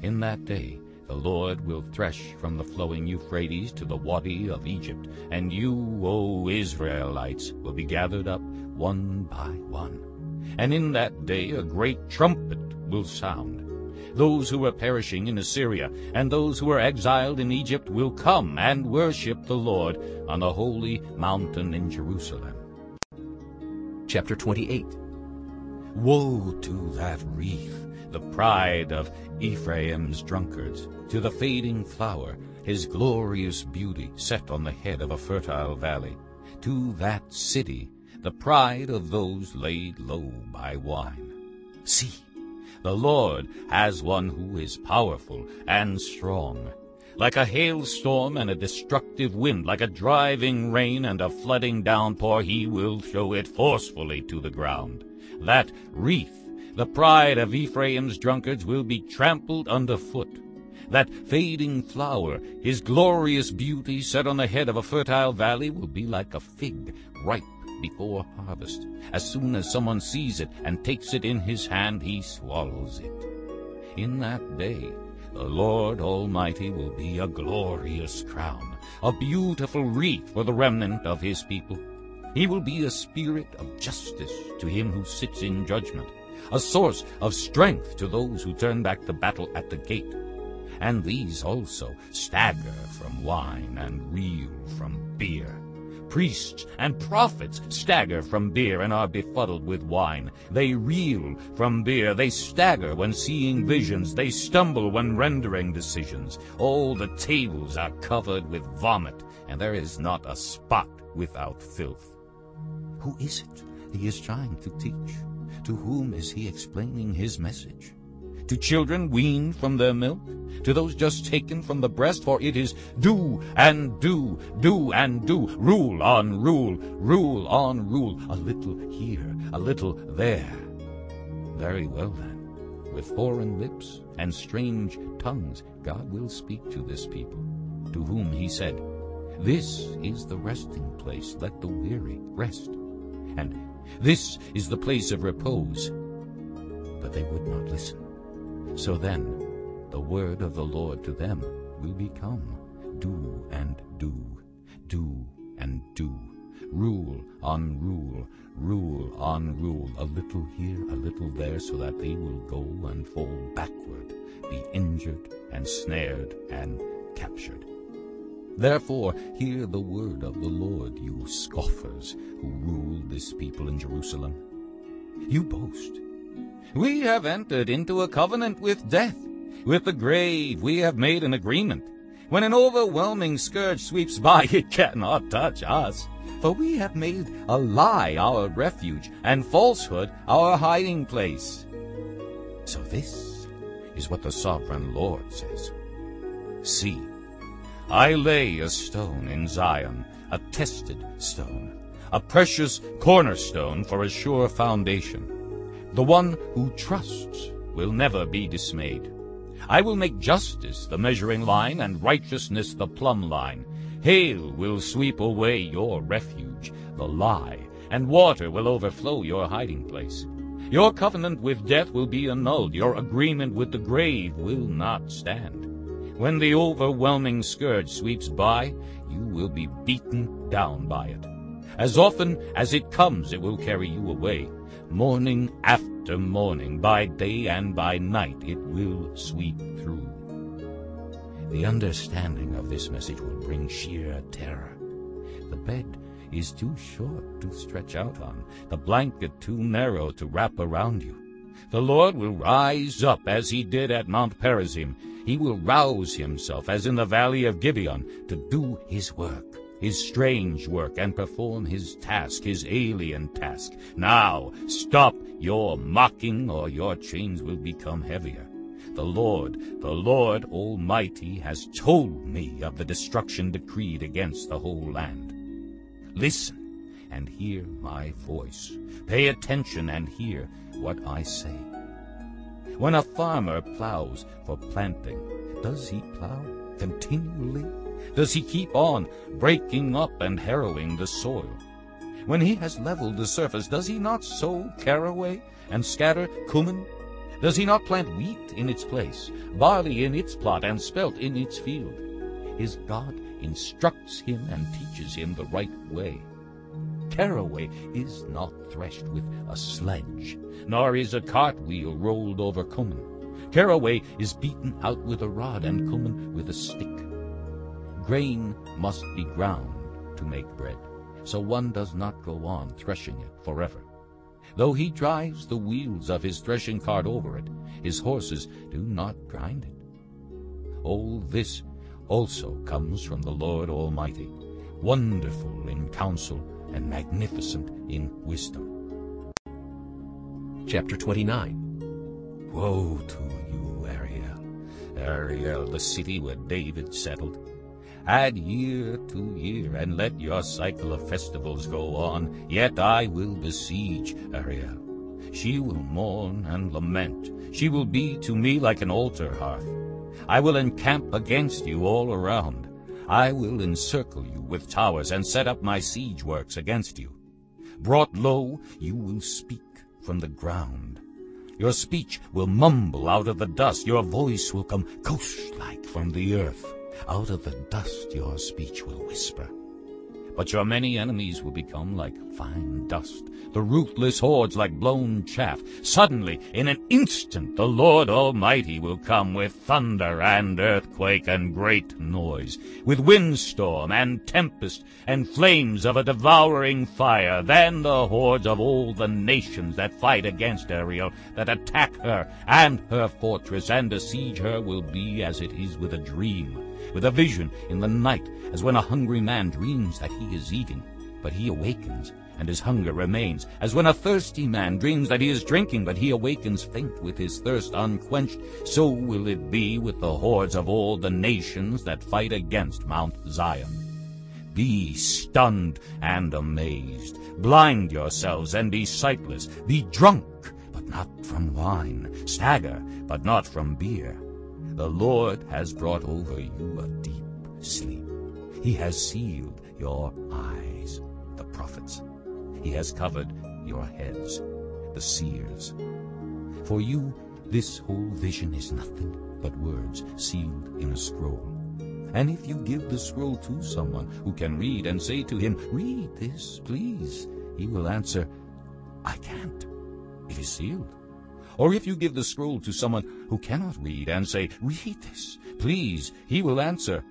In that day the Lord will thresh from the flowing Euphrates to the Wadi of Egypt, and you, O Israelites, will be gathered up one by one. And in that day a great trumpet will sound. Those who are perishing in Assyria and those who are exiled in Egypt will come and worship the Lord on the holy mountain in Jerusalem. Chapter 28 Woe to that wreath, the pride of Ephraim's drunkards, to the fading flower, his glorious beauty set on the head of a fertile valley, to that city, the pride of those laid low by wine. See, the Lord has one who is powerful and strong. Like a hailstorm and a destructive wind, like a driving rain and a flooding downpour, he will throw it forcefully to the ground. That wreath, the pride of Ephraim's drunkards, will be trampled underfoot. That fading flower, his glorious beauty set on the head of a fertile valley, will be like a fig ripe before harvest. As soon as someone sees it and takes it in his hand, he swallows it. In that day the Lord Almighty will be a glorious crown, a beautiful wreath for the remnant of his people. He will be a spirit of justice to him who sits in judgment, a source of strength to those who turn back the battle at the gate. And these also stagger from wine and reel from beer. Priests and prophets stagger from beer and are befuddled with wine. They reel from beer. They stagger when seeing visions. They stumble when rendering decisions. All the tables are covered with vomit, and there is not a spot without filth. Who is it he is trying to teach? To whom is he explaining his message? To children weaned from their milk, to those just taken from the breast, for it is do and do, do and do, rule on rule, rule on rule, a little here, a little there. Very well then, with foreign lips and strange tongues, God will speak to this people, to whom he said, This is the resting place, let the weary rest, and this is the place of repose. But they would not listen. So then the word of the Lord to them will become do and do, Do and do, rule on rule, rule on rule, a little here, a little there, so that they will go and fall backward, be injured and snared and captured. Therefore hear the word of the Lord, you scoffers who rule this people in Jerusalem. You boast. We have entered into a covenant with death. With the grave we have made an agreement. When an overwhelming scourge sweeps by, it cannot touch us. For we have made a lie our refuge, and falsehood our hiding place. So this is what the sovereign Lord says. See, I lay a stone in Zion, a tested stone, a precious cornerstone for a sure foundation. The one who trusts will never be dismayed. I will make justice the measuring line and righteousness the plumb line. Hail will sweep away your refuge, the lie, and water will overflow your hiding place. Your covenant with death will be annulled. Your agreement with the grave will not stand. When the overwhelming scourge sweeps by, you will be beaten down by it. As often as it comes, it will carry you away. Morning after morning, by day and by night, it will sweep through. The understanding of this message will bring sheer terror. The bed is too short to stretch out on, the blanket too narrow to wrap around you. The Lord will rise up as he did at Mount Perazim. He will rouse himself as in the valley of Gibeon to do his work his strange work, and perform his task, his alien task. Now stop your mocking, or your chains will become heavier. The Lord, the Lord Almighty, has told me of the destruction decreed against the whole land. Listen and hear my voice. Pay attention and hear what I say. When a farmer plows for planting, does he plow continually? Does he keep on breaking up and harrowing the soil? When he has leveled the surface, does he not sow caraway and scatter cumin? Does he not plant wheat in its place, barley in its plot, and spelt in its field? His God instructs him and teaches him the right way. Caraway is not threshed with a sledge, nor is a cartwheel rolled over cumin. Caraway is beaten out with a rod, and cumin with a stick. Grain must be ground to make bread, so one does not go on threshing it forever. Though he drives the wheels of his threshing cart over it, his horses do not grind it. All this also comes from the Lord Almighty, wonderful in counsel and magnificent in wisdom. Chapter 29 Woe to you, Ariel, Ariel, the city where David settled. Add year to year, and let your cycle of festivals go on. Yet I will besiege Ariel. She will mourn and lament. She will be to me like an altar hearth. I will encamp against you all around. I will encircle you with towers and set up my siege works against you. Brought low, you will speak from the ground. Your speech will mumble out of the dust. Your voice will come ghost-like from the earth. Out of the dust your speech will whisper. But your many enemies will become like fine dust, the ruthless hordes like blown chaff. Suddenly, in an instant, the Lord Almighty will come with thunder and earthquake and great noise, with windstorm and tempest and flames of a devouring fire. Then the hordes of all the nations that fight against Ariel, that attack her and her fortress and besiege her, will be as it is with a dream with a vision in the night, as when a hungry man dreams that he is eating, but he awakens, and his hunger remains, as when a thirsty man dreams that he is drinking, but he awakens faint with his thirst unquenched, so will it be with the hordes of all the nations that fight against Mount Zion. Be stunned and amazed. Blind yourselves and be sightless. Be drunk, but not from wine. Stagger, but not from beer. The Lord has brought over you a deep sleep. He has sealed your eyes, the prophets. He has covered your heads, the seers. For you, this whole vision is nothing but words sealed in a scroll. And if you give the scroll to someone who can read and say to him, Read this, please, he will answer, I can't. It is sealed. Or if you give the scroll to someone who cannot read and say, Read this, please, he will answer,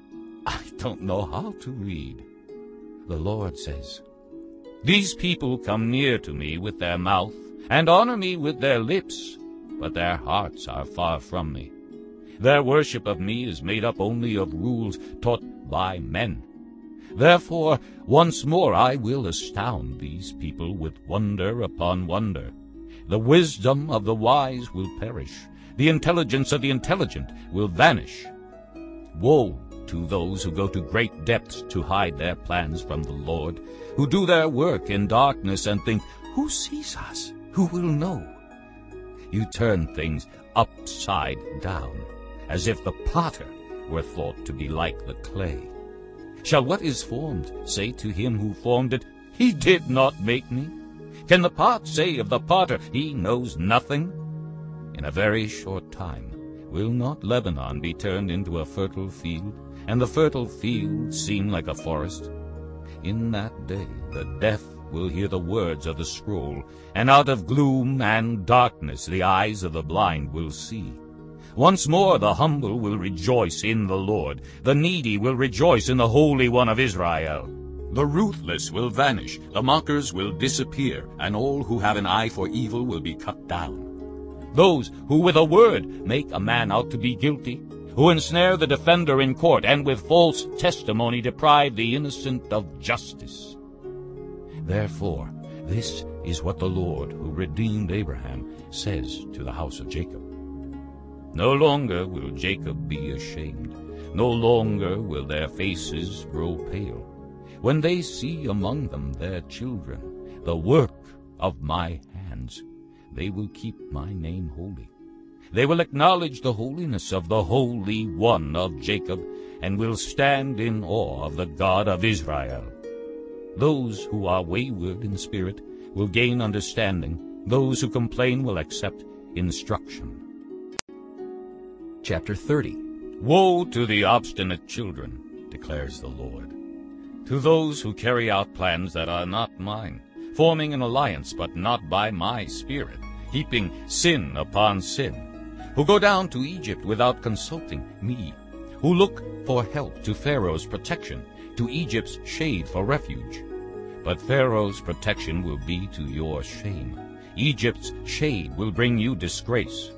I don't know how to read. The Lord says, These people come near to me with their mouth and honor me with their lips, but their hearts are far from me. Their worship of me is made up only of rules taught by men. Therefore, once more I will astound these people with wonder upon wonder. The wisdom of the wise will perish. The intelligence of the intelligent will vanish. Woe to those who go to great depths to hide their plans from the Lord, who do their work in darkness and think, Who sees us? Who will know? You turn things upside down as if the potter were thought to be like the clay. Shall what is formed say to him who formed it, He did not make me? Can the pot say of the potter, He knows nothing? In a very short time will not Lebanon be turned into a fertile field, and the fertile field seem like a forest? In that day the deaf will hear the words of the scroll, and out of gloom and darkness the eyes of the blind will see. Once more the humble will rejoice in the Lord. The needy will rejoice in the Holy One of Israel. The ruthless will vanish, the mockers will disappear, and all who have an eye for evil will be cut down. Those who with a word make a man out to be guilty, who ensnare the defender in court, and with false testimony deprive the innocent of justice. Therefore, this is what the Lord, who redeemed Abraham, says to the house of Jacob. No longer will Jacob be ashamed. No longer will their faces grow pale. When they see among them their children, the work of my hands, they will keep my name holy. They will acknowledge the holiness of the Holy One of Jacob, and will stand in awe of the God of Israel. Those who are wayward in spirit will gain understanding. Those who complain will accept instruction. Chapter 30 Woe to the obstinate children, declares the Lord, to those who carry out plans that are not mine, forming an alliance but not by my spirit, heaping sin upon sin, who go down to Egypt without consulting me, who look for help to Pharaoh's protection, to Egypt's shade for refuge. But Pharaoh's protection will be to your shame. Egypt's shade will bring you disgrace.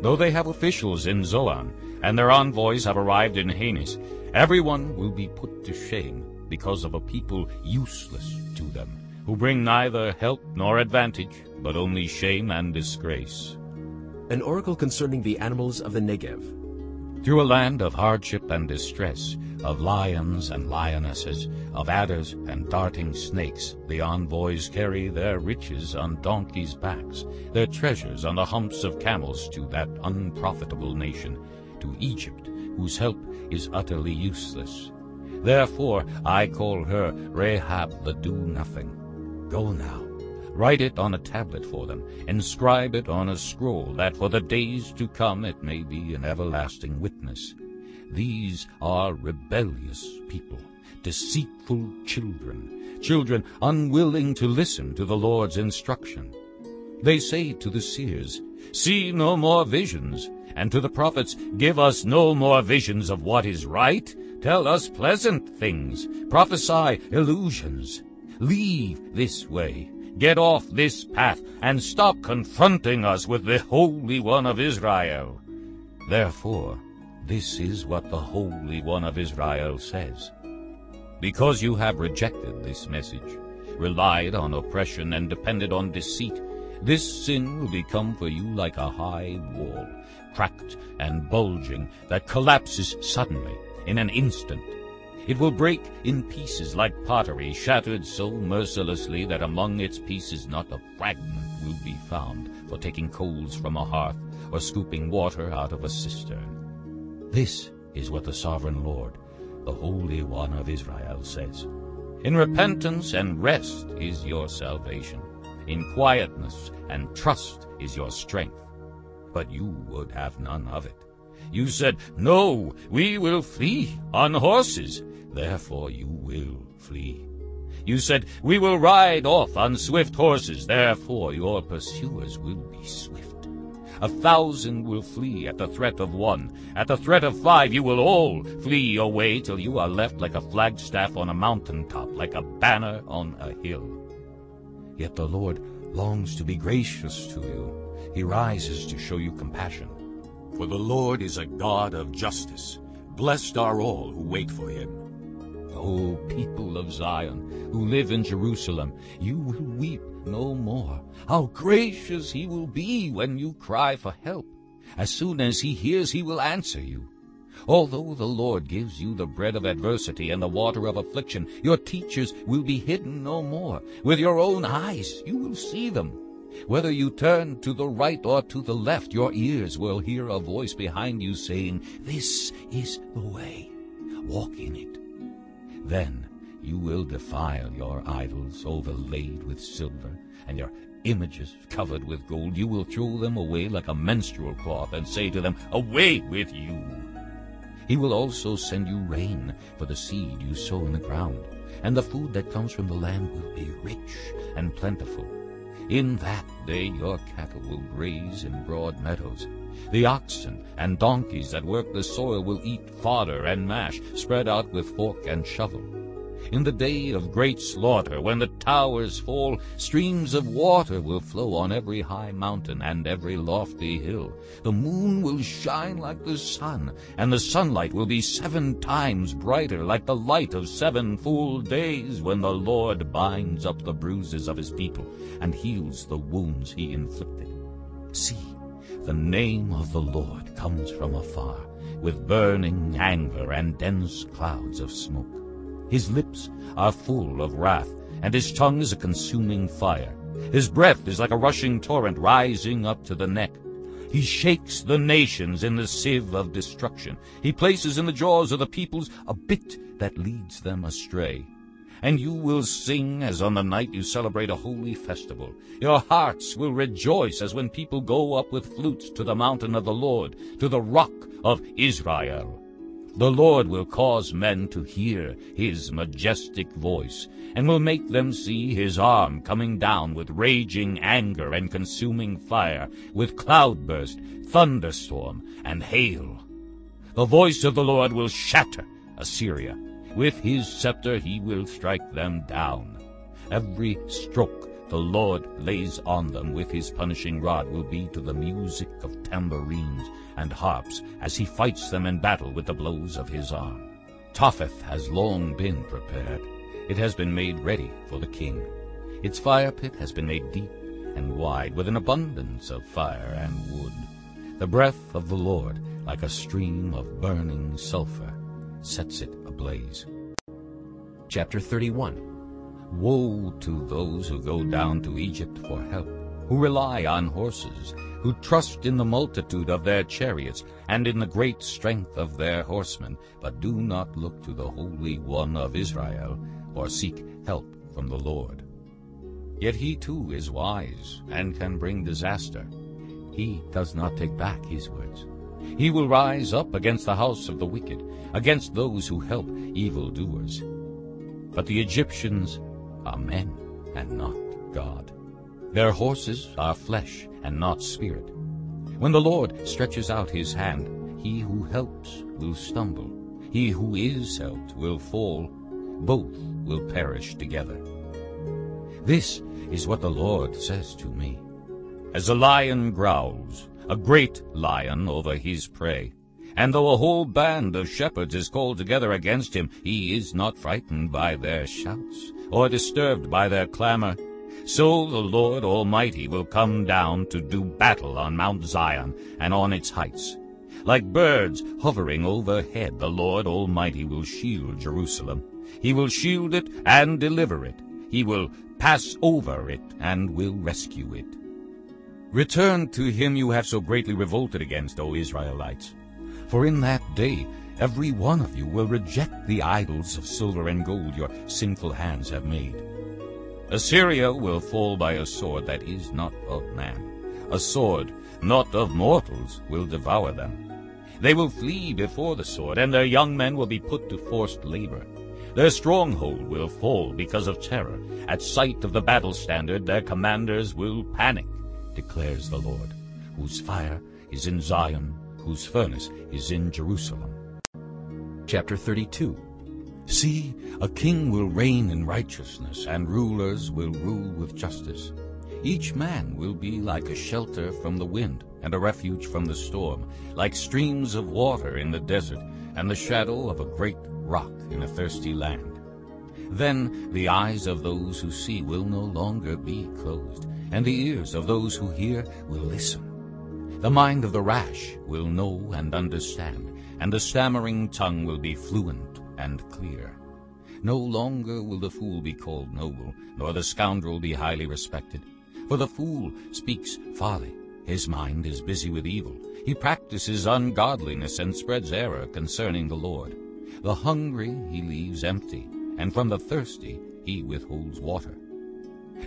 Though they have officials in Zoan, and their envoys have arrived in Hanes, everyone will be put to shame because of a people useless to them, who bring neither help nor advantage, but only shame and disgrace. An oracle concerning the animals of the Negev. Through a land of hardship and distress, of lions and lionesses, of adders and darting snakes, the envoys carry their riches on donkeys' backs, their treasures on the humps of camels to that unprofitable nation, to Egypt, whose help is utterly useless. Therefore I call her Rahab the Do-Nothing. Go now, write it on a tablet for them, inscribe it on a scroll, that for the days to come it may be an everlasting witness. These are rebellious people, deceitful children, children unwilling to listen to the Lord's instruction. They say to the seers, See no more visions, and to the prophets, Give us no more visions of what is right. Tell us pleasant things, prophesy illusions. Leave this way, get off this path, and stop confronting us with the Holy One of Israel. Therefore, this is what the Holy One of Israel says. Because you have rejected this message, relied on oppression, and depended on deceit, this sin will become for you like a high wall, cracked and bulging, that collapses suddenly, in an instant. It will break in pieces like pottery, shattered so mercilessly that among its pieces not a fragment will be found for taking coals from a hearth or scooping water out of a cistern. This is what the Sovereign Lord, the Holy One of Israel, says. In repentance and rest is your salvation. In quietness and trust is your strength. But you would have none of it. You said, No, we will flee on horses. Therefore you will flee. You said, We will ride off on swift horses. Therefore your pursuers will be swift. A thousand will flee at the threat of one. At the threat of five you will all flee away till you are left like a flagstaff on a mountain top, like a banner on a hill. Yet the Lord longs to be gracious to you. He rises to show you compassion. For the Lord is a God of justice. Blessed are all who wait for him. O people of Zion, who live in Jerusalem, you will weep no more. How gracious he will be when you cry for help. As soon as he hears, he will answer you. Although the Lord gives you the bread of adversity and the water of affliction, your teachers will be hidden no more. With your own eyes you will see them. Whether you turn to the right or to the left, your ears will hear a voice behind you saying, This is the way. Walk in it. Then you will defile your idols overlaid with silver, and your images covered with gold. You will throw them away like a menstrual cloth, and say to them, Away with you! He will also send you rain for the seed you sow in the ground, and the food that comes from the land will be rich and plentiful. In that day your cattle will graze in broad meadows. The oxen and donkeys that work the soil will eat fodder and mash, spread out with fork and shovel. In the day of great slaughter, when the towers fall, streams of water will flow on every high mountain and every lofty hill. The moon will shine like the sun, and the sunlight will be seven times brighter, like the light of seven full days, when the Lord binds up the bruises of his people and heals the wounds he inflicted. See, the name of the Lord comes from afar, with burning anger and dense clouds of smoke. His lips are full of wrath, and his tongue is a consuming fire. His breath is like a rushing torrent rising up to the neck. He shakes the nations in the sieve of destruction. He places in the jaws of the peoples a bit that leads them astray. And you will sing as on the night you celebrate a holy festival. Your hearts will rejoice as when people go up with flutes to the mountain of the Lord, to the rock of Israel. The Lord will cause men to hear his majestic voice, and will make them see his arm coming down with raging anger and consuming fire, with cloudburst, thunderstorm, and hail. The voice of the Lord will shatter Assyria. With his scepter he will strike them down. Every stroke the Lord lays on them with his punishing rod will be to the music of tambourines and harps as he fights them in battle with the blows of his arm. Topheth has long been prepared. It has been made ready for the king. Its fire pit has been made deep and wide with an abundance of fire and wood. The breath of the Lord, like a stream of burning sulfur, sets it ablaze. Chapter 31 Woe to those who go down to Egypt for help, who rely on horses, who trust in the multitude of their chariots and in the great strength of their horsemen, but do not look to the Holy One of Israel, or seek help from the Lord. Yet he too is wise and can bring disaster. He does not take back his words. He will rise up against the house of the wicked, against those who help evildoers. But the Egyptians are men and not God. Their horses are flesh and not spirit. When the Lord stretches out his hand, he who helps will stumble. He who is helped will fall. Both will perish together. This is what the Lord says to me. As a lion growls, a great lion over his prey, and though a whole band of shepherds is called together against him, he is not frightened by their shouts, or disturbed by their clamor. So the Lord Almighty will come down to do battle on Mount Zion and on its heights. Like birds hovering overhead, the Lord Almighty will shield Jerusalem. He will shield it and deliver it. He will pass over it and will rescue it. Return to him you have so greatly revolted against, O Israelites. For in that day every one of you will reject the idols of silver and gold your sinful hands have made. Assyria will fall by a sword that is not of man. A sword not of mortals will devour them. They will flee before the sword, and their young men will be put to forced labor. Their stronghold will fall because of terror. At sight of the battle standard, their commanders will panic, declares the Lord, whose fire is in Zion, whose furnace is in Jerusalem. Chapter 32 See, a king will reign in righteousness, and rulers will rule with justice. Each man will be like a shelter from the wind, and a refuge from the storm, like streams of water in the desert, and the shadow of a great rock in a thirsty land. Then the eyes of those who see will no longer be closed, and the ears of those who hear will listen. The mind of the rash will know and understand, and the stammering tongue will be fluent and clear. No longer will the fool be called noble, nor the scoundrel be highly respected. For the fool speaks folly, his mind is busy with evil. He practices ungodliness and spreads error concerning the Lord. The hungry he leaves empty, and from the thirsty he withholds water.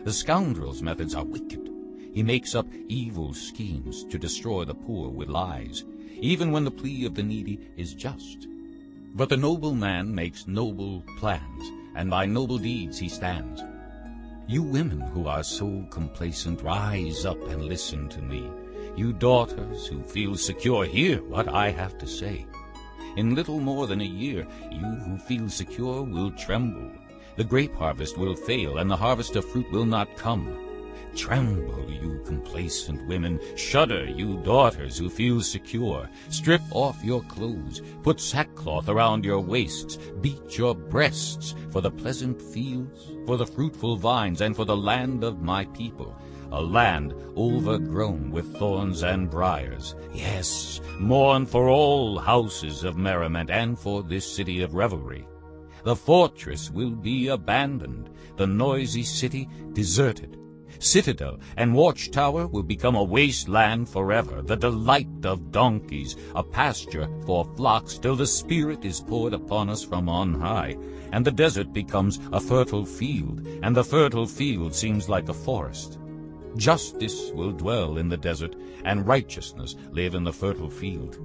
The scoundrel's methods are wicked. He makes up evil schemes to destroy the poor with lies, even when the plea of the needy is just. But the noble man makes noble plans, and by noble deeds he stands. You women who are so complacent, rise up and listen to me. You daughters who feel secure, hear what I have to say. In little more than a year, you who feel secure will tremble. The grape harvest will fail, and the harvest of fruit will not come. Tremble, you complacent women. Shudder, you daughters who feel secure. Strip off your clothes. Put sackcloth around your waists. Beat your breasts for the pleasant fields, for the fruitful vines, and for the land of my people, a land overgrown with thorns and briars. Yes, mourn for all houses of merriment, and for this city of revelry. The fortress will be abandoned, the noisy city deserted. Citadel and watchtower will become a wasteland forever, the delight of donkeys, a pasture for flocks, till the Spirit is poured upon us from on high, and the desert becomes a fertile field, and the fertile field seems like a forest. Justice will dwell in the desert, and righteousness live in the fertile field.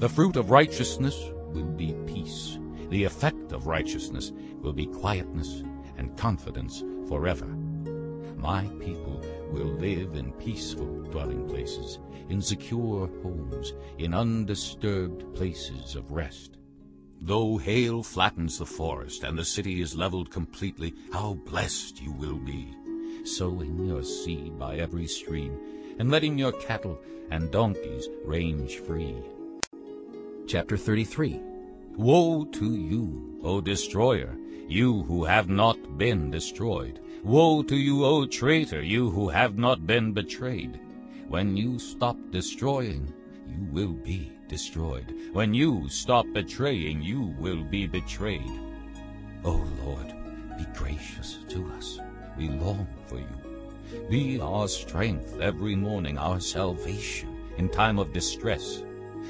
The fruit of righteousness will be peace. The effect of righteousness will be quietness and confidence forever. My people will live in peaceful dwelling places, in secure homes, in undisturbed places of rest. Though hail flattens the forest and the city is leveled completely, how blessed you will be, sowing your seed by every stream, and letting your cattle and donkeys range free. Chapter 33 Woe to you, O destroyer, you who have not been destroyed. Woe to you, O traitor, you who have not been betrayed. When you stop destroying, you will be destroyed. When you stop betraying, you will be betrayed. O Lord, be gracious to us. We long for you. Be our strength every morning, our salvation in time of distress.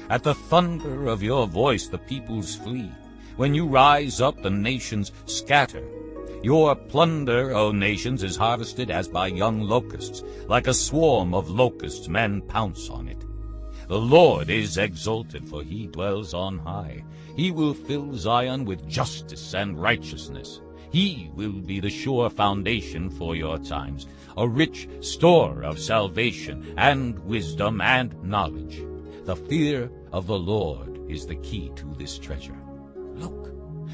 At the thunder of your voice the peoples flee. When you rise up, the nations scatter. Your plunder, O nations, is harvested as by young locusts. Like a swarm of locusts men pounce on it. The Lord is exalted, for he dwells on high. He will fill Zion with justice and righteousness. He will be the sure foundation for your times, a rich store of salvation and wisdom and knowledge. The fear of the Lord is the key to this treasure. Look,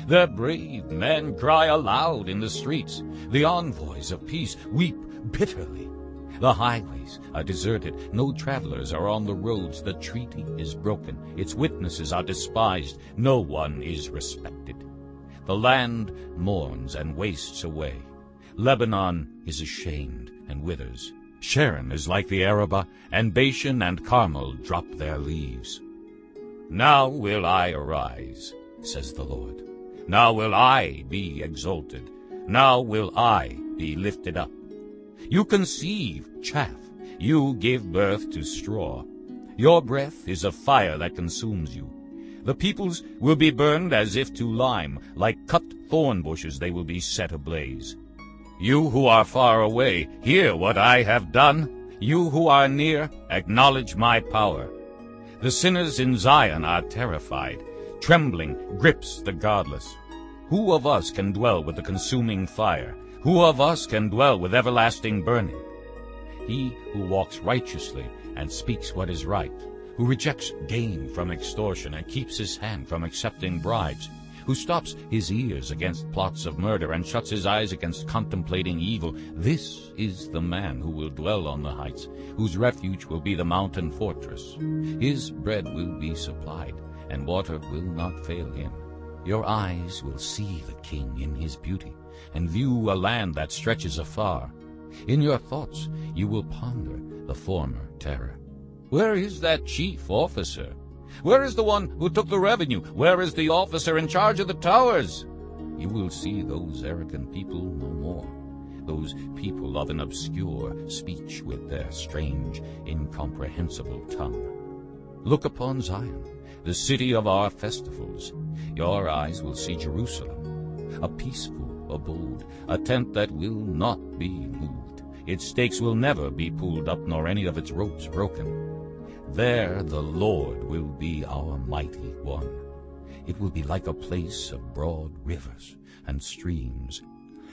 the brave men cry aloud in the streets. The envoys of peace weep bitterly. The highways are deserted. No travelers are on the roads. The treaty is broken. Its witnesses are despised. No one is respected. The land mourns and wastes away. Lebanon is ashamed and withers. Sharon is like the Arabah, and Bashan and Carmel drop their leaves. Now will I arise, says the Lord. Now will I be exalted. Now will I be lifted up. You conceive chaff. You give birth to straw. Your breath is a fire that consumes you. The peoples will be burned as if to lime. Like cut thorn bushes they will be set ablaze. You who are far away, hear what I have done. You who are near, acknowledge my power. The sinners in Zion are terrified. Trembling grips the godless. Who of us can dwell with the consuming fire? Who of us can dwell with everlasting burning? He who walks righteously and speaks what is right, who rejects gain from extortion and keeps his hand from accepting bribes, who stops his ears against plots of murder and shuts his eyes against contemplating evil. This is the man who will dwell on the heights, whose refuge will be the mountain fortress. His bread will be supplied, and water will not fail him. Your eyes will see the king in his beauty, and view a land that stretches afar. In your thoughts you will ponder the former terror. Where is that chief officer? Where is the one who took the revenue? Where is the officer in charge of the towers? You will see those arrogant people no more, those people of an obscure speech with their strange, incomprehensible tongue. Look upon Zion, the city of our festivals. Your eyes will see Jerusalem, a peaceful abode, a tent that will not be moved. Its stakes will never be pulled up, nor any of its ropes broken. There the Lord will be our mighty one. It will be like a place of broad rivers and streams.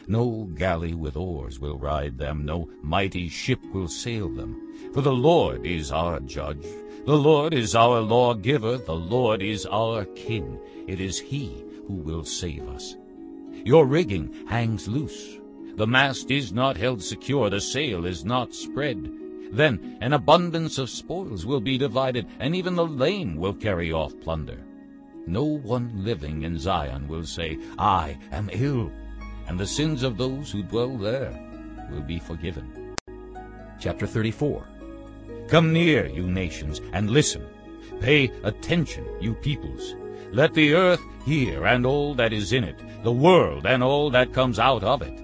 No galley with oars will ride them, no mighty ship will sail them. For the Lord is our judge, the Lord is our lawgiver, the Lord is our king. It is he who will save us. Your rigging hangs loose. The mast is not held secure, the sail is not spread. Then an abundance of spoils will be divided, and even the lame will carry off plunder. No one living in Zion will say, I am ill, and the sins of those who dwell there will be forgiven. Chapter 34 Come near, you nations, and listen. Pay attention, you peoples. Let the earth hear, and all that is in it, the world and all that comes out of it.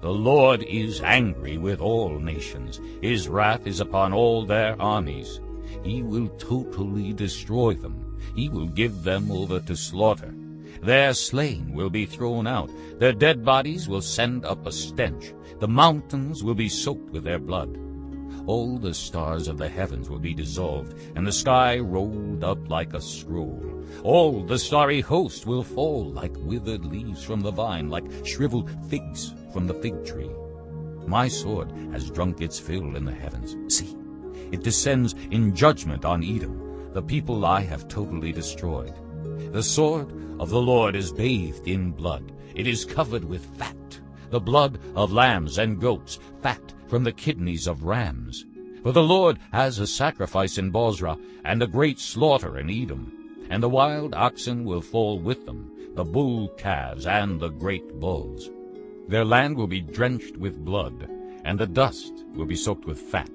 The Lord is angry with all nations. His wrath is upon all their armies. He will totally destroy them. He will give them over to slaughter. Their slain will be thrown out. Their dead bodies will send up a stench. The mountains will be soaked with their blood. All the stars of the heavens will be dissolved, and the sky rolled up like a scroll. All the starry host will fall like withered leaves from the vine, like shriveled figs from the fig tree. My sword has drunk its fill in the heavens. See, it descends in judgment on Edom, the people I have totally destroyed. The sword of the Lord is bathed in blood. It is covered with fat, the blood of lambs and goats, fat from the kidneys of rams. For the Lord has a sacrifice in Bozrah, and a great slaughter in Edom. And the wild oxen will fall with them, the bull calves and the great bulls. Their land will be drenched with blood, and the dust will be soaked with fat.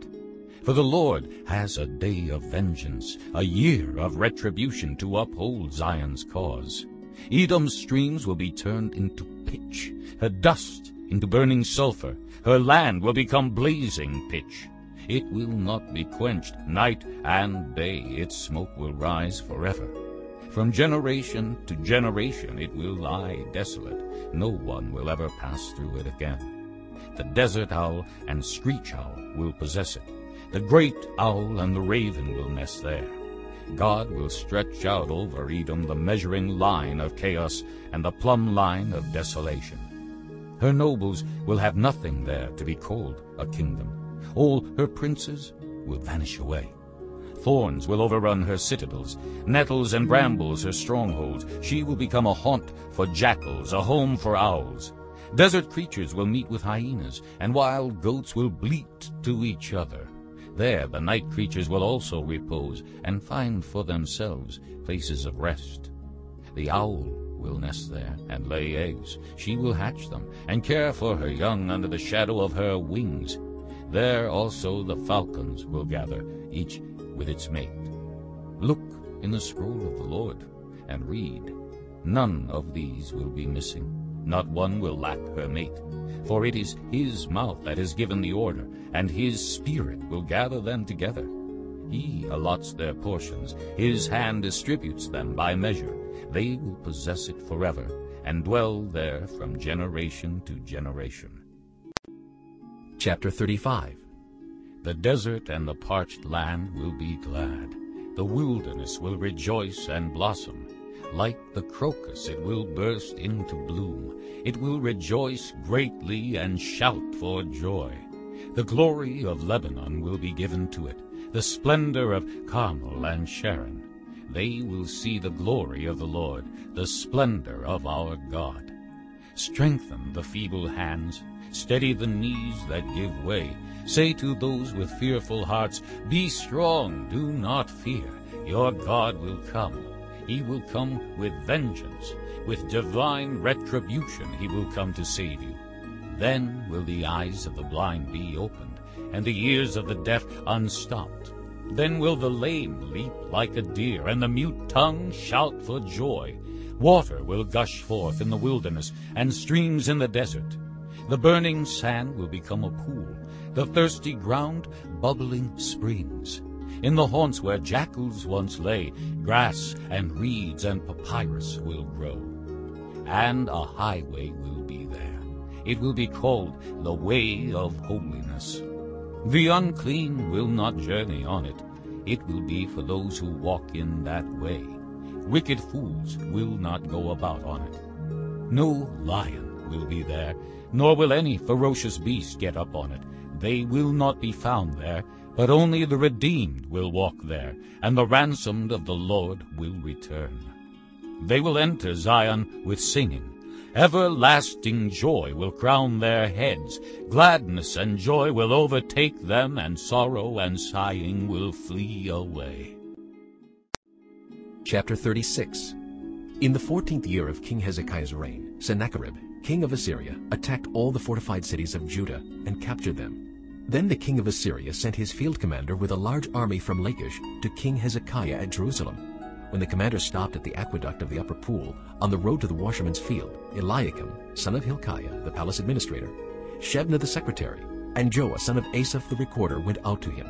For the Lord has a day of vengeance, a year of retribution to uphold Zion's cause. Edom's streams will be turned into pitch, her dust into burning sulfur. Her land will become blazing pitch. It will not be quenched night and day. Its smoke will rise forever. From generation to generation it will lie desolate. No one will ever pass through it again. The desert owl and screech owl will possess it. The great owl and the raven will nest there. God will stretch out over Edom the measuring line of chaos and the plumb line of desolation. Her nobles will have nothing there to be called a kingdom. All her princes will vanish away. Thorns will overrun her citadels, nettles and brambles her strongholds. She will become a haunt for jackals, a home for owls. Desert creatures will meet with hyenas, and wild goats will bleat to each other. There the night creatures will also repose, and find for themselves places of rest. The owl will nest there and lay eggs. She will hatch them, and care for her young under the shadow of her wings. There also the falcons will gather, each with its mate. Look in the scroll of the Lord and read. None of these will be missing. Not one will lack her mate. For it is his mouth that has given the order, and his spirit will gather them together. He allots their portions. His hand distributes them by measure. They will possess it forever, and dwell there from generation to generation. Chapter 35 The desert and the parched land will be glad. The wilderness will rejoice and blossom. Like the crocus it will burst into bloom. It will rejoice greatly and shout for joy. The glory of Lebanon will be given to it, the splendor of Carmel and Sharon. They will see the glory of the Lord, the splendor of our God. Strengthen the feeble hands, steady the knees that give way. Say to those with fearful hearts, Be strong, do not fear. Your God will come. He will come with vengeance. With divine retribution he will come to save you. Then will the eyes of the blind be opened, and the ears of the deaf unstopped. Then will the lame leap like a deer, and the mute tongue shout for joy. Water will gush forth in the wilderness, and streams in the desert. The burning sand will become a pool, the thirsty ground bubbling springs. In the haunts where jackals once lay, grass and reeds and papyrus will grow. And a highway will be there. It will be called the Way of Holiness. The unclean will not journey on it. It will be for those who walk in that way. Wicked fools will not go about on it. No lion will be there, nor will any ferocious beast get up on it. They will not be found there, but only the redeemed will walk there, and the ransomed of the Lord will return. They will enter Zion with singing. Everlasting joy will crown their heads. Gladness and joy will overtake them, and sorrow and sighing will flee away. Chapter 36 In the fourteenth year of King Hezekiah's reign, Sennacherib, king of Assyria, attacked all the fortified cities of Judah and captured them. Then the king of Assyria sent his field commander with a large army from Lachish to King Hezekiah at Jerusalem. When the commander stopped at the aqueduct of the upper pool, on the road to the washerman's field, Eliakim, son of Hilkiah, the palace administrator, Shebna the secretary, and Joah, son of Asaph the recorder, went out to him.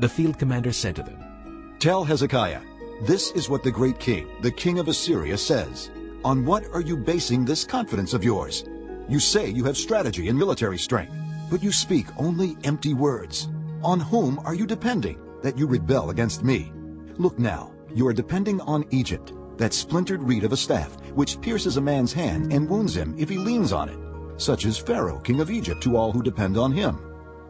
The field commander said to them, Tell Hezekiah, this is what the great king, the king of Assyria, says. On what are you basing this confidence of yours? You say you have strategy and military strength, but you speak only empty words. On whom are you depending that you rebel against me? Look now, you are depending on Egypt, that splintered reed of a staff, which pierces a man's hand and wounds him if he leans on it. Such is Pharaoh, king of Egypt, to all who depend on him.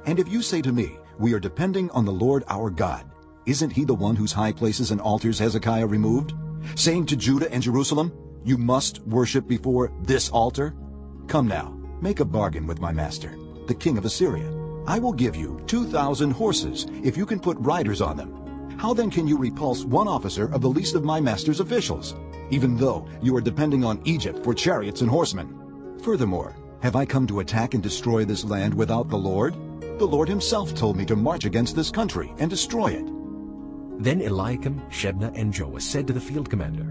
And if you say to me, We are depending on the Lord our God, isn't he the one whose high places and altars Hezekiah removed? Saying to Judah and Jerusalem, You must worship before this altar? Come now, make a bargain with my master, the king of Assyria. I will give you 2,000 horses if you can put riders on them. How then can you repulse one officer of the least of my master's officials, even though you are depending on Egypt for chariots and horsemen? Furthermore, have I come to attack and destroy this land without the Lord? The Lord himself told me to march against this country and destroy it. Then Eliakim, Shebna, and Joah said to the field commander,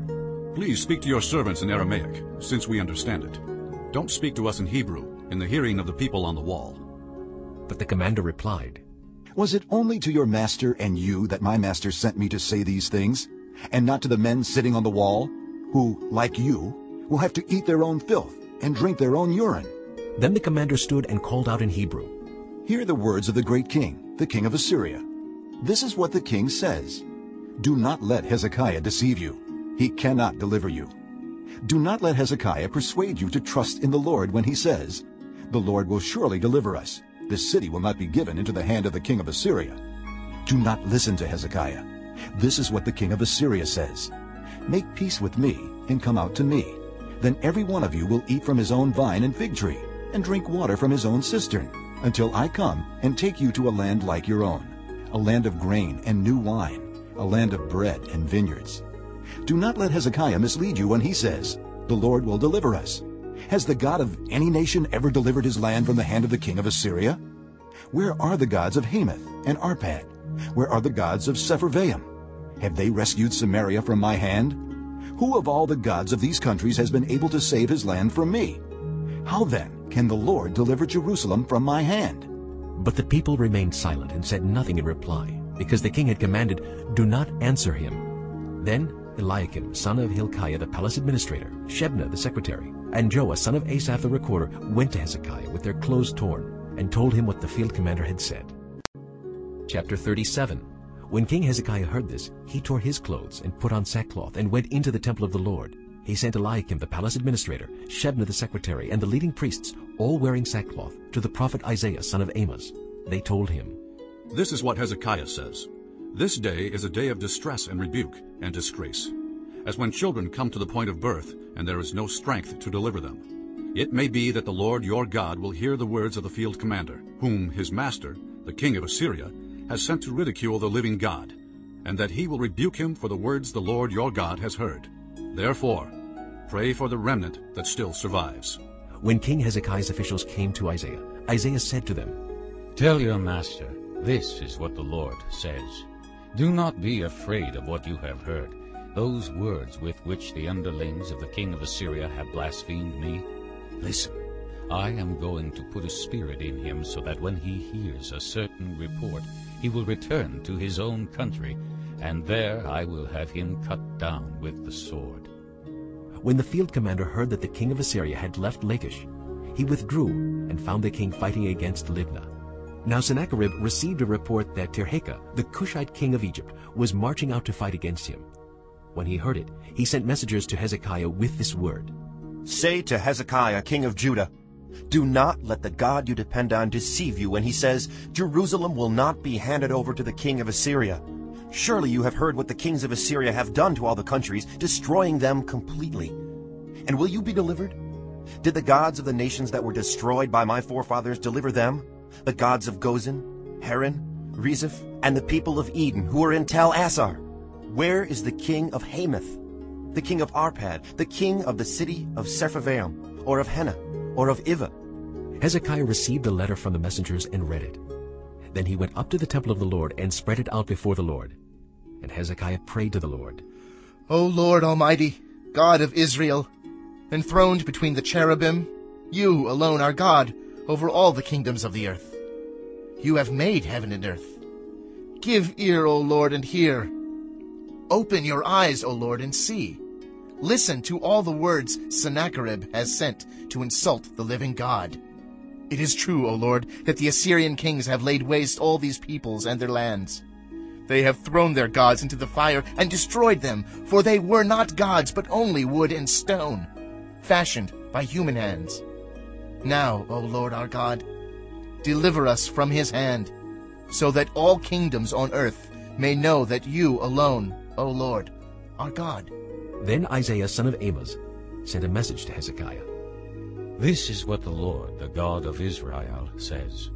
Please speak to your servants in Aramaic, since we understand it. Don't speak to us in Hebrew, in the hearing of the people on the wall. But the commander replied, Was it only to your master and you that my master sent me to say these things, and not to the men sitting on the wall, who, like you, will have to eat their own filth and drink their own urine? Then the commander stood and called out in Hebrew, Hear the words of the great king, the king of Assyria. This is what the king says. Do not let Hezekiah deceive you. He cannot deliver you. Do not let Hezekiah persuade you to trust in the Lord when he says, The Lord will surely deliver us. This city will not be given into the hand of the king of Assyria. Do not listen to Hezekiah. This is what the king of Assyria says. Make peace with me and come out to me. Then every one of you will eat from his own vine and fig tree, and drink water from his own cistern, until I come and take you to a land like your own, a land of grain and new wine, a land of bread and vineyards. Do not let Hezekiah mislead you when he says, The Lord will deliver us. Has the God of any nation ever delivered his land from the hand of the king of Assyria? Where are the gods of Hamath and Arpad? Where are the gods of Sepharvaim? Have they rescued Samaria from my hand? Who of all the gods of these countries has been able to save his land from me? How then can the Lord deliver Jerusalem from my hand? But the people remained silent and said nothing in reply, because the king had commanded, Do not answer him. Then Eliakim, son of Hilkiah the palace administrator, Shebna the secretary, and Joah, son of Asaph the recorder, went to Hezekiah with their clothes torn, and told him what the field commander had said. Chapter 37 When King Hezekiah heard this, he tore his clothes and put on sackcloth and went into the temple of the Lord. He sent Eliakim the palace administrator, Shebna the secretary, and the leading priests, all wearing sackcloth, to the prophet Isaiah son of Amos. They told him, This is what Hezekiah says. This day is a day of distress and rebuke and disgrace, as when children come to the point of birth, and there is no strength to deliver them. It may be that the Lord your God will hear the words of the field commander, whom his master, the king of Assyria, has sent to ridicule the living God, and that he will rebuke him for the words the Lord your God has heard. Therefore, pray for the remnant that still survives. When King Hezekiah's officials came to Isaiah, Isaiah said to them, Tell your master, this is what the Lord says. Do not be afraid of what you have heard, those words with which the underlings of the king of Assyria have blasphemed me. Listen, I am going to put a spirit in him so that when he hears a certain report, he will return to his own country, and there I will have him cut down with the sword. When the field commander heard that the king of Assyria had left Lachish, he withdrew and found the king fighting against Libnah. Now Sennacherib received a report that Tirhakah, the Cushite king of Egypt, was marching out to fight against him. When he heard it, he sent messengers to Hezekiah with this word. Say to Hezekiah, king of Judah, Do not let the God you depend on deceive you when he says, Jerusalem will not be handed over to the king of Assyria. Surely you have heard what the kings of Assyria have done to all the countries, destroying them completely. And will you be delivered? Did the gods of the nations that were destroyed by my forefathers deliver them? The gods of Gozan, Haran, Rezeph, and the people of Eden who are in Tel Assar? Where is the king of Hamath, the king of Arpad, the king of the city of Sepharvaim, or of Hena, or of Ivvah? Hezekiah received the letter from the messengers and read it. Then he went up to the temple of the Lord and spread it out before the Lord. And Hezekiah prayed to the Lord. O Lord Almighty, God of Israel, enthroned between the cherubim, you alone are God over all the kingdoms of the earth. You have made heaven and earth. Give ear, O Lord, and hear. Open your eyes, O Lord, and see. Listen to all the words Sennacherib has sent to insult the living God. It is true, O Lord, that the Assyrian kings have laid waste all these peoples and their lands. They have thrown their gods into the fire and destroyed them, for they were not gods, but only wood and stone, fashioned by human hands. Now, O Lord our God, deliver us from his hand, so that all kingdoms on earth may know that you alone, O Lord, our God. Then Isaiah son of Amos sent a message to Hezekiah. This is what the Lord, the God of Israel, says.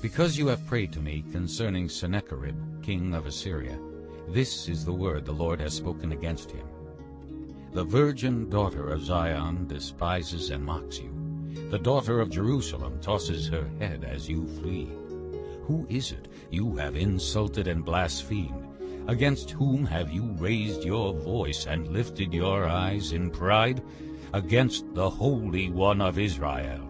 Because you have prayed to me concerning Sennacherib, king of Assyria, this is the word the Lord has spoken against him. The virgin daughter of Zion despises and mocks you. The daughter of Jerusalem tosses her head as you flee. Who is it you have insulted and blasphemed? Against whom have you raised your voice and lifted your eyes in pride? Against the Holy One of Israel.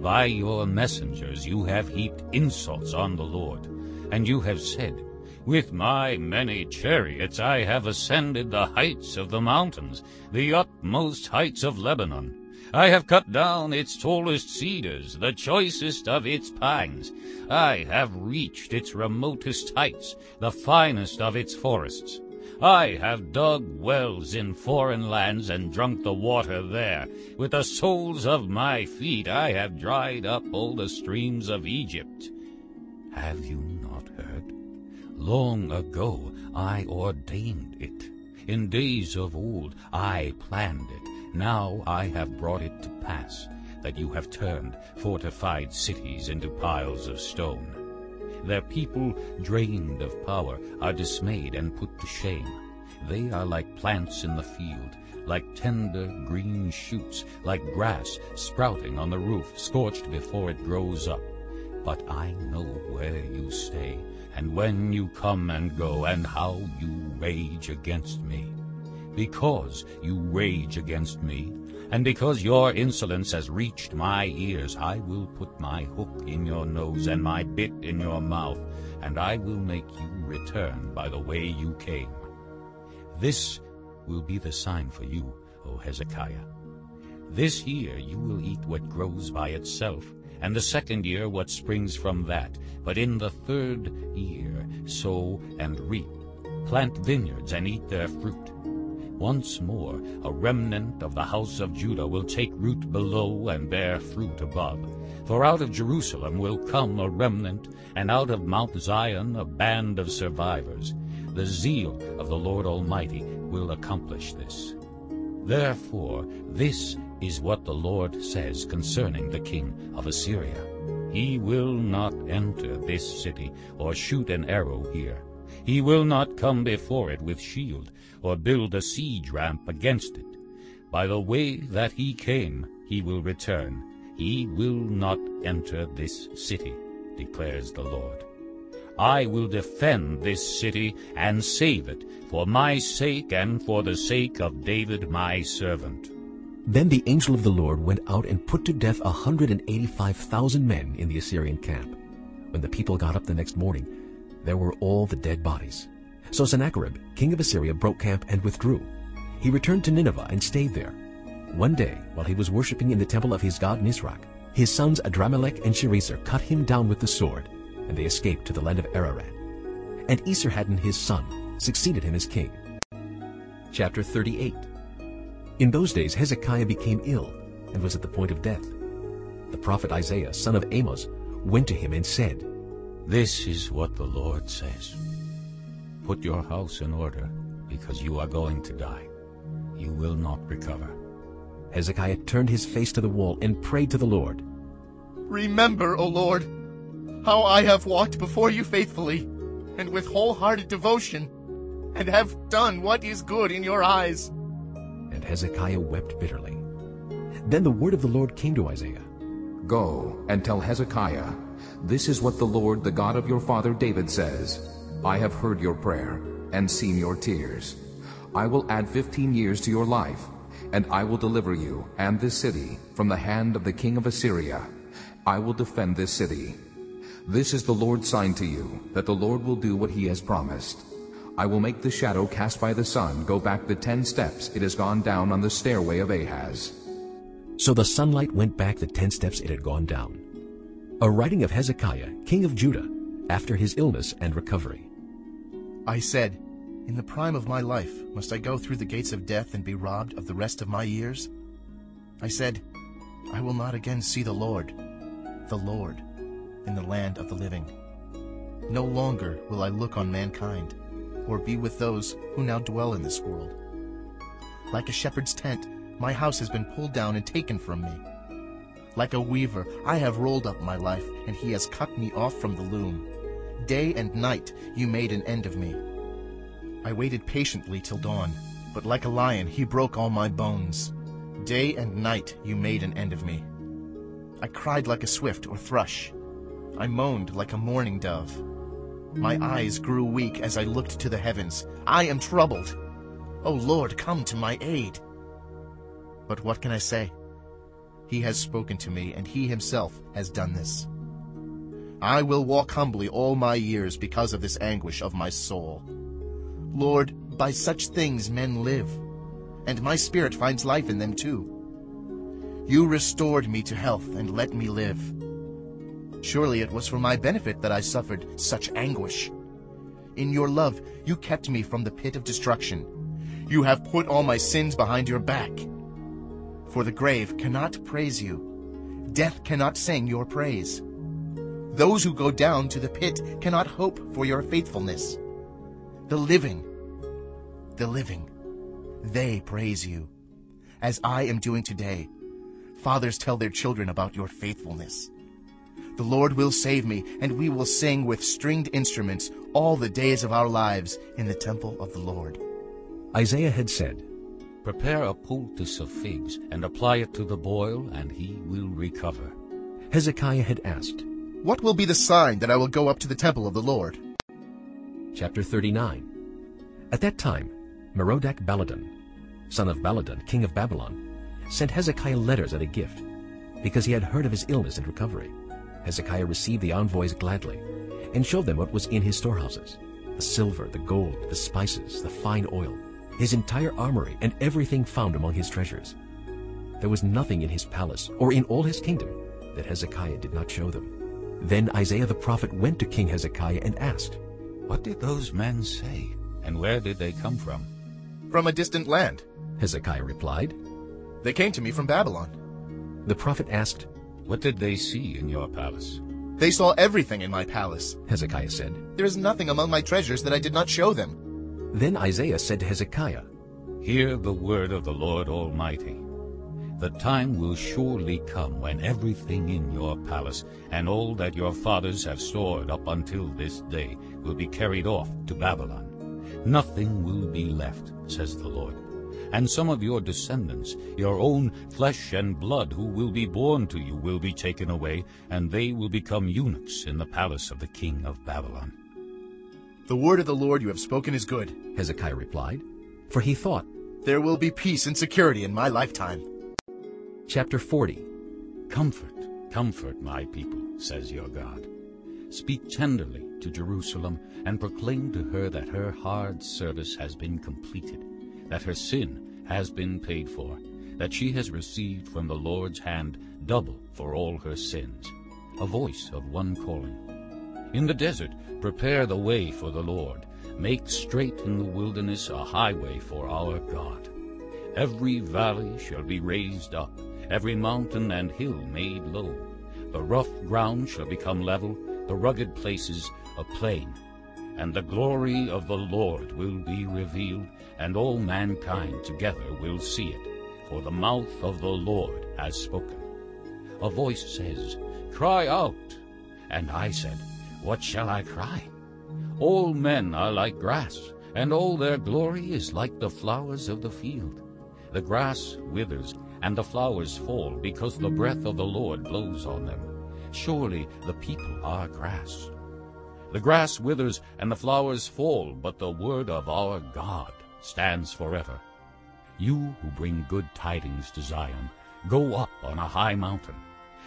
By your messengers you have heaped insults on the Lord, and you have said, With my many chariots I have ascended the heights of the mountains, the utmost heights of Lebanon. I have cut down its tallest cedars, the choicest of its pines. I have reached its remotest heights, the finest of its forests. I have dug wells in foreign lands and drunk the water there. With the soles of my feet I have dried up all the streams of Egypt. Have you not heard? Long ago I ordained it. In days of old I planned it. Now I have brought it to pass, that you have turned fortified cities into piles of stone. Their people, drained of power, are dismayed and put to shame. They are like plants in the field, like tender green shoots, like grass sprouting on the roof, scorched before it grows up. But I know where you stay, and when you come and go, and how you rage against me. Because you rage against me, and because your insolence has reached my ears, I will put my hook in your nose and my bit in your mouth, and I will make you return by the way you came. This will be the sign for you, O Hezekiah. This year you will eat what grows by itself, and the second year what springs from that. But in the third year sow and reap, plant vineyards and eat their fruit. Once more a remnant of the house of Judah will take root below and bear fruit above. For out of Jerusalem will come a remnant, and out of Mount Zion a band of survivors. The zeal of the Lord Almighty will accomplish this. Therefore this is what the Lord says concerning the king of Assyria. He will not enter this city, or shoot an arrow here. He will not come before it with shield, or build a siege ramp against it. By the way that he came he will return. He will not enter this city, declares the Lord. I will defend this city and save it, for my sake and for the sake of David my servant. Then the angel of the Lord went out and put to death a hundred and eighty-five thousand men in the Assyrian camp. When the people got up the next morning, there were all the dead bodies. So Sennacherib, king of Assyria, broke camp and withdrew. He returned to Nineveh and stayed there. One day, while he was worshipping in the temple of his god Nisroch, his sons Adramelech and Sharezer cut him down with the sword, and they escaped to the land of Ararat. And Esarhaddon his son succeeded him as king. Chapter 38 In those days Hezekiah became ill and was at the point of death. The prophet Isaiah, son of Amos, went to him and said, This is what the Lord says. Put your house in order, because you are going to die. You will not recover. Hezekiah turned his face to the wall and prayed to the Lord. Remember, O Lord, how I have walked before you faithfully and with wholehearted devotion, and have done what is good in your eyes. And Hezekiah wept bitterly. Then the word of the Lord came to Isaiah. Go and tell Hezekiah, This is what the Lord, the God of your father David says, I have heard your prayer and seen your tears. I will add fifteen years to your life, and I will deliver you and this city from the hand of the king of Assyria. I will defend this city. This is the Lord's sign to you, that the Lord will do what he has promised. I will make the shadow cast by the sun go back the ten steps it has gone down on the stairway of Ahaz. So the sunlight went back the ten steps it had gone down. A writing of Hezekiah, king of Judah, after his illness and recovery. I said, In the prime of my life must I go through the gates of death and be robbed of the rest of my years? I said, I will not again see the Lord, the Lord, in the land of the living. No longer will I look on mankind, or be with those who now dwell in this world. Like a shepherd's tent, my house has been pulled down and taken from me. Like a weaver, I have rolled up my life, and he has cut me off from the loom. Day and night you made an end of me. I waited patiently till dawn, but like a lion he broke all my bones. Day and night you made an end of me. I cried like a swift or thrush. I moaned like a mourning dove. My eyes grew weak as I looked to the heavens. I am troubled. O Lord, come to my aid. But what can I say? He has spoken to me, and he himself has done this. I will walk humbly all my years because of this anguish of my soul. Lord, by such things men live, and my spirit finds life in them too. You restored me to health and let me live. Surely it was for my benefit that I suffered such anguish. In your love you kept me from the pit of destruction. You have put all my sins behind your back. For the grave cannot praise you. Death cannot sing your praise. Those who go down to the pit cannot hope for your faithfulness. The living, the living, they praise you, as I am doing today. Fathers tell their children about your faithfulness. The Lord will save me, and we will sing with stringed instruments all the days of our lives in the temple of the Lord. Isaiah had said, Prepare a poultice of figs, and apply it to the boil, and he will recover. Hezekiah had asked, What will be the sign that I will go up to the temple of the Lord? Chapter 39 At that time, Merodach Baladan, son of Baladan, king of Babylon, sent Hezekiah letters and a gift, because he had heard of his illness and recovery. Hezekiah received the envoys gladly, and showed them what was in his storehouses, the silver, the gold, the spices, the fine oil, his entire armory, and everything found among his treasures. There was nothing in his palace or in all his kingdom that Hezekiah did not show them. Then Isaiah the prophet went to King Hezekiah and asked, What did those men say, and where did they come from? From a distant land, Hezekiah replied. They came to me from Babylon. The prophet asked, What did they see in your palace? They saw everything in my palace. Hezekiah said. There is nothing among my treasures that I did not show them. Then Isaiah said to Hezekiah, Hear the word of the Lord Almighty. The time will surely come when everything in your palace and all that your fathers have stored up until this day will be carried off to Babylon. Nothing will be left, says the Lord. And some of your descendants, your own flesh and blood, who will be born to you, will be taken away, and they will become eunuchs in the palace of the king of Babylon. The word of the Lord you have spoken is good. Hezekiah replied, for he thought, There will be peace and security in my lifetime. Chapter 40 Comfort, comfort my people, says your God. Speak tenderly to Jerusalem, and proclaim to her that her hard service has been completed, that her sin has been paid for, that she has received from the Lord's hand double for all her sins. A voice of one calling. In the desert prepare the way for the Lord. Make straight in the wilderness a highway for our God. Every valley shall be raised up, every mountain and hill made low. The rough ground shall become level, the rugged places a plain. And the glory of the Lord will be revealed, and all mankind together will see it, for the mouth of the Lord has spoken. A voice says, Cry out. And I said, What shall I cry? All men are like grass, and all their glory is like the flowers of the field. The grass withers, and the flowers fall, because the breath of the Lord blows on them. Surely the people are grass. The grass withers and the flowers fall, but the word of our God stands forever. You who bring good tidings to Zion, go up on a high mountain.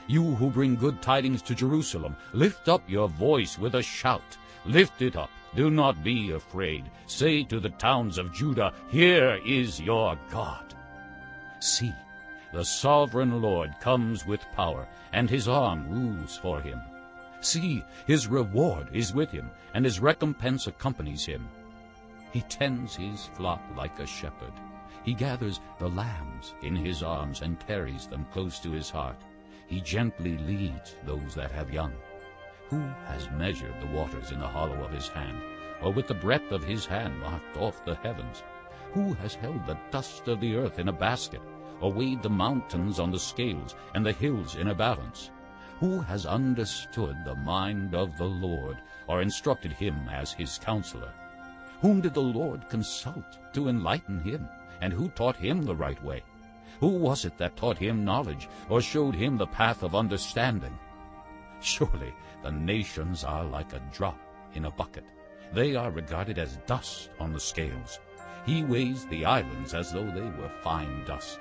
You who bring good tidings to Jerusalem, lift up your voice with a shout. Lift it up, do not be afraid. Say to the towns of Judah, Here is your God. See, the sovereign Lord comes with power, and his arm rules for him. See, his reward is with him, and his recompense accompanies him. He tends his flock like a shepherd. He gathers the lambs in his arms and carries them close to his heart. He gently leads those that have young. Who has measured the waters in the hollow of his hand, or with the breadth of his hand marked off the heavens? Who has held the dust of the earth in a basket, or weighed the mountains on the scales and the hills in a balance? Who has understood the mind of the Lord, or instructed him as his counselor? Whom did the Lord consult to enlighten him, and who taught him the right way? Who was it that taught him knowledge, or showed him the path of understanding? Surely the nations are like a drop in a bucket. They are regarded as dust on the scales. He weighs the islands as though they were fine dust.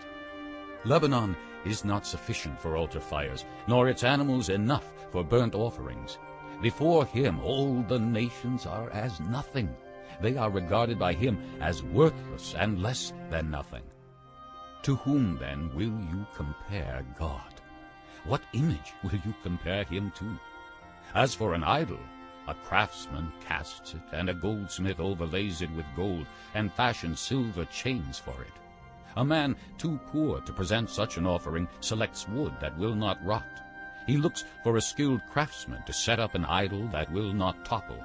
Lebanon is not sufficient for altar fires, nor its animals enough for burnt offerings. Before him all the nations are as nothing. They are regarded by him as worthless and less than nothing. To whom then will you compare God? What image will you compare him to? As for an idol, a craftsman casts it, and a goldsmith overlays it with gold, and fashions silver chains for it. A man too poor to present such an offering selects wood that will not rot. He looks for a skilled craftsman to set up an idol that will not topple.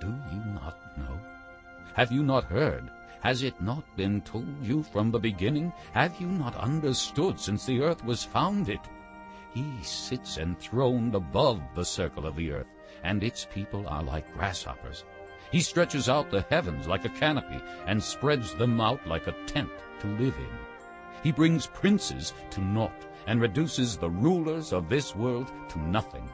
Do you not know? Have you not heard? Has it not been told you from the beginning? Have you not understood since the earth was founded? He sits enthroned above the circle of the earth, and its people are like grasshoppers. He stretches out the heavens like a canopy, and spreads them out like a tent to live in. He brings princes to naught, and reduces the rulers of this world to nothing.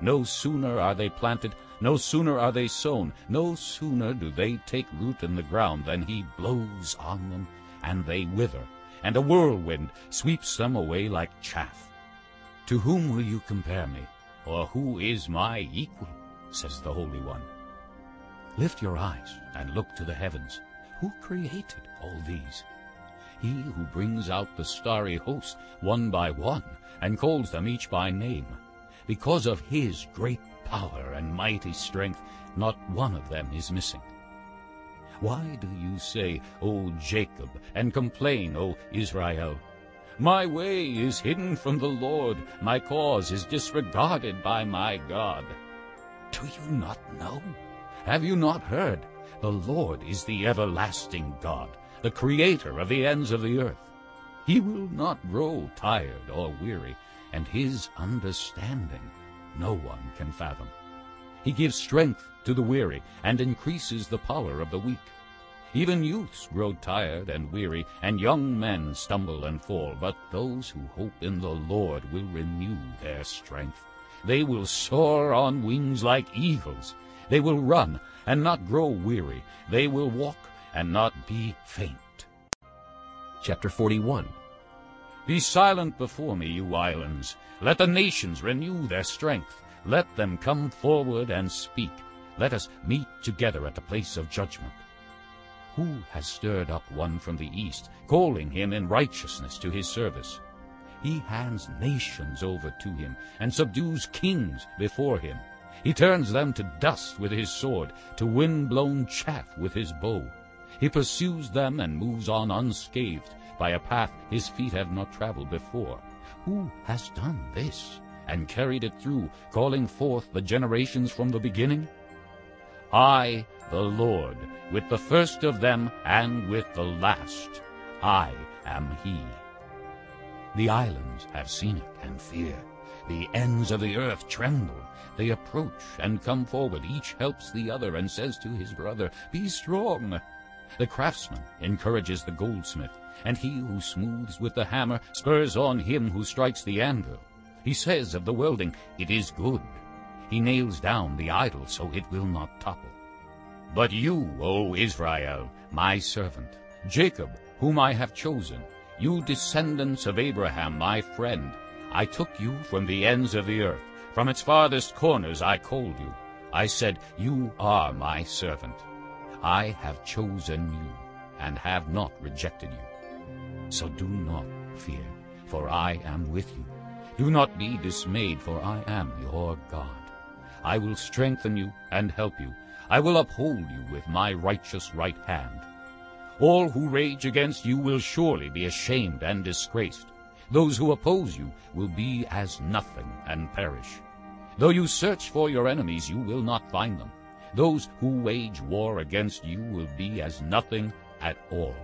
No sooner are they planted, no sooner are they sown, no sooner do they take root in the ground than he blows on them, and they wither, and a whirlwind sweeps them away like chaff. To whom will you compare me, or who is my equal? says the Holy One. Lift your eyes and look to the heavens. Who created all these? He who brings out the starry host one by one and calls them each by name. Because of his great power and mighty strength, not one of them is missing. Why do you say, O Jacob, and complain, O Israel? My way is hidden from the Lord, my cause is disregarded by my God. Do you not know? Have you not heard? The Lord is the everlasting God, the creator of the ends of the earth. He will not grow tired or weary, and his understanding no one can fathom. He gives strength to the weary and increases the power of the weak. Even youths grow tired and weary, and young men stumble and fall. But those who hope in the Lord will renew their strength. They will soar on wings like eagles. They will run and not grow weary. They will walk and not be faint. Chapter 41 Be silent before me, you islands. Let the nations renew their strength. Let them come forward and speak. Let us meet together at the place of judgment. Who has stirred up one from the east, calling him in righteousness to his service? He hands nations over to him, and subdues kings before him. He turns them to dust with his sword, to wind-blown chaff with his bow. He pursues them and moves on unscathed, by a path his feet have not traveled before. Who has done this, and carried it through, calling forth the generations from the beginning? I, the Lord, with the first of them and with the last. I am he. The islands have seen it and fear. The ends of the earth tremble. They approach and come forward. Each helps the other and says to his brother, Be strong. The craftsman encourages the goldsmith, and he who smooths with the hammer spurs on him who strikes the anvil. He says of the welding, It is good. He nails down the idol so it will not topple. But you, O Israel, my servant, Jacob, whom I have chosen, you descendants of Abraham, my friend, I took you from the ends of the earth. From its farthest corners I called you. I said, You are my servant. I have chosen you and have not rejected you. So do not fear, for I am with you. Do not be dismayed, for I am your God. I will strengthen you and help you. I will uphold you with my righteous right hand. All who rage against you will surely be ashamed and disgraced. Those who oppose you will be as nothing and perish. Though you search for your enemies, you will not find them. Those who wage war against you will be as nothing at all.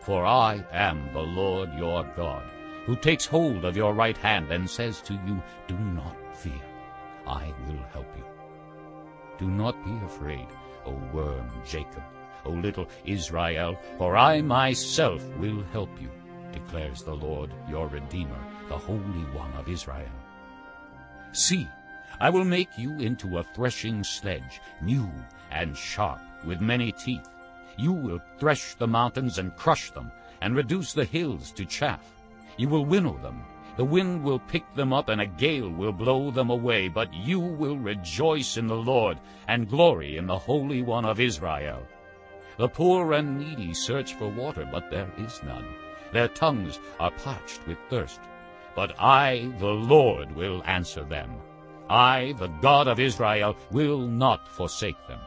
For I am the Lord your God, who takes hold of your right hand and says to you, Do not fear, I will help you. Do not be afraid, O worm Jacob, O little Israel, for I myself will help you, declares the Lord your Redeemer, the Holy One of Israel. See, I will make you into a threshing sledge, new and sharp, with many teeth. You will thresh the mountains and crush them, and reduce the hills to chaff. You will winnow them. The wind will pick them up, and a gale will blow them away. But you will rejoice in the Lord, and glory in the Holy One of Israel. The poor and needy search for water, but there is none. Their tongues are parched with thirst. But I, the Lord, will answer them. I, the God of Israel, will not forsake them.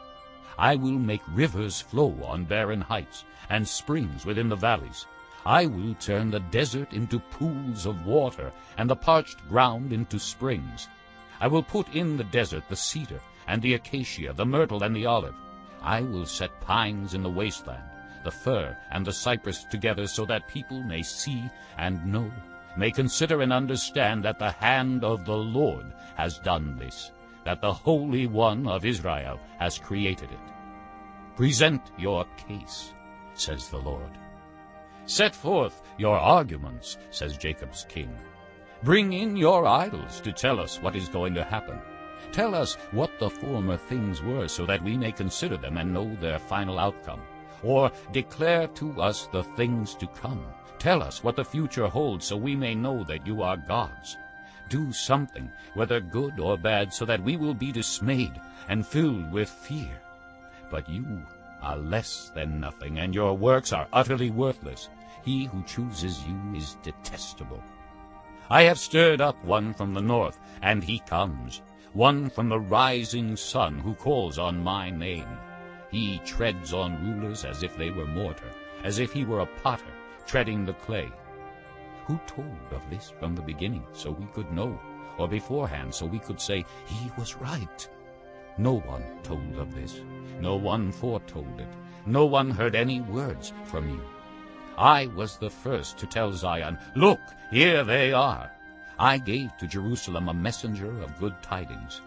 I will make rivers flow on barren heights, and springs within the valleys. I will turn the desert into pools of water, and the parched ground into springs. I will put in the desert the cedar, and the acacia, the myrtle, and the olive. I will set pines in the wasteland, the fir and the cypress together, so that people may see and know, may consider and understand that the hand of the Lord has done this, that the Holy One of Israel has created it. Present your case, says the Lord. Set forth your arguments, says Jacob's king. Bring in your idols to tell us what is going to happen. Tell us what the former things were, so that we may consider them and know their final outcome. Or declare to us the things to come. Tell us what the future holds, so we may know that you are gods. Do something, whether good or bad, so that we will be dismayed and filled with fear. But you are less than nothing, and your works are utterly worthless. He who chooses you is detestable. I have stirred up one from the north, and he comes, one from the rising sun who calls on my name. He treads on rulers as if they were mortar, as if he were a potter treading the clay. Who told of this from the beginning, so we could know, or beforehand, so we could say, He was right? No one told of this. No one foretold it. No one heard any words from you. I was the first to tell Zion, Look, here they are. I gave to Jerusalem a messenger of good tidings.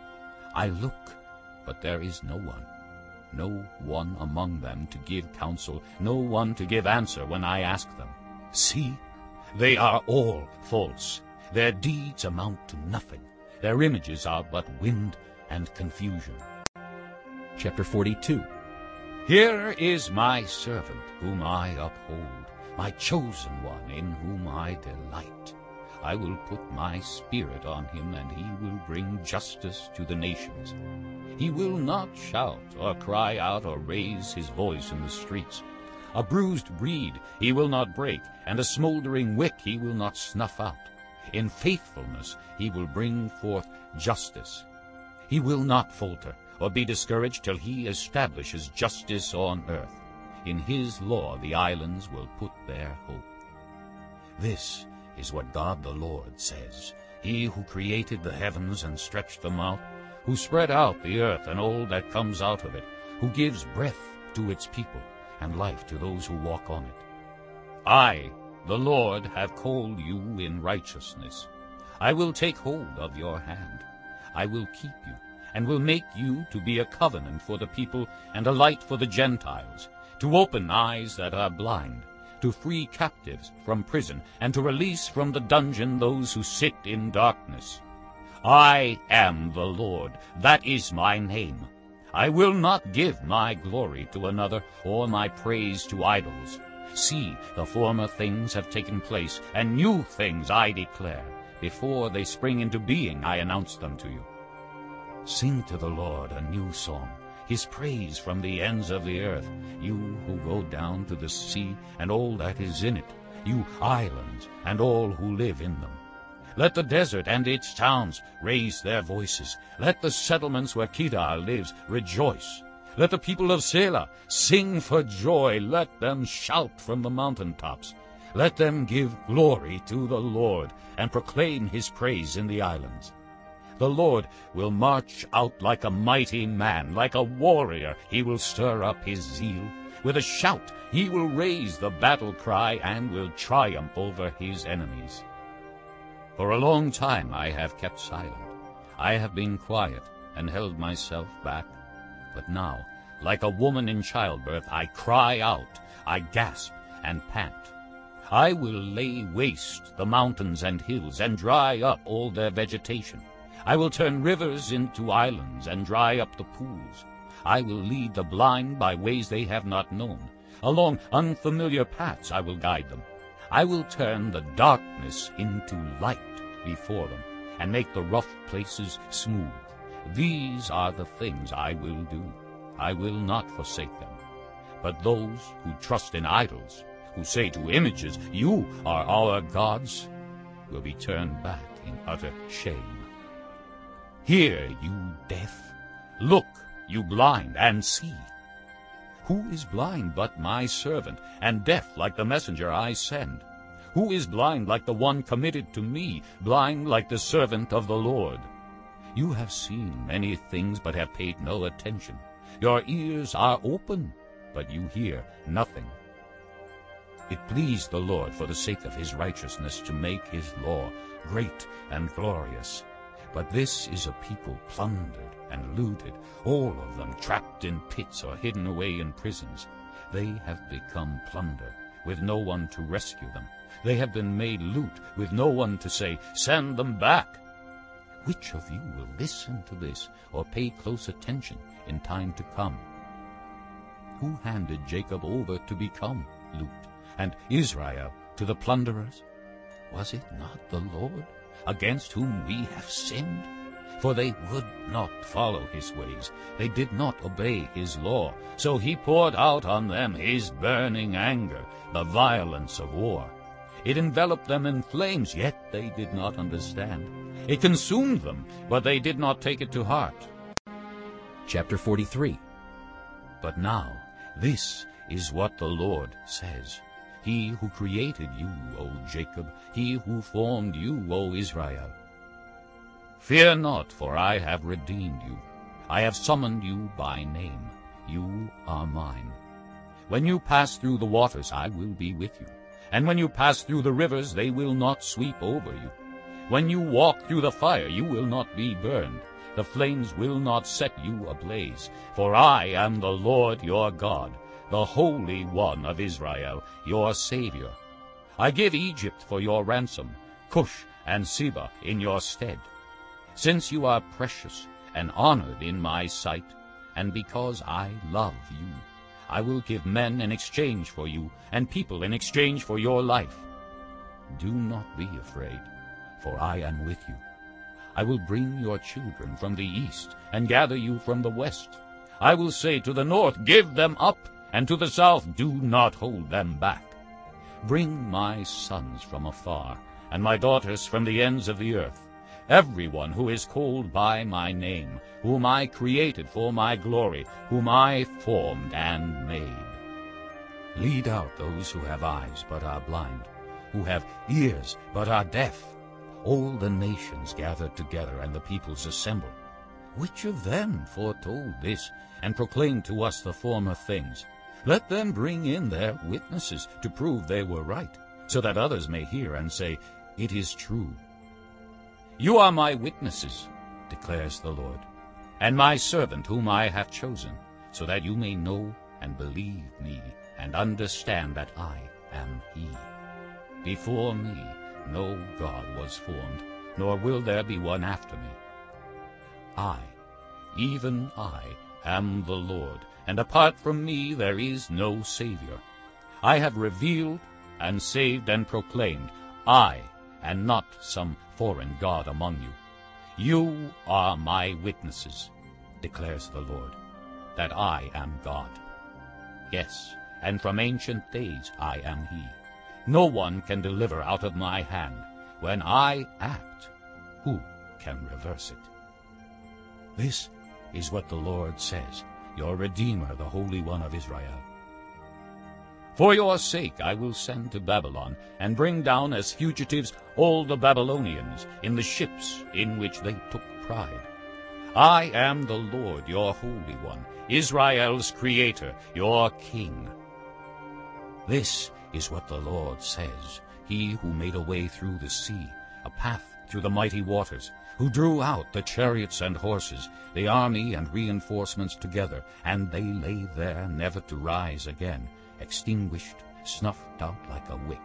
I look, but there is no one. No one among them to give counsel, no one to give answer when I ask them. See, they are all false. Their deeds amount to nothing. Their images are but wind and confusion. Chapter 42 Here is my servant whom I uphold, my chosen one in whom I delight. I will put my spirit on him, and he will bring justice to the nations. He will not shout or cry out or raise his voice in the streets. A bruised reed he will not break, and a smoldering wick he will not snuff out. In faithfulness he will bring forth justice. He will not falter or be discouraged till he establishes justice on earth. In his law the islands will put their hope. This is what God the Lord says, He who created the heavens and stretched them out, who spread out the earth and all that comes out of it, who gives breath to its people and life to those who walk on it. I, the Lord, have called you in righteousness. I will take hold of your hand. I will keep you, and will make you to be a covenant for the people and a light for the Gentiles, to open eyes that are blind, to free captives from prison, and to release from the dungeon those who sit in darkness. I am the Lord, that is my name. I will not give my glory to another, or my praise to idols. See, the former things have taken place, and new things I declare. Before they spring into being, I announce them to you. Sing to the Lord a new song, his praise from the ends of the earth, you who go down to the sea and all that is in it, you islands and all who live in them. Let the desert and its towns raise their voices. Let the settlements where Kedar lives rejoice. Let the people of Sela sing for joy. Let them shout from the mountain tops. Let them give glory to the Lord and proclaim his praise in the islands. The Lord will march out like a mighty man, like a warrior. He will stir up his zeal. With a shout he will raise the battle cry and will triumph over his enemies. For a long time I have kept silent. I have been quiet and held myself back. But now, like a woman in childbirth, I cry out, I gasp and pant. I will lay waste the mountains and hills and dry up all their vegetation. I will turn rivers into islands and dry up the pools. I will lead the blind by ways they have not known. Along unfamiliar paths I will guide them. I will turn the darkness into light before them, and make the rough places smooth. These are the things I will do. I will not forsake them. But those who trust in idols, who say to images, You are our gods, will be turned back in utter shame. Hear, you deaf. Look, you blind, and see. Who is blind but my servant, and deaf like the messenger I send? Who is blind like the one committed to me, blind like the servant of the Lord? You have seen many things, but have paid no attention. Your ears are open, but you hear nothing. It pleased the Lord for the sake of his righteousness to make his law great and glorious. But this is a people plundered and looted, all of them trapped in pits or hidden away in prisons. They have become plunder, with no one to rescue them. They have been made loot, with no one to say, Send them back. Which of you will listen to this, or pay close attention in time to come? Who handed Jacob over to become loot, and Israel to the plunderers? Was it not the Lord, against whom we have sinned? For they would not follow his ways, they did not obey his law. So he poured out on them his burning anger, the violence of war. It enveloped them in flames, yet they did not understand. It consumed them, but they did not take it to heart. Chapter 43 But now this is what the Lord says. He who created you, O Jacob, he who formed you, O Israel. Fear not, for I have redeemed you. I have summoned you by name. You are mine. When you pass through the waters, I will be with you. And when you pass through the rivers, they will not sweep over you. When you walk through the fire, you will not be burned. The flames will not set you ablaze. For I am the Lord your God, the Holy One of Israel, your Savior. I give Egypt for your ransom, Cush and Seba in your stead. Since you are precious and honored in my sight, and because I love you, I will give men in exchange for you, and people in exchange for your life. Do not be afraid, for I am with you. I will bring your children from the east, and gather you from the west. I will say to the north, Give them up, and to the south, Do not hold them back. Bring my sons from afar, and my daughters from the ends of the earth, everyone who is called by my name, whom I created for my glory, whom I formed and made. Lead out those who have eyes but are blind, who have ears but are deaf. All the nations gathered together and the peoples assembled. Which of them foretold this and proclaimed to us the former things? Let them bring in their witnesses to prove they were right, so that others may hear and say, It is true. You are my witnesses, declares the Lord, and my servant whom I have chosen, so that you may know and believe me and understand that I am he. Before me no God was formed, nor will there be one after me. I, even I, am the Lord, and apart from me there is no Savior. I have revealed and saved and proclaimed, I, and not some foreign God among you. You are my witnesses, declares the Lord, that I am God. Yes, and from ancient days I am he. No one can deliver out of my hand. When I act, who can reverse it? This is what the Lord says, your Redeemer, the Holy One of Israel. For your sake I will send to Babylon, and bring down as fugitives all the Babylonians in the ships in which they took pride. I am the Lord, your Holy One, Israel's Creator, your King. This is what the Lord says, He who made a way through the sea, a path through the mighty waters, who drew out the chariots and horses, the army and reinforcements together, and they lay there never to rise again, extinguished, snuffed out like a wick.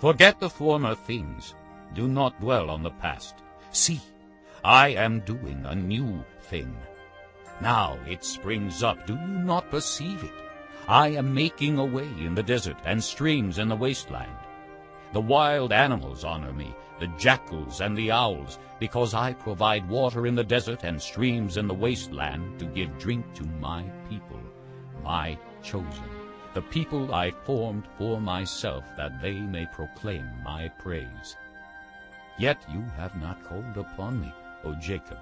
Forget the former things. Do not dwell on the past. See, I am doing a new thing. Now it springs up. Do you not perceive it? I am making a way in the desert and streams in the wasteland. The wild animals honor me, the jackals and the owls, because I provide water in the desert and streams in the wasteland to give drink to my people, my chosen, the people I formed for myself, that they may proclaim my praise. Yet you have not called upon me, O Jacob.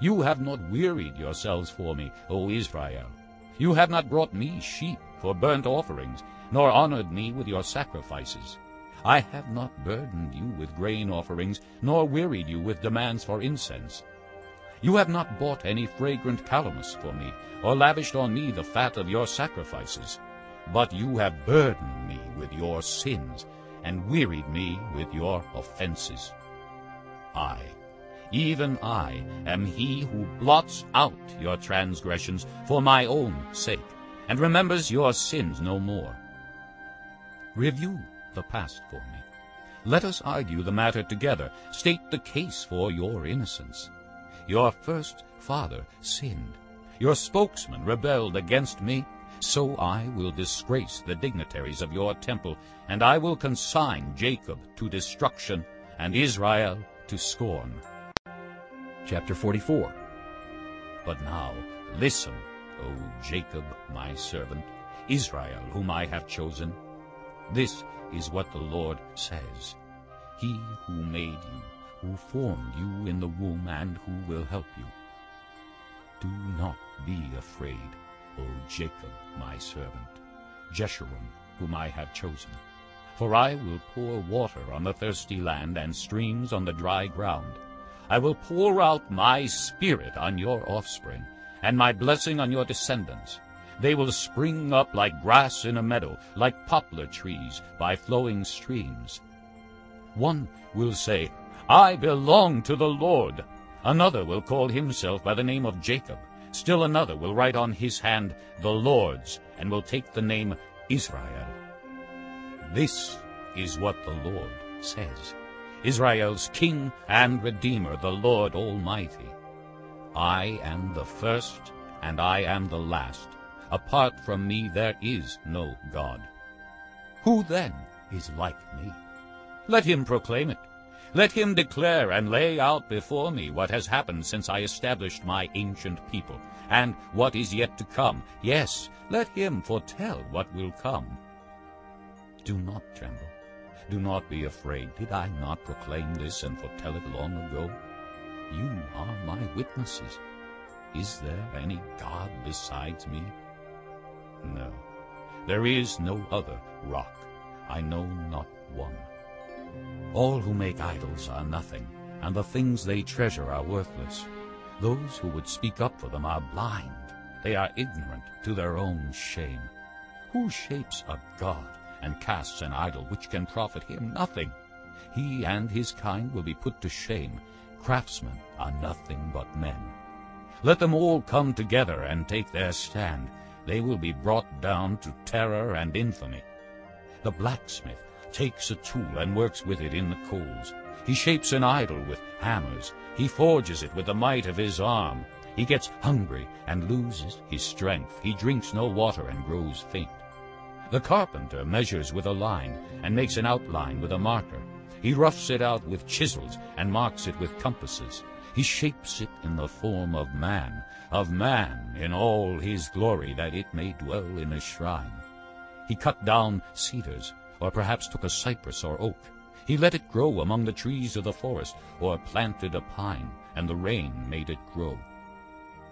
You have not wearied yourselves for me, O Israel. You have not brought me sheep for burnt offerings, nor honored me with your sacrifices. I have not burdened you with grain offerings, nor wearied you with demands for incense. You have not bought any fragrant calamus for me, or lavished on me the fat of your sacrifices. But you have burdened me with your sins, and wearied me with your offenses. I, even I, am he who blots out your transgressions for my own sake, and remembers your sins no more. Review the past for me. Let us argue the matter together. State the case for your innocence. Your first father sinned. Your spokesman rebelled against me. So I will disgrace the dignitaries of your temple, and I will consign Jacob to destruction and Israel to scorn. Chapter 44 But now listen, O Jacob my servant, Israel whom I have chosen. This is what the Lord says. He who made you, who formed you in the womb, and who will help you. Do not be afraid, O Jacob my servant, Jeshurun whom I have chosen. For I will pour water on the thirsty land and streams on the dry ground. I will pour out my spirit on your offspring, and my blessing on your descendants. They will spring up like grass in a meadow, like poplar trees by flowing streams. One will say, I belong to the Lord. Another will call himself by the name of Jacob. Still another will write on his hand, the Lord's, and will take the name Israel. This is what the Lord says, Israel's King and Redeemer, the Lord Almighty. I am the first, and I am the last. Apart from me there is no God. Who then is like me? Let him proclaim it. Let him declare and lay out before me what has happened since I established my ancient people, and what is yet to come. Yes, let him foretell what will come. Do not tremble. Do not be afraid. Did I not proclaim this and foretell it long ago? You are my witnesses. Is there any God besides me? No, there is no other rock. I know not one. All who make idols are nothing, and the things they treasure are worthless. Those who would speak up for them are blind. They are ignorant to their own shame. Who shapes a god and casts an idol which can profit him nothing? He and his kind will be put to shame. Craftsmen are nothing but men. Let them all come together and take their stand. They will be brought down to terror and infamy. The blacksmith takes a tool and works with it in the coals. He shapes an idol with hammers. He forges it with the might of his arm. He gets hungry and loses his strength. He drinks no water and grows faint. The carpenter measures with a line and makes an outline with a marker. He roughs it out with chisels and marks it with compasses. He shapes it in the form of man, of man in all his glory, that it may dwell in a shrine. He cut down cedars, or perhaps took a cypress or oak. He let it grow among the trees of the forest, or planted a pine, and the rain made it grow.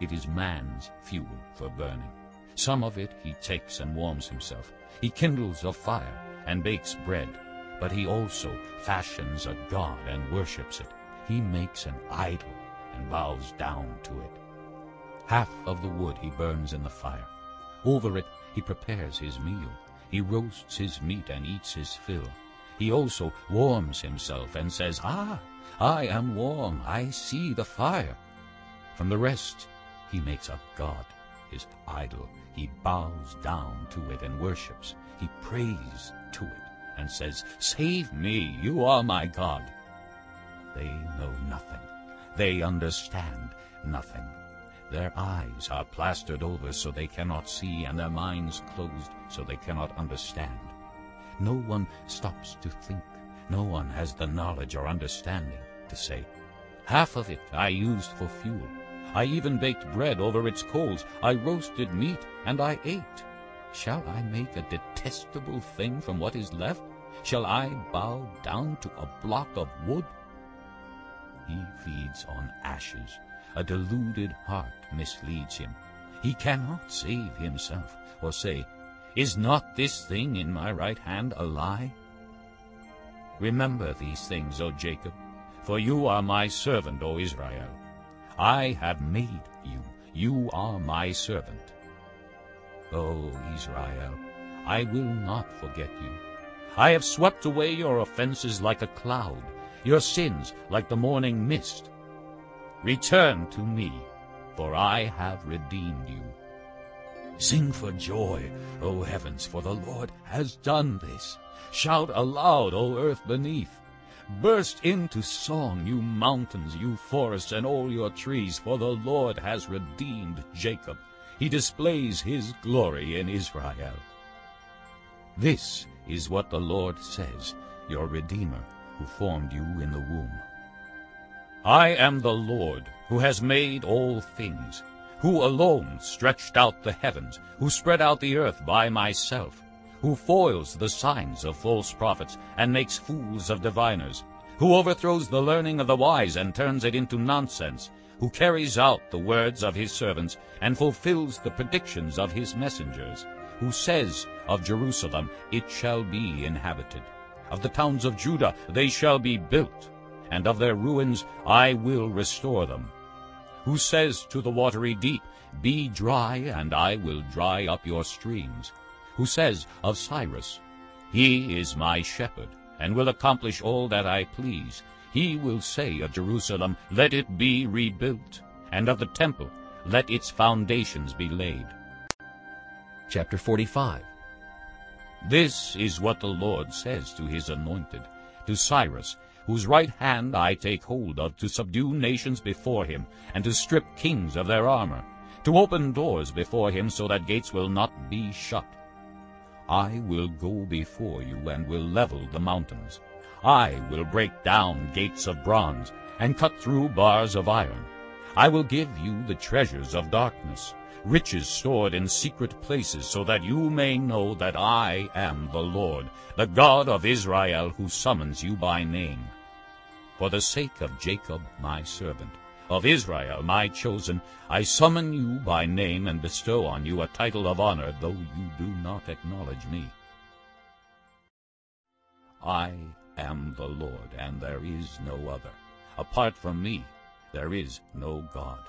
It is man's fuel for burning. Some of it he takes and warms himself. He kindles a fire and bakes bread, but he also fashions a god and worships it. He makes an idol and bows down to it. Half of the wood he burns in the fire. Over it he prepares his meal. He roasts his meat and eats his fill. He also warms himself and says, Ah, I am warm, I see the fire. From the rest he makes a god, his idol. He bows down to it and worships. He prays to it and says, Save me, you are my God. They know nothing. They understand nothing. Their eyes are plastered over so they cannot see, and their minds closed so they cannot understand. No one stops to think. No one has the knowledge or understanding to say, Half of it I used for fuel. I even baked bread over its coals. I roasted meat, and I ate. Shall I make a detestable thing from what is left? Shall I bow down to a block of wood? He feeds on ashes. A deluded heart misleads him. He cannot save himself, or say, Is not this thing in my right hand a lie? Remember these things, O Jacob, for you are my servant, O Israel. I have made you. You are my servant. O Israel, I will not forget you. I have swept away your offenses like a cloud, your sins like the morning mist. Return to me, for I have redeemed you. Sing for joy, O heavens, for the Lord has done this. Shout aloud, O earth beneath. Burst into song, you mountains, you forests, and all your trees, for the Lord has redeemed Jacob. He displays his glory in Israel. This is what the Lord says, your Redeemer, who formed you in the womb. I am the Lord, who has made all things, who alone stretched out the heavens, who spread out the earth by myself, who foils the signs of false prophets and makes fools of diviners, who overthrows the learning of the wise and turns it into nonsense, who carries out the words of his servants and fulfills the predictions of his messengers, who says of Jerusalem, It shall be inhabited. Of the towns of Judah they shall be built, and of their ruins I will restore them. Who says to the watery deep, Be dry, and I will dry up your streams. Who says of Cyrus, He is my shepherd, and will accomplish all that I please. He will say of Jerusalem, Let it be rebuilt, and of the temple, Let its foundations be laid. Chapter 45 This is what the Lord says to his anointed, to Cyrus, whose right hand I take hold of, to subdue nations before him, and to strip kings of their armor, to open doors before him so that gates will not be shut. I will go before you and will level the mountains. I will break down gates of bronze and cut through bars of iron. I will give you the treasures of darkness, riches stored in secret places, so that you may know that I am the Lord, the God of Israel, who summons you by name. For the sake of Jacob my servant, of Israel my chosen, I summon you by name and bestow on you a title of honor, though you do not acknowledge me. I am the Lord, and there is no other. Apart from me, there is no God.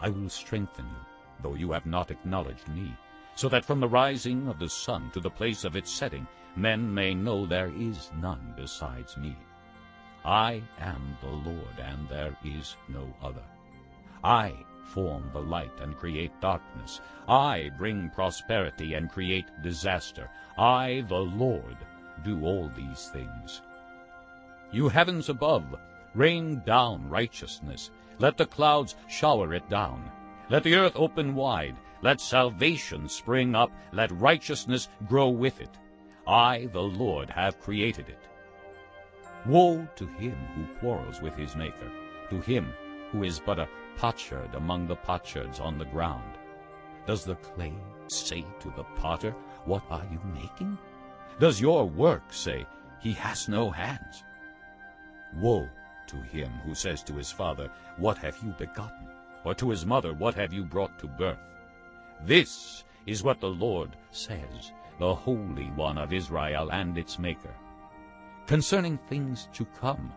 I will strengthen you, though you have not acknowledged me, so that from the rising of the sun to the place of its setting men may know there is none besides me. I am the Lord, and there is no other. I form the light and create darkness. I bring prosperity and create disaster. I, the Lord, do all these things. You heavens above, rain down righteousness. Let the clouds shower it down. Let the earth open wide. Let salvation spring up. Let righteousness grow with it. I, the Lord, have created it. Woe to him who quarrels with his Maker, to him who is but a potsherd among the potsherds on the ground. Does the clay say to the potter, What are you making? Does your work say, He has no hands? Woe to him who says to his father, What have you begotten? Or to his mother, What have you brought to birth? This is what the Lord says, the Holy One of Israel and its Maker. Concerning things to come,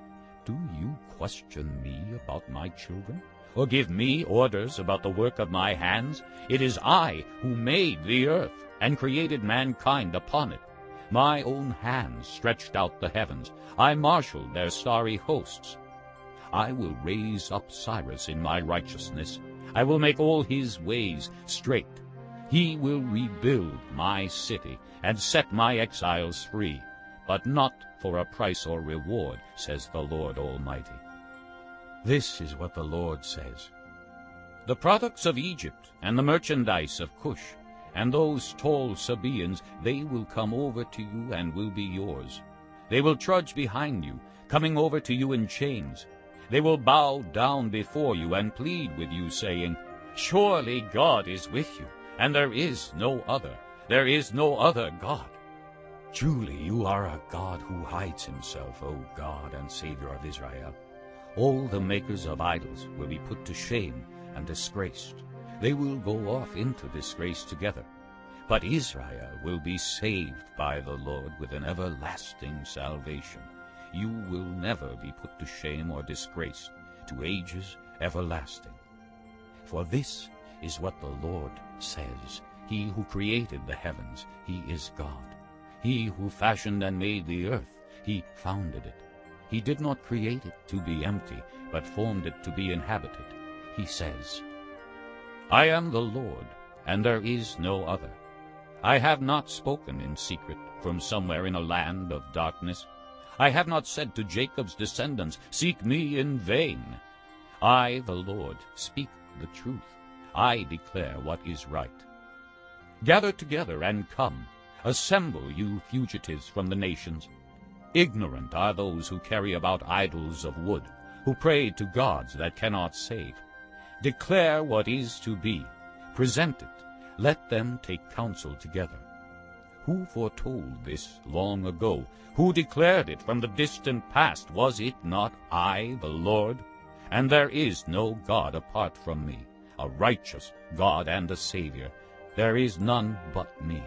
do you question me about my children? Or give me orders about the work of my hands? It is I who made the earth and created mankind upon it. My own hands stretched out the heavens. I marshaled their starry hosts. I will raise up Cyrus in my righteousness. I will make all his ways straight. He will rebuild my city and set my exiles free, but not for a price or reward, says the Lord Almighty. This is what the Lord says. The products of Egypt and the merchandise of Cush and those tall Sabaeans, they will come over to you and will be yours. They will trudge behind you, coming over to you in chains. They will bow down before you and plead with you, saying, Surely God is with you, and there is no other. There is no other God. Truly you are a God who hides himself, O God and Savior of Israel. All the makers of idols will be put to shame and disgraced. They will go off into disgrace together. But Israel will be saved by the Lord with an everlasting salvation. You will never be put to shame or disgraced to ages everlasting. For this is what the Lord says, He who created the heavens, He is God. He who fashioned and made the earth, He founded it. He did not create it to be empty, but formed it to be inhabited. He says, I am the Lord, and there is no other. I have not spoken in secret from somewhere in a land of darkness. I have not said to Jacob's descendants, Seek me in vain. I, the Lord, speak the truth. I declare what is right. Gather together and come. Assemble, you fugitives from the nations. Ignorant are those who carry about idols of wood, who pray to gods that cannot save. Declare what is to be. Present it. Let them take counsel together. Who foretold this long ago? Who declared it from the distant past? Was it not I, the Lord? And there is no God apart from me, a righteous God and a Savior. There is none but me.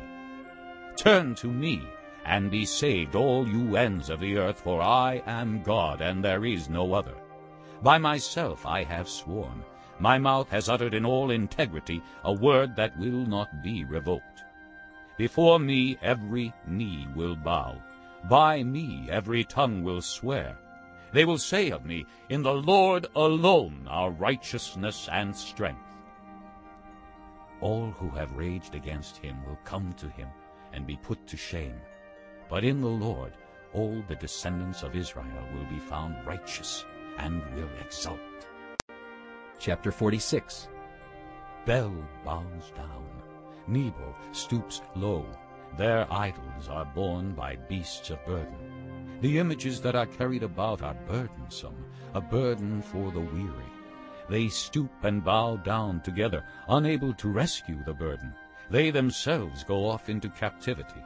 Turn to me, and be saved, all you ends of the earth, for I am God, and there is no other. By myself I have sworn. My mouth has uttered in all integrity a word that will not be revoked. Before me every knee will bow. By me every tongue will swear. They will say of me, In the Lord alone are righteousness and strength. All who have raged against him will come to him and be put to shame. But in the Lord all the descendants of Israel will be found righteous and will exult. Chapter 46 Bel bows down, Nebo stoops low. Their idols are borne by beasts of burden. The images that are carried about are burdensome, a burden for the weary. They stoop and bow down together, unable to rescue the burden. They themselves go off into captivity.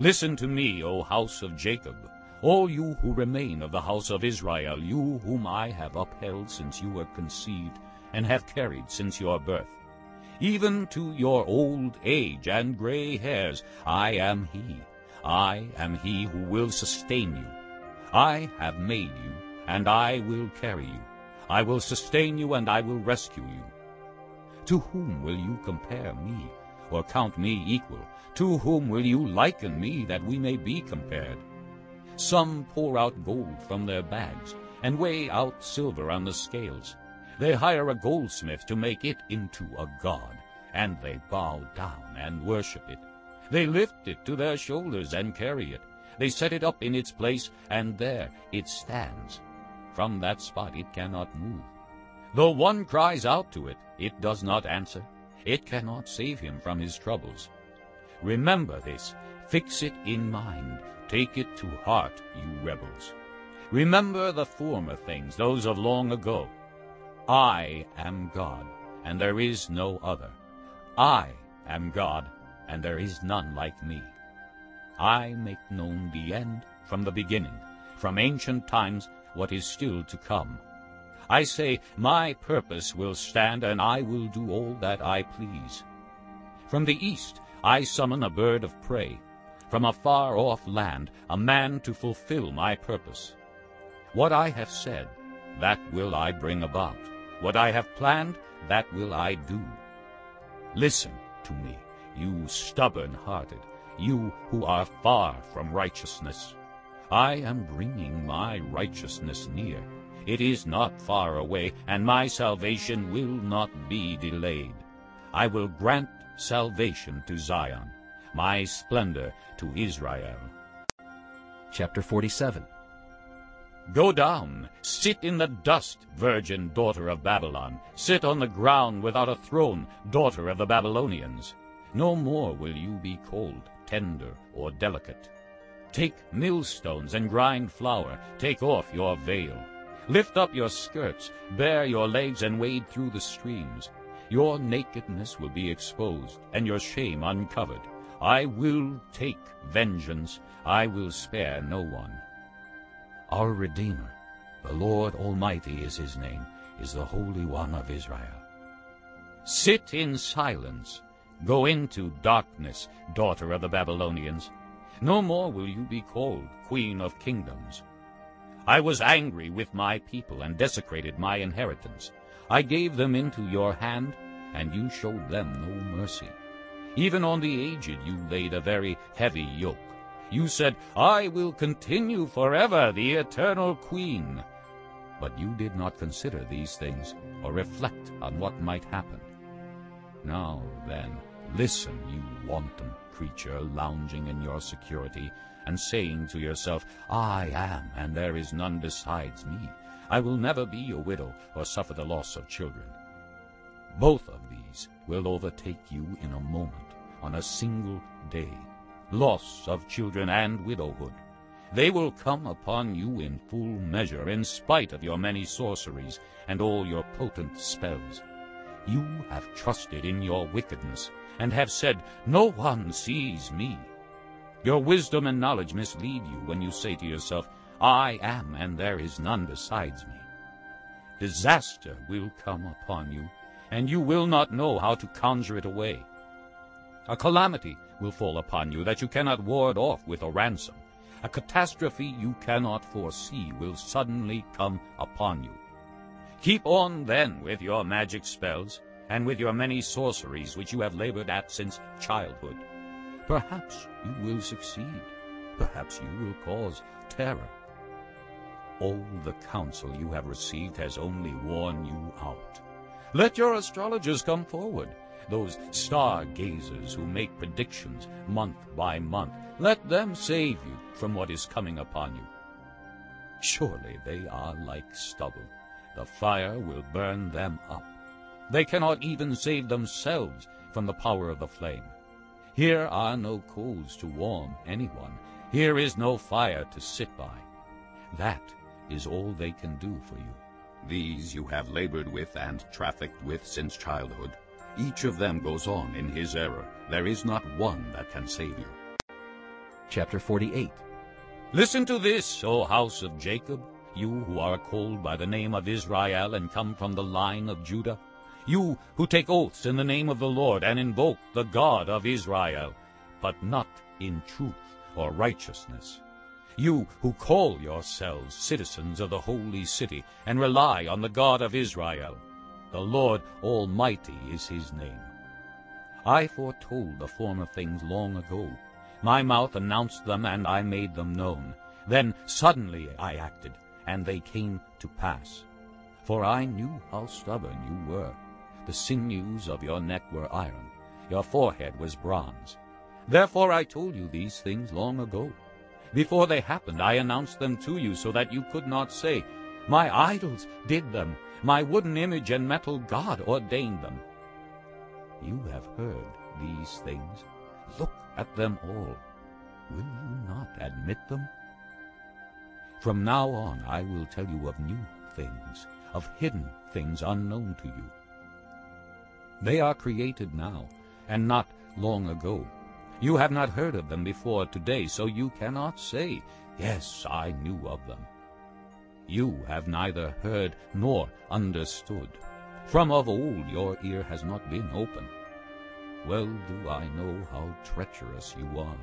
Listen to me, O house of Jacob, all you who remain of the house of Israel, you whom I have upheld since you were conceived, and have carried since your birth. Even to your old age and gray hairs, I am he. I am he who will sustain you. I have made you, and I will carry you. I will sustain you, and I will rescue you. To whom will you compare me, or count me equal? To whom will you liken me, that we may be compared? Some pour out gold from their bags, and weigh out silver on the scales. They hire a goldsmith to make it into a god, and they bow down and worship it. They lift it to their shoulders and carry it. They set it up in its place, and there it stands. From that spot it cannot move. Though one cries out to it, it does not answer. It cannot save him from his troubles. Remember this, fix it in mind, take it to heart, you rebels. Remember the former things, those of long ago. I am God, and there is no other. I am God, and there is none like me. I make known the end from the beginning, from ancient times what is still to come. I say, My purpose will stand, and I will do all that I please. From the east I summon a bird of prey, from a far-off land a man to fulfill my purpose. What I have said, that will I bring about. What I have planned, that will I do. Listen to me, you stubborn-hearted, you who are far from righteousness. I am bringing my righteousness near. It is not far away, and my salvation will not be delayed. I will grant salvation to Zion, my splendor to Israel. Chapter 47 Go down, sit in the dust, virgin daughter of Babylon. Sit on the ground without a throne, daughter of the Babylonians. No more will you be cold, tender, or delicate. Take millstones and grind flour. Take off your veil. Lift up your skirts, bare your legs, and wade through the streams. Your nakedness will be exposed, and your shame uncovered. I will take vengeance. I will spare no one. Our Redeemer, the Lord Almighty is his name, is the Holy One of Israel. Sit in silence. Go into darkness, daughter of the Babylonians. No more will you be called Queen of Kingdoms. I was angry with my people and desecrated my inheritance. I gave them into your hand, and you showed them no mercy. Even on the aged you laid a very heavy yoke. You said, I will continue forever the eternal queen. But you did not consider these things or reflect on what might happen. Now then, listen, you wanton creature lounging in your security, and saying to yourself, I am, and there is none besides me. I will never be a widow or suffer the loss of children. Both of these will overtake you in a moment, on a single day, loss of children and widowhood. They will come upon you in full measure, in spite of your many sorceries and all your potent spells. You have trusted in your wickedness, and have said, No one sees me. Your wisdom and knowledge mislead you when you say to yourself, I am, and there is none besides me. Disaster will come upon you, and you will not know how to conjure it away. A calamity will fall upon you that you cannot ward off with a ransom. A catastrophe you cannot foresee will suddenly come upon you. Keep on, then, with your magic spells, and with your many sorceries which you have labored at since childhood. Perhaps you will succeed. Perhaps you will cause terror. All the counsel you have received has only worn you out. Let your astrologers come forward, those star-gazers who make predictions month by month. Let them save you from what is coming upon you. Surely they are like stubble. The fire will burn them up. They cannot even save themselves from the power of the flame. Here are no coals to warm anyone. Here is no fire to sit by. That is all they can do for you. These you have labored with and trafficked with since childhood. Each of them goes on in his error. There is not one that can save you. Chapter 48 Listen to this, O house of Jacob, you who are called by the name of Israel and come from the line of Judah, you who take oaths in the name of the Lord and invoke the God of Israel, but not in truth or righteousness. You who call yourselves citizens of the holy city and rely on the God of Israel. The Lord Almighty is his name. I foretold the former things long ago. My mouth announced them, and I made them known. Then suddenly I acted, and they came to pass. For I knew how stubborn you were. The sinews of your neck were iron. Your forehead was bronze. Therefore I told you these things long ago. Before they happened, I announced them to you so that you could not say, My idols did them. My wooden image and metal god ordained them. You have heard these things. Look at them all. Will you not admit them? From now on I will tell you of new things, of hidden things unknown to you. They are created now, and not long ago. You have not heard of them before today, so you cannot say, Yes, I knew of them. You have neither heard nor understood. From of old your ear has not been open. Well do I know how treacherous you are.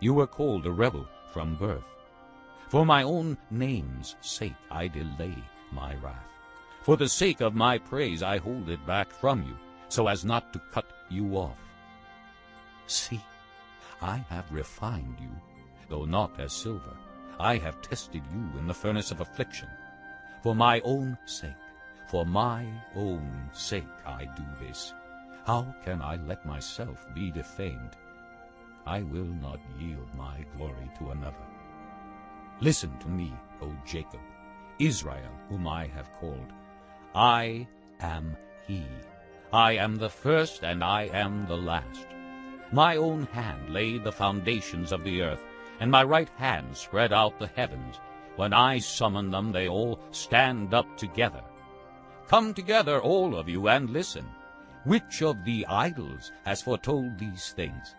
You were called a rebel from birth. For my own name's sake I delay my wrath. For the sake of my praise I hold it back from you, so as not to cut you off. See, I have refined you, though not as silver. I have tested you in the furnace of affliction. For my own sake, for my own sake I do this. How can I let myself be defamed? I will not yield my glory to another. Listen to me, O Jacob, Israel, whom I have called. I am he. I am the first and I am the last. My own hand laid the foundations of the earth, and my right hand spread out the heavens. When I summon them, they all stand up together. Come together, all of you, and listen. Which of the idols has foretold these things?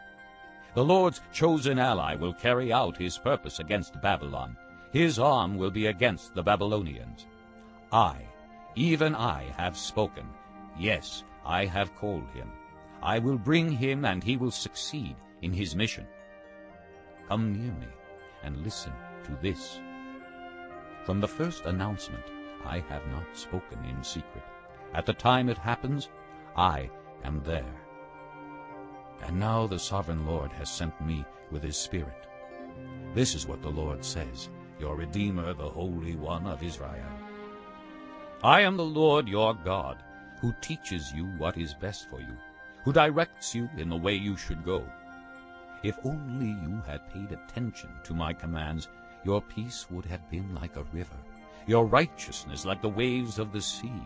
The Lord's chosen ally will carry out his purpose against Babylon. His arm will be against the Babylonians. I, even I, have spoken. Yes, I have called him. I will bring him, and he will succeed in his mission. Come near me and listen to this. From the first announcement I have not spoken in secret. At the time it happens, I am there. And now the sovereign Lord has sent me with his Spirit. This is what the Lord says, your Redeemer, the Holy One of Israel. I am the Lord your God, who teaches you what is best for you, who directs you in the way you should go. If only you had paid attention to my commands, your peace would have been like a river, your righteousness like the waves of the sea.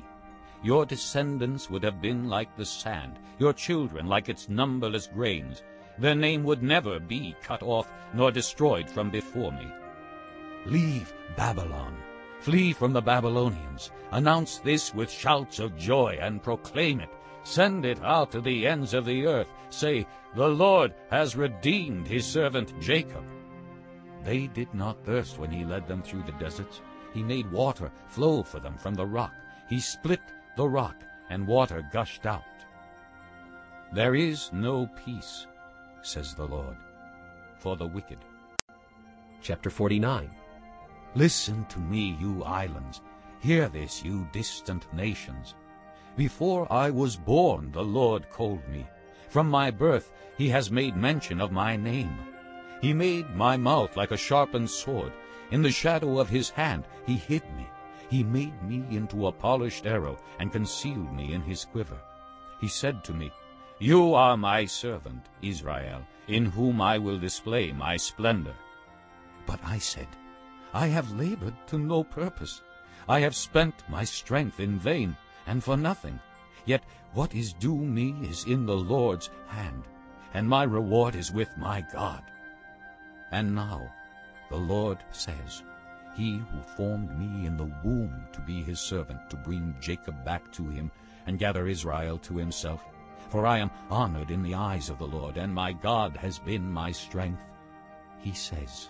Your descendants would have been like the sand, your children like its numberless grains. Their name would never be cut off nor destroyed from before me. Leave Babylon. Flee from the Babylonians. Announce this with shouts of joy and proclaim it. Send it out to the ends of the earth. Say, The Lord has redeemed his servant Jacob. They did not thirst when he led them through the deserts. He made water flow for them from the rock. He split the rock, and water gushed out. There is no peace, says the Lord, for the wicked. Chapter 49 Listen to me, you islands. Hear this, you distant nations. Before I was born, the Lord called me. From my birth he has made mention of my name. He made my mouth like a sharpened sword. In the shadow of his hand he hid me. He made me into a polished arrow and concealed me in his quiver. He said to me, You are my servant, Israel, in whom I will display my splendor. But I said, I have labored to no purpose. I have spent my strength in vain, and for nothing. Yet what is due me is in the Lord's hand, and my reward is with my God. And now the Lord says, He who formed me in the womb to be his servant, to bring Jacob back to him, and gather Israel to himself. For I am honored in the eyes of the Lord, and my God has been my strength. He says,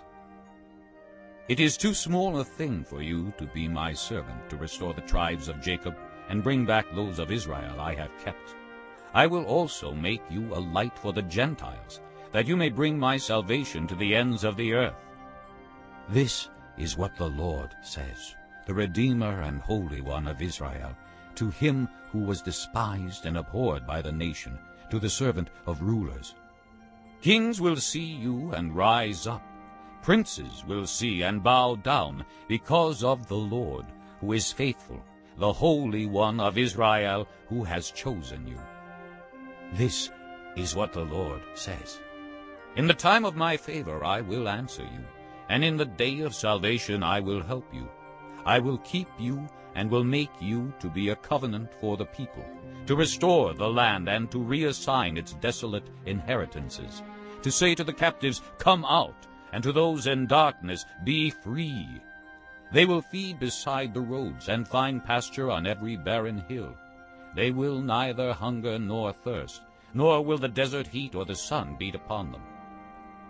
It is too small a thing for you to be my servant, to restore the tribes of Jacob, and bring back those of Israel I have kept. I will also make you a light for the Gentiles, that you may bring my salvation to the ends of the earth. This is what the Lord says, the Redeemer and Holy One of Israel, to him who was despised and abhorred by the nation, to the servant of rulers. Kings will see you and rise up. Princes will see and bow down because of the Lord, who is faithful, the Holy One of Israel, who has chosen you. This is what the Lord says. In the time of my favor I will answer you, and in the day of salvation I will help you. I will keep you and will make you to be a covenant for the people, to restore the land and to reassign its desolate inheritances, to say to the captives, Come out, and to those in darkness, Be free. They will feed beside the roads and find pasture on every barren hill. They will neither hunger nor thirst, nor will the desert heat or the sun beat upon them.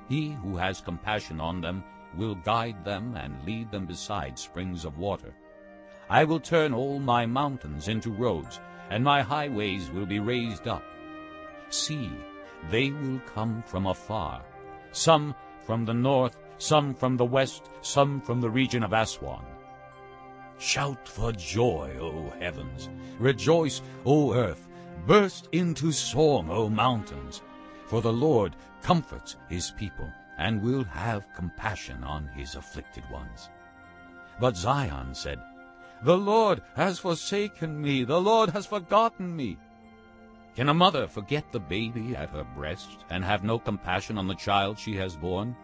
He who has compassion on them will guide them and lead them beside springs of water. I will turn all my mountains into roads, and my highways will be raised up. See, they will come from afar, some from the north, some from the west, some from the region of Aswan. Shout for joy, O heavens! Rejoice, O earth! Burst into song, O mountains! For the Lord comforts his people, and will have compassion on his afflicted ones. But Zion said, The Lord has forsaken me, the Lord has forgotten me. Can a mother forget the baby at her breast, and have no compassion on the child she has borne?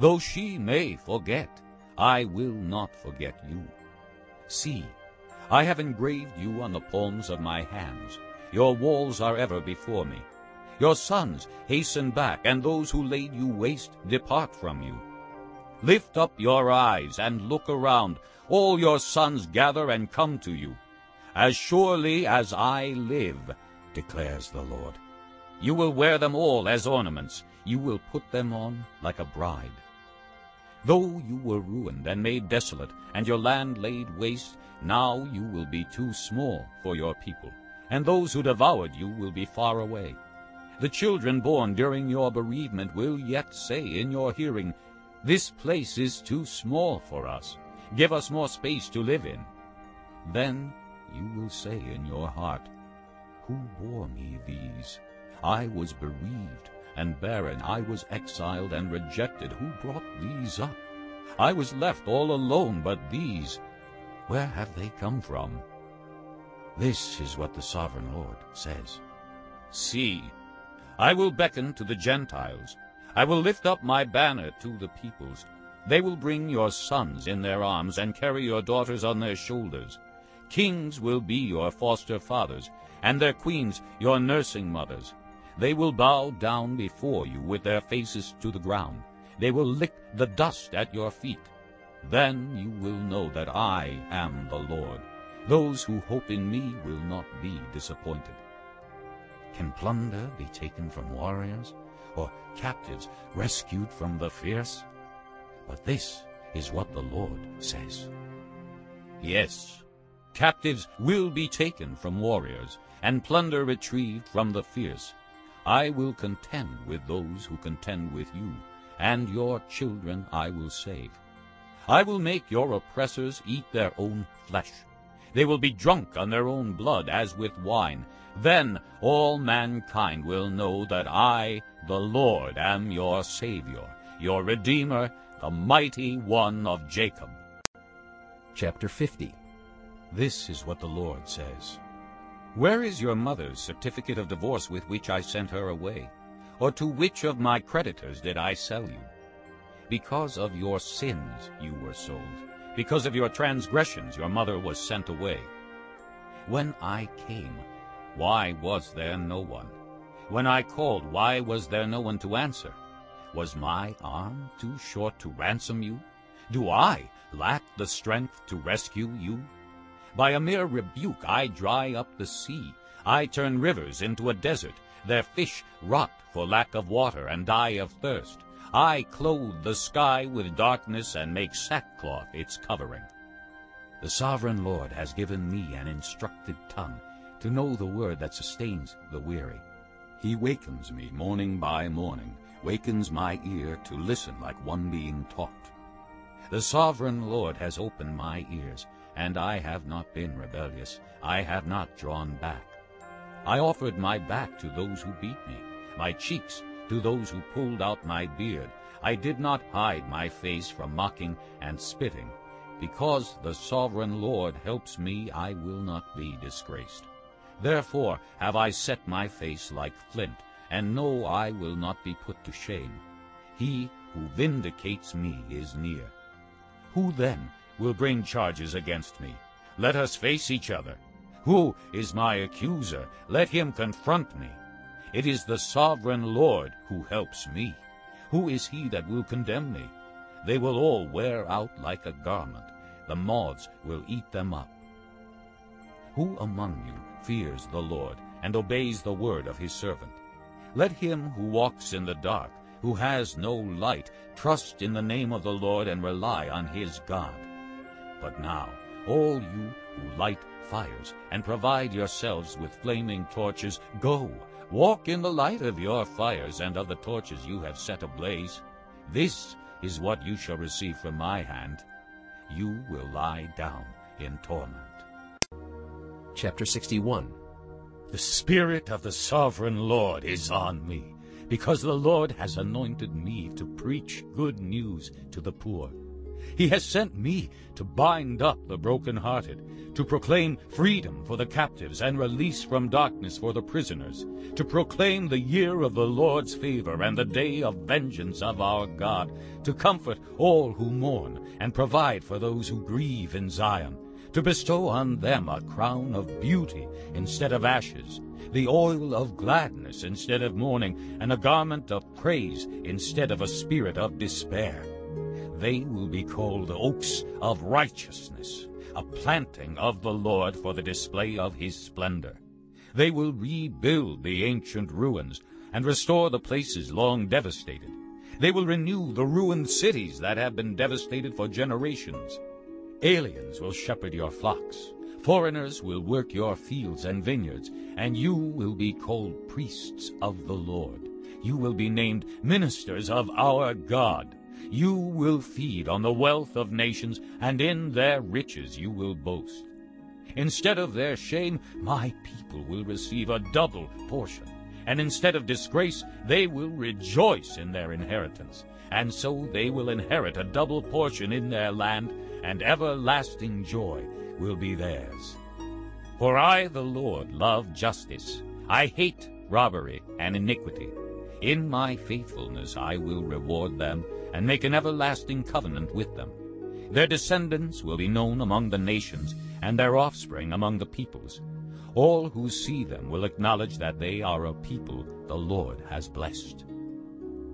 Though she may forget, I will not forget you. See, I have engraved you on the palms of my hands. Your walls are ever before me. Your sons hasten back, and those who laid you waste depart from you. Lift up your eyes and look around. All your sons gather and come to you. As surely as I live, declares the Lord. You will wear them all as ornaments. You will put them on like a bride. Though you were ruined and made desolate, and your land laid waste, now you will be too small for your people, and those who devoured you will be far away. The children born during your bereavement will yet say in your hearing, This place is too small for us. Give us more space to live in. Then you will say in your heart, Who bore me these? I was bereaved and barren. I was exiled and rejected. Who brought these up? I was left all alone, but these, where have they come from? This is what the sovereign Lord says. See, I will beckon to the Gentiles. I will lift up my banner to the peoples. They will bring your sons in their arms and carry your daughters on their shoulders. Kings will be your foster fathers, and their queens your nursing mothers. They will bow down before you with their faces to the ground. They will lick the dust at your feet. Then you will know that I am the Lord. Those who hope in me will not be disappointed. Can plunder be taken from warriors, or captives rescued from the fierce? But this is what the Lord says. Yes, captives will be taken from warriors, and plunder retrieved from the fierce. I will contend with those who contend with you, and your children I will save. I will make your oppressors eat their own flesh. They will be drunk on their own blood as with wine. Then all mankind will know that I, the Lord, am your Savior, your Redeemer, the mighty one of Jacob. Chapter 50 This is what the Lord says. Where is your mother's certificate of divorce with which I sent her away? Or to which of my creditors did I sell you? Because of your sins you were sold. Because of your transgressions your mother was sent away. When I came, why was there no one? When I called, why was there no one to answer? Was my arm too short to ransom you? Do I lack the strength to rescue you? By a mere rebuke I dry up the sea. I turn rivers into a desert. Their fish rot for lack of water and die of thirst. I clothe the sky with darkness and make sackcloth its covering. The sovereign Lord has given me an instructed tongue to know the word that sustains the weary. He wakens me morning by morning, wakens my ear to listen like one being taught. The sovereign Lord has opened my ears, and I have not been rebellious. I have not drawn back. I offered my back to those who beat me, my cheeks to those who pulled out my beard. I did not hide my face from mocking and spitting. Because the sovereign Lord helps me, I will not be disgraced. Therefore have I set my face like flint, and know I will not be put to shame. He who vindicates me is near. Who then will bring charges against me? Let us face each other. Who is my accuser? Let him confront me. It is the sovereign Lord who helps me. Who is he that will condemn me? They will all wear out like a garment. The moths will eat them up. Who among you fears the Lord and obeys the word of his servant? Let him who walks in the dark, who has no light, trust in the name of the Lord and rely on his God. But now, all you who light fires and provide yourselves with flaming torches, go, walk in the light of your fires and of the torches you have set ablaze. This is what you shall receive from my hand. You will lie down in torment. Chapter 61 The Spirit of the Sovereign Lord is on me, because the Lord has anointed me to preach good news to the poor. He has sent me to bind up the brokenhearted, to proclaim freedom for the captives and release from darkness for the prisoners, to proclaim the year of the Lord's favor and the day of vengeance of our God, to comfort all who mourn and provide for those who grieve in Zion, to bestow on them a crown of beauty instead of ashes, the oil of gladness instead of mourning, and a garment of praise instead of a spirit of despair. They will be called oaks of righteousness, a planting of the Lord for the display of his splendor. They will rebuild the ancient ruins and restore the places long devastated. They will renew the ruined cities that have been devastated for generations. Aliens will shepherd your flocks. Foreigners will work your fields and vineyards, and you will be called priests of the Lord. You will be named ministers of our God. You will feed on the wealth of nations, and in their riches you will boast. Instead of their shame, my people will receive a double portion, and instead of disgrace, they will rejoice in their inheritance. And so they will inherit a double portion in their land, and everlasting joy will be theirs. For I, the Lord, love justice. I hate robbery and iniquity. In my faithfulness I will reward them, and make an everlasting covenant with them. Their descendants will be known among the nations, and their offspring among the peoples. All who see them will acknowledge that they are a people the Lord has blessed.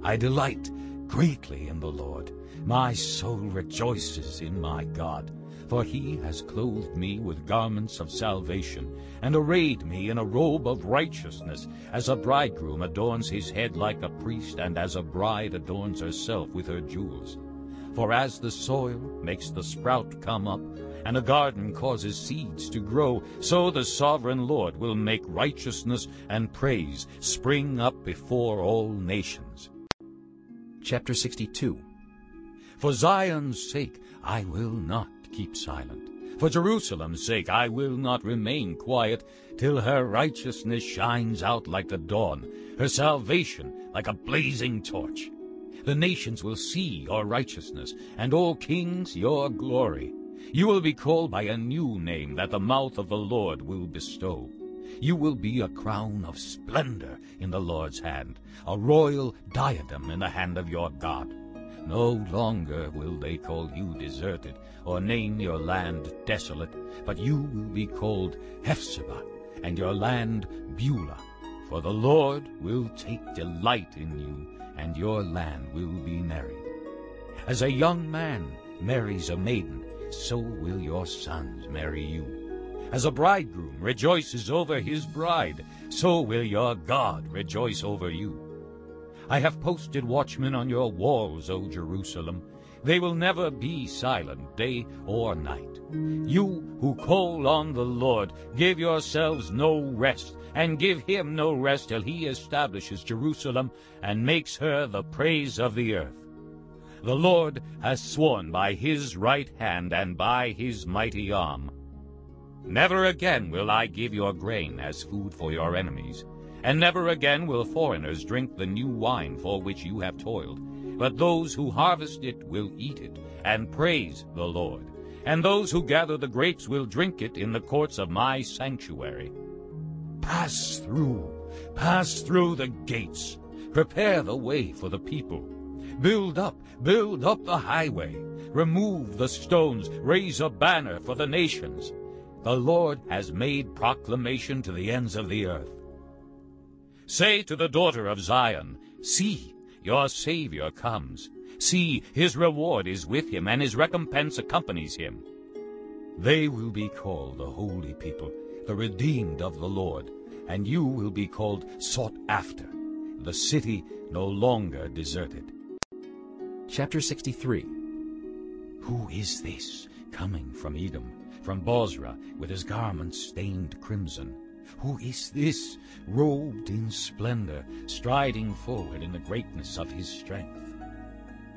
I delight greatly in the Lord. My soul rejoices in my God, for he has clothed me with garments of salvation, and arrayed me in a robe of righteousness, as a bridegroom adorns his head like a priest, and as a bride adorns herself with her jewels. For as the soil makes the sprout come up, and a garden causes seeds to grow, so the sovereign Lord will make righteousness and praise spring up before all nations. Chapter 62 For Zion's sake I will not keep silent. For Jerusalem's sake I will not remain quiet, till her righteousness shines out like the dawn, her salvation like a blazing torch. The nations will see your righteousness, and all kings your glory. You will be called by a new name that the mouth of the Lord will bestow. You will be a crown of splendor in the Lord's hand, a royal diadem in the hand of your God. No longer will they call you deserted, or name your land desolate, but you will be called Hephzibah, and your land Beulah. For the Lord will take delight in you, and your land will be married. As a young man marries a maiden, so will your sons marry you. As a bridegroom rejoices over his bride, so will your God rejoice over you. I have posted watchmen on your walls, O Jerusalem. They will never be silent day or night. You who call on the Lord, give yourselves no rest, and give him no rest till he establishes Jerusalem and makes her the praise of the earth. The Lord has sworn by his right hand and by his mighty arm. Never again will I give your grain as food for your enemies, and never again will foreigners drink the new wine for which you have toiled. But those who harvest it will eat it, and praise the Lord. And those who gather the grapes will drink it in the courts of my sanctuary. Pass through, pass through the gates. Prepare the way for the people. Build up, build up the highway. Remove the stones, raise a banner for the nations. The Lord has made proclamation to the ends of the earth. Say to the daughter of Zion, See, your Savior comes. See, his reward is with him, and his recompense accompanies him. They will be called the holy people, the redeemed of the Lord, and you will be called sought after, the city no longer deserted. Chapter 63 Who is this coming from Edom, from Bozrah, with his garments stained crimson? Who is this, robed in splendor, striding forward in the greatness of his strength?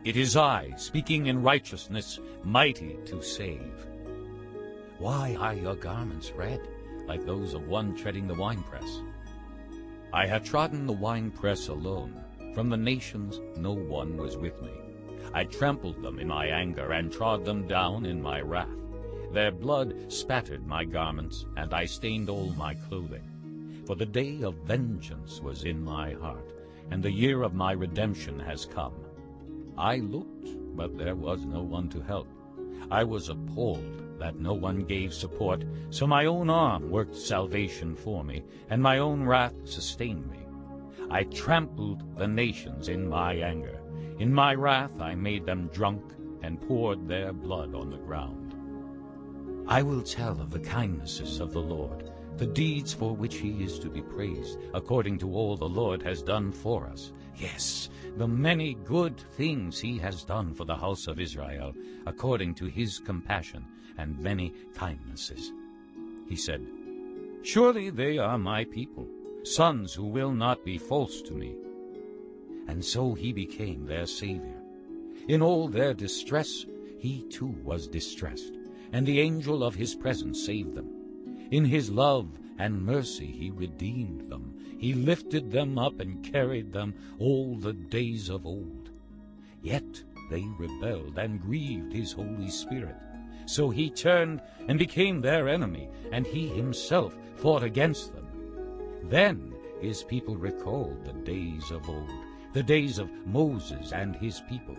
It is I, speaking in righteousness, mighty to save. Why are your garments red, like those of one treading the winepress? I have trodden the winepress alone. From the nations no one was with me. I trampled them in my anger and trod them down in my wrath. Their blood spattered my garments, and I stained all my clothing. For the day of vengeance was in my heart, and the year of my redemption has come. I looked, but there was no one to help. I was appalled that no one gave support, so my own arm worked salvation for me, and my own wrath sustained me. I trampled the nations in my anger. In my wrath I made them drunk, and poured their blood on the ground. I will tell of the kindnesses of the Lord, the deeds for which he is to be praised, according to all the Lord has done for us. Yes, the many good things he has done for the house of Israel, according to his compassion and many kindnesses. He said, Surely they are my people, sons who will not be false to me. And so he became their Savior. In all their distress he too was distressed and the angel of his presence saved them. In his love and mercy he redeemed them. He lifted them up and carried them all the days of old. Yet they rebelled and grieved his Holy Spirit. So he turned and became their enemy, and he himself fought against them. Then his people recalled the days of old, the days of Moses and his people.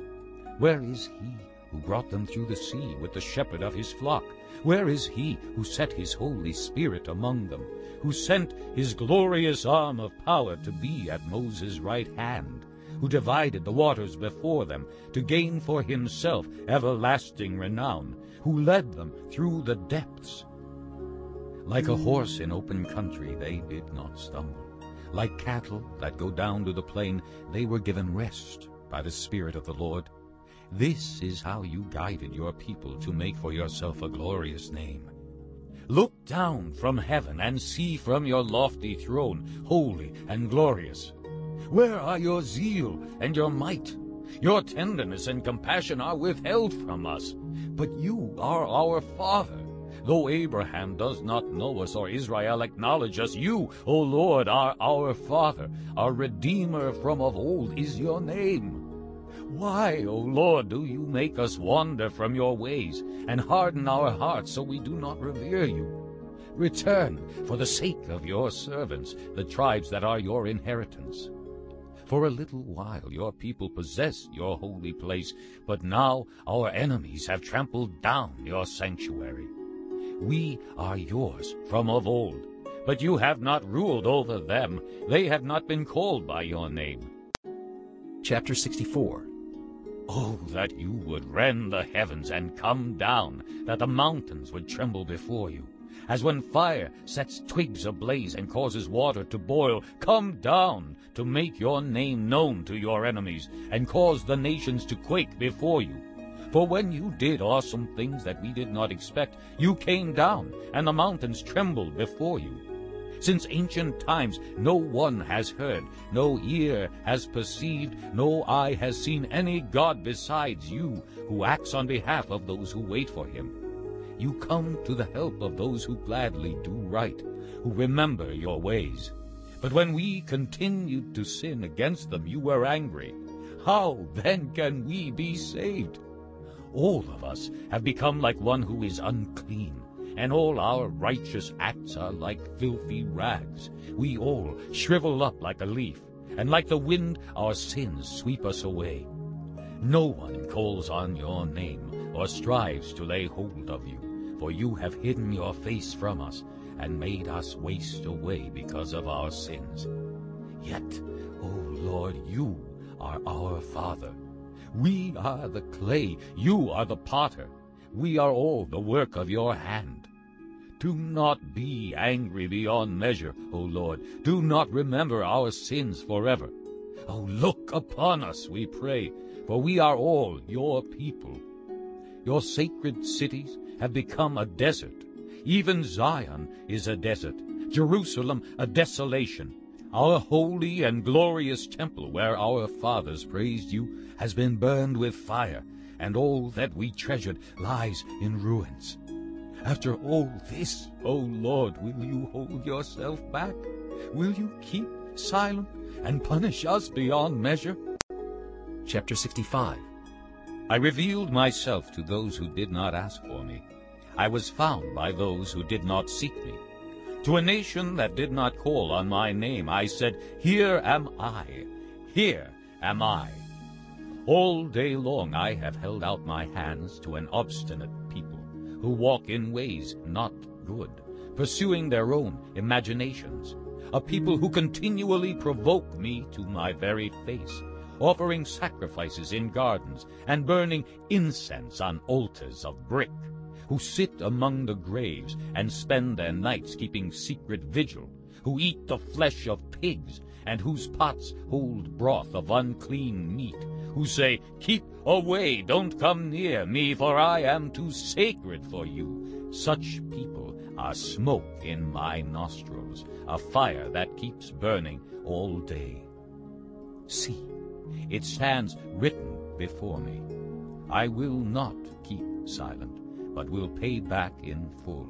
Where is he who brought them through the sea with the shepherd of his flock? Where is he who set his Holy Spirit among them, who sent his glorious arm of power to be at Moses' right hand, who divided the waters before them, to gain for himself everlasting renown, who led them through the depths. Like a horse in open country they did not stumble. Like cattle that go down to the plain, they were given rest by the Spirit of the Lord. This is how you guided your people to make for yourself a glorious name. Look down from heaven and see from your lofty throne, holy and glorious. Where are your zeal and your might? Your tenderness and compassion are withheld from us. But you are our Father. Though Abraham does not know us or Israel acknowledge us, you, O Lord, are our Father. Our Redeemer from of old is your name. Why, O Lord, do you make us wander from your ways, and harden our hearts so we do not revere you? Return for the sake of your servants, the tribes that are your inheritance. For a little while your people possessed your holy place, but now our enemies have trampled down your sanctuary. We are yours from of old, but you have not ruled over them. They have not been called by your name. Chapter 64 Oh, that you would rend the heavens and come down, that the mountains would tremble before you. As when fire sets twigs ablaze and causes water to boil, come down to make your name known to your enemies, and cause the nations to quake before you. For when you did awesome things that we did not expect, you came down, and the mountains trembled before you. Since ancient times no one has heard, no ear has perceived, no eye has seen any God besides you, who acts on behalf of those who wait for him. You come to the help of those who gladly do right, who remember your ways. But when we continued to sin against them, you were angry. How then can we be saved? All of us have become like one who is unclean and all our righteous acts are like filthy rags. We all shrivel up like a leaf, and like the wind our sins sweep us away. No one calls on your name or strives to lay hold of you, for you have hidden your face from us and made us waste away because of our sins. Yet, O Lord, you are our Father. We are the clay, you are the potter. We are all the work of your hand. Do not be angry beyond measure, O Lord. Do not remember our sins forever. O look upon us, we pray, for we are all your people. Your sacred cities have become a desert. Even Zion is a desert, Jerusalem a desolation. Our holy and glorious temple, where our fathers praised you, has been burned with fire, and all that we treasured lies in ruins. After all this, O Lord, will you hold yourself back? Will you keep silent and punish us beyond measure? Chapter 65 I revealed myself to those who did not ask for me. I was found by those who did not seek me. To a nation that did not call on my name, I said, Here am I, here am I. All day long I have held out my hands to an obstinate who walk in ways not good, pursuing their own imaginations, a people who continually provoke me to my very face, offering sacrifices in gardens and burning incense on altars of brick, who sit among the graves and spend their nights keeping secret vigil, who eat the flesh of pigs, and whose pots hold broth of unclean meat, who say, Keep away, don't come near me, for I am too sacred for you. Such people are smoke in my nostrils, a fire that keeps burning all day. See, it stands written before me. I will not keep silent, but will pay back in full.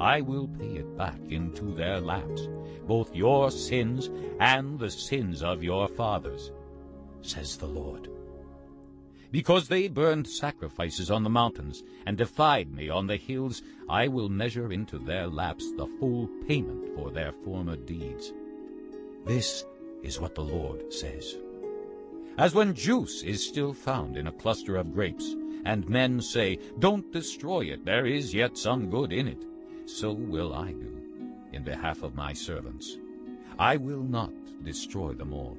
I will pay it back into their laps, both your sins and the sins of your fathers, says the Lord. Because they burned sacrifices on the mountains and defied me on the hills, I will measure into their laps the full payment for their former deeds. This is what the Lord says. As when juice is still found in a cluster of grapes, and men say, Don't destroy it, there is yet some good in it, so will I do in behalf of my servants. I will not destroy them all.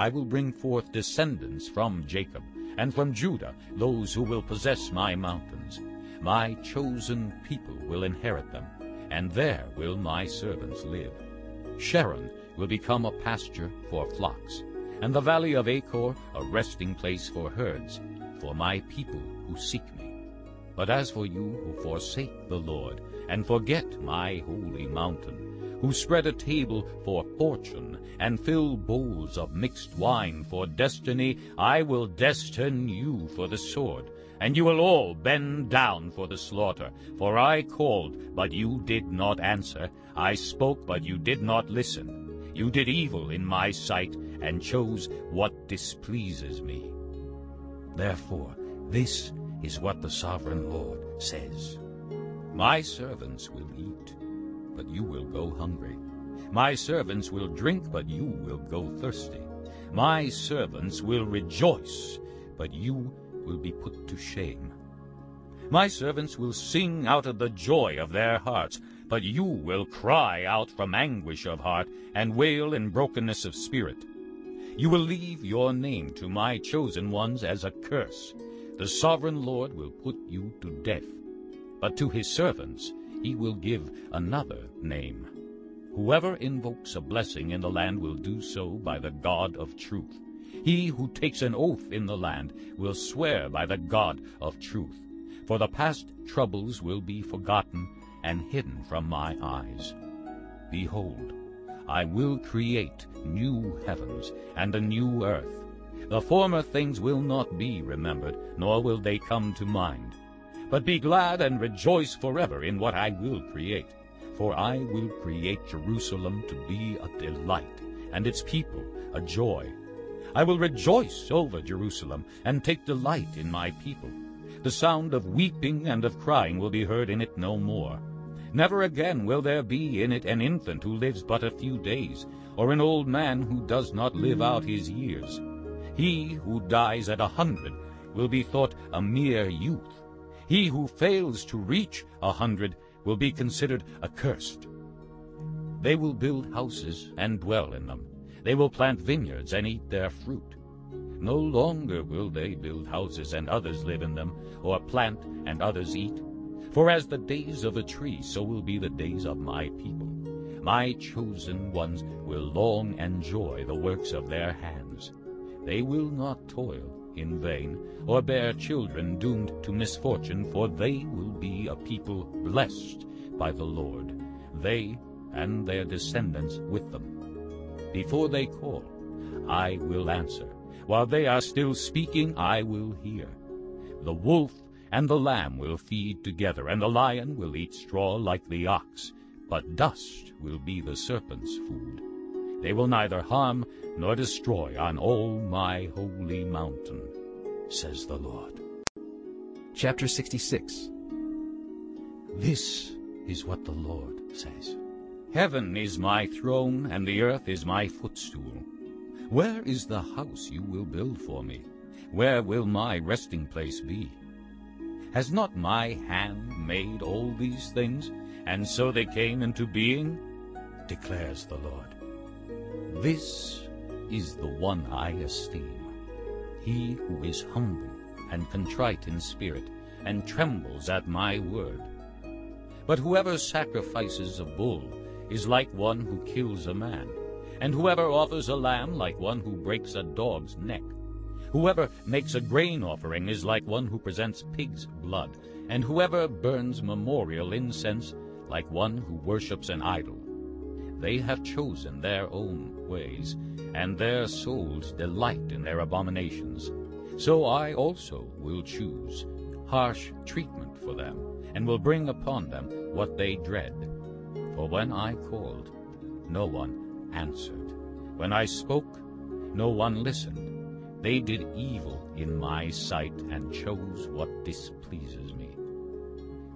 I will bring forth descendants from Jacob, and from Judah those who will possess my mountains. My chosen people will inherit them, and there will my servants live. Sharon will become a pasture for flocks, and the valley of Achor a resting place for herds, for my people who seek me. But as for you who forsake the Lord, and forget my holy mountain, who spread a table for fortune, and fill bowls of mixed wine for destiny, I will destine you for the sword, and you will all bend down for the slaughter. For I called, but you did not answer. I spoke, but you did not listen. You did evil in my sight, and chose what displeases me. Therefore, this is what the sovereign Lord says. My servants will eat, but you will go hungry. My servants will drink, but you will go thirsty. My servants will rejoice, but you will be put to shame. My servants will sing out of the joy of their hearts, but you will cry out from anguish of heart and wail in brokenness of spirit. You will leave your name to my chosen ones as a curse. The sovereign Lord will put you to death, but to his servants he will give another name. Whoever invokes a blessing in the land will do so by the God of truth. He who takes an oath in the land will swear by the God of truth. For the past troubles will be forgotten and hidden from my eyes. Behold, I will create new heavens and a new earth. The former things will not be remembered, nor will they come to mind. But be glad and rejoice forever in what I will create. For I will create Jerusalem to be a delight, and its people a joy. I will rejoice over Jerusalem, and take delight in my people. The sound of weeping and of crying will be heard in it no more. Never again will there be in it an infant who lives but a few days, or an old man who does not live out his years. He who dies at a hundred will be thought a mere youth. He who fails to reach a hundred will be considered accursed. They will build houses and dwell in them. They will plant vineyards and eat their fruit. No longer will they build houses and others live in them, or plant and others eat. For as the days of a tree, so will be the days of my people. My chosen ones will long enjoy the works of their hands. They will not toil in vain, or bear children doomed to misfortune, for they will be a people blessed by the Lord, they and their descendants with them. Before they call, I will answer. While they are still speaking, I will hear. The wolf and the lamb will feed together, and the lion will eat straw like the ox, but dust will be the serpent's food. They will neither harm nor destroy on all my holy mountain, says the Lord. Chapter 66 This is what the Lord says. Heaven is my throne, and the earth is my footstool. Where is the house you will build for me? Where will my resting place be? Has not my hand made all these things, and so they came into being? declares the Lord. This is the one I esteem, he who is humble and contrite in spirit, and trembles at my word. But whoever sacrifices a bull is like one who kills a man, and whoever offers a lamb like one who breaks a dog's neck. Whoever makes a grain offering is like one who presents pig's blood, and whoever burns memorial incense like one who worships an idol. They have chosen their own ways, and their souls delight in their abominations. So I also will choose harsh treatment for them, and will bring upon them what they dread. For when I called, no one answered. When I spoke, no one listened. They did evil in my sight and chose what displeases me.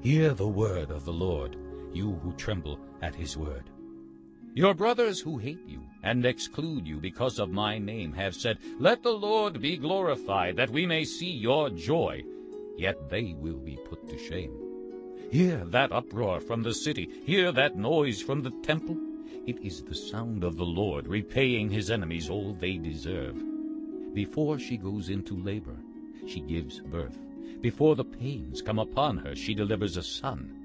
Hear the word of the Lord, you who tremble at his word. Your brothers who hate you and exclude you because of my name have said, Let the Lord be glorified, that we may see your joy. Yet they will be put to shame. Hear that uproar from the city, hear that noise from the temple. It is the sound of the Lord repaying his enemies all they deserve. Before she goes into labor, she gives birth. Before the pains come upon her, she delivers a son.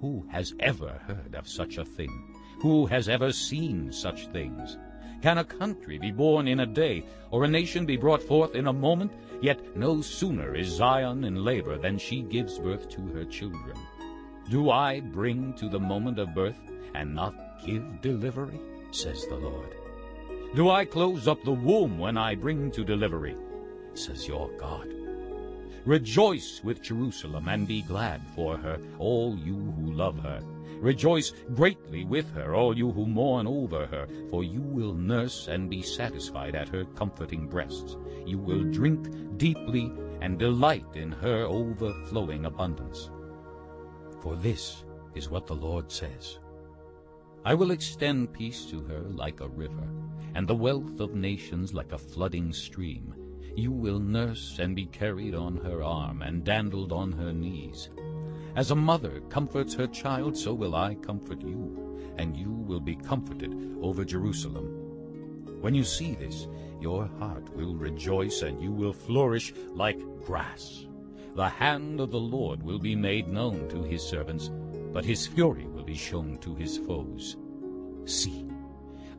Who has ever heard of such a thing? Who has ever seen such things? Can a country be born in a day, or a nation be brought forth in a moment? Yet no sooner is Zion in labor than she gives birth to her children. Do I bring to the moment of birth, and not give delivery? says the Lord. Do I close up the womb when I bring to delivery? says your God. Rejoice with Jerusalem, and be glad for her, all you who love her. Rejoice greatly with her, all you who mourn over her, for you will nurse and be satisfied at her comforting breasts. You will drink deeply and delight in her overflowing abundance. For this is what the Lord says. I will extend peace to her like a river, and the wealth of nations like a flooding stream. You will nurse and be carried on her arm and dandled on her knees. As a mother comforts her child, so will I comfort you, and you will be comforted over Jerusalem. When you see this, your heart will rejoice, and you will flourish like grass. The hand of the Lord will be made known to his servants, but his fury will be shown to his foes. See,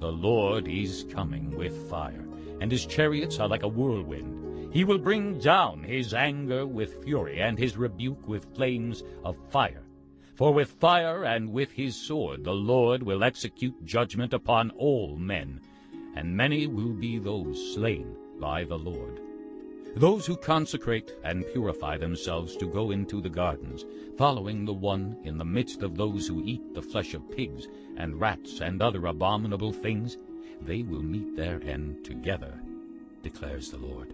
the Lord is coming with fire, and his chariots are like a whirlwind. He will bring down his anger with fury, and his rebuke with flames of fire. For with fire and with his sword the Lord will execute judgment upon all men, and many will be those slain by the Lord. Those who consecrate and purify themselves to go into the gardens, following the one in the midst of those who eat the flesh of pigs and rats and other abominable things, they will meet their end together, declares the Lord.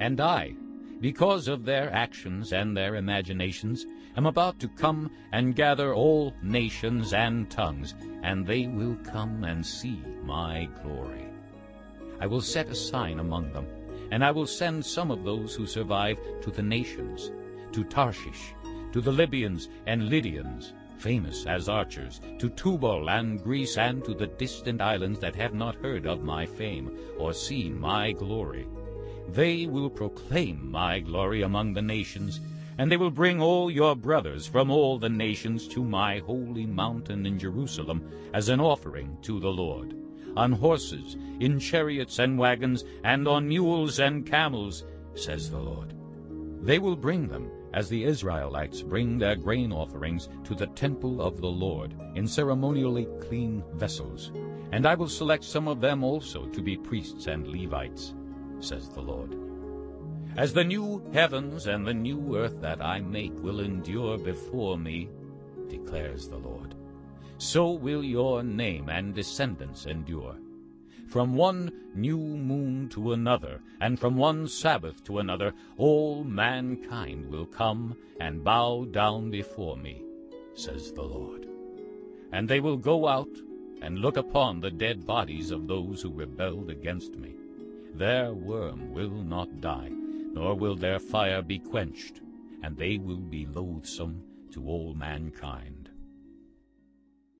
And I, because of their actions and their imaginations, am about to come and gather all nations and tongues, and they will come and see my glory. I will set a sign among them, and I will send some of those who survive to the nations, to Tarshish, to the Libyans and Lydians, famous as archers, to Tubal and Greece, and to the distant islands that have not heard of my fame or seen my glory. They will proclaim my glory among the nations, and they will bring all your brothers from all the nations to my holy mountain in Jerusalem as an offering to the Lord, on horses, in chariots and wagons, and on mules and camels, says the Lord. They will bring them as the Israelites bring their grain offerings to the temple of the Lord in ceremonially clean vessels. And I will select some of them also to be priests and Levites, says the Lord. As the new heavens and the new earth that I make will endure before me, declares the Lord, so will your name and descendants endure. From one new moon to another, and from one Sabbath to another, all mankind will come and bow down before me, says the Lord. And they will go out and look upon the dead bodies of those who rebelled against me. Their worm will not die, nor will their fire be quenched, and they will be loathsome to all mankind.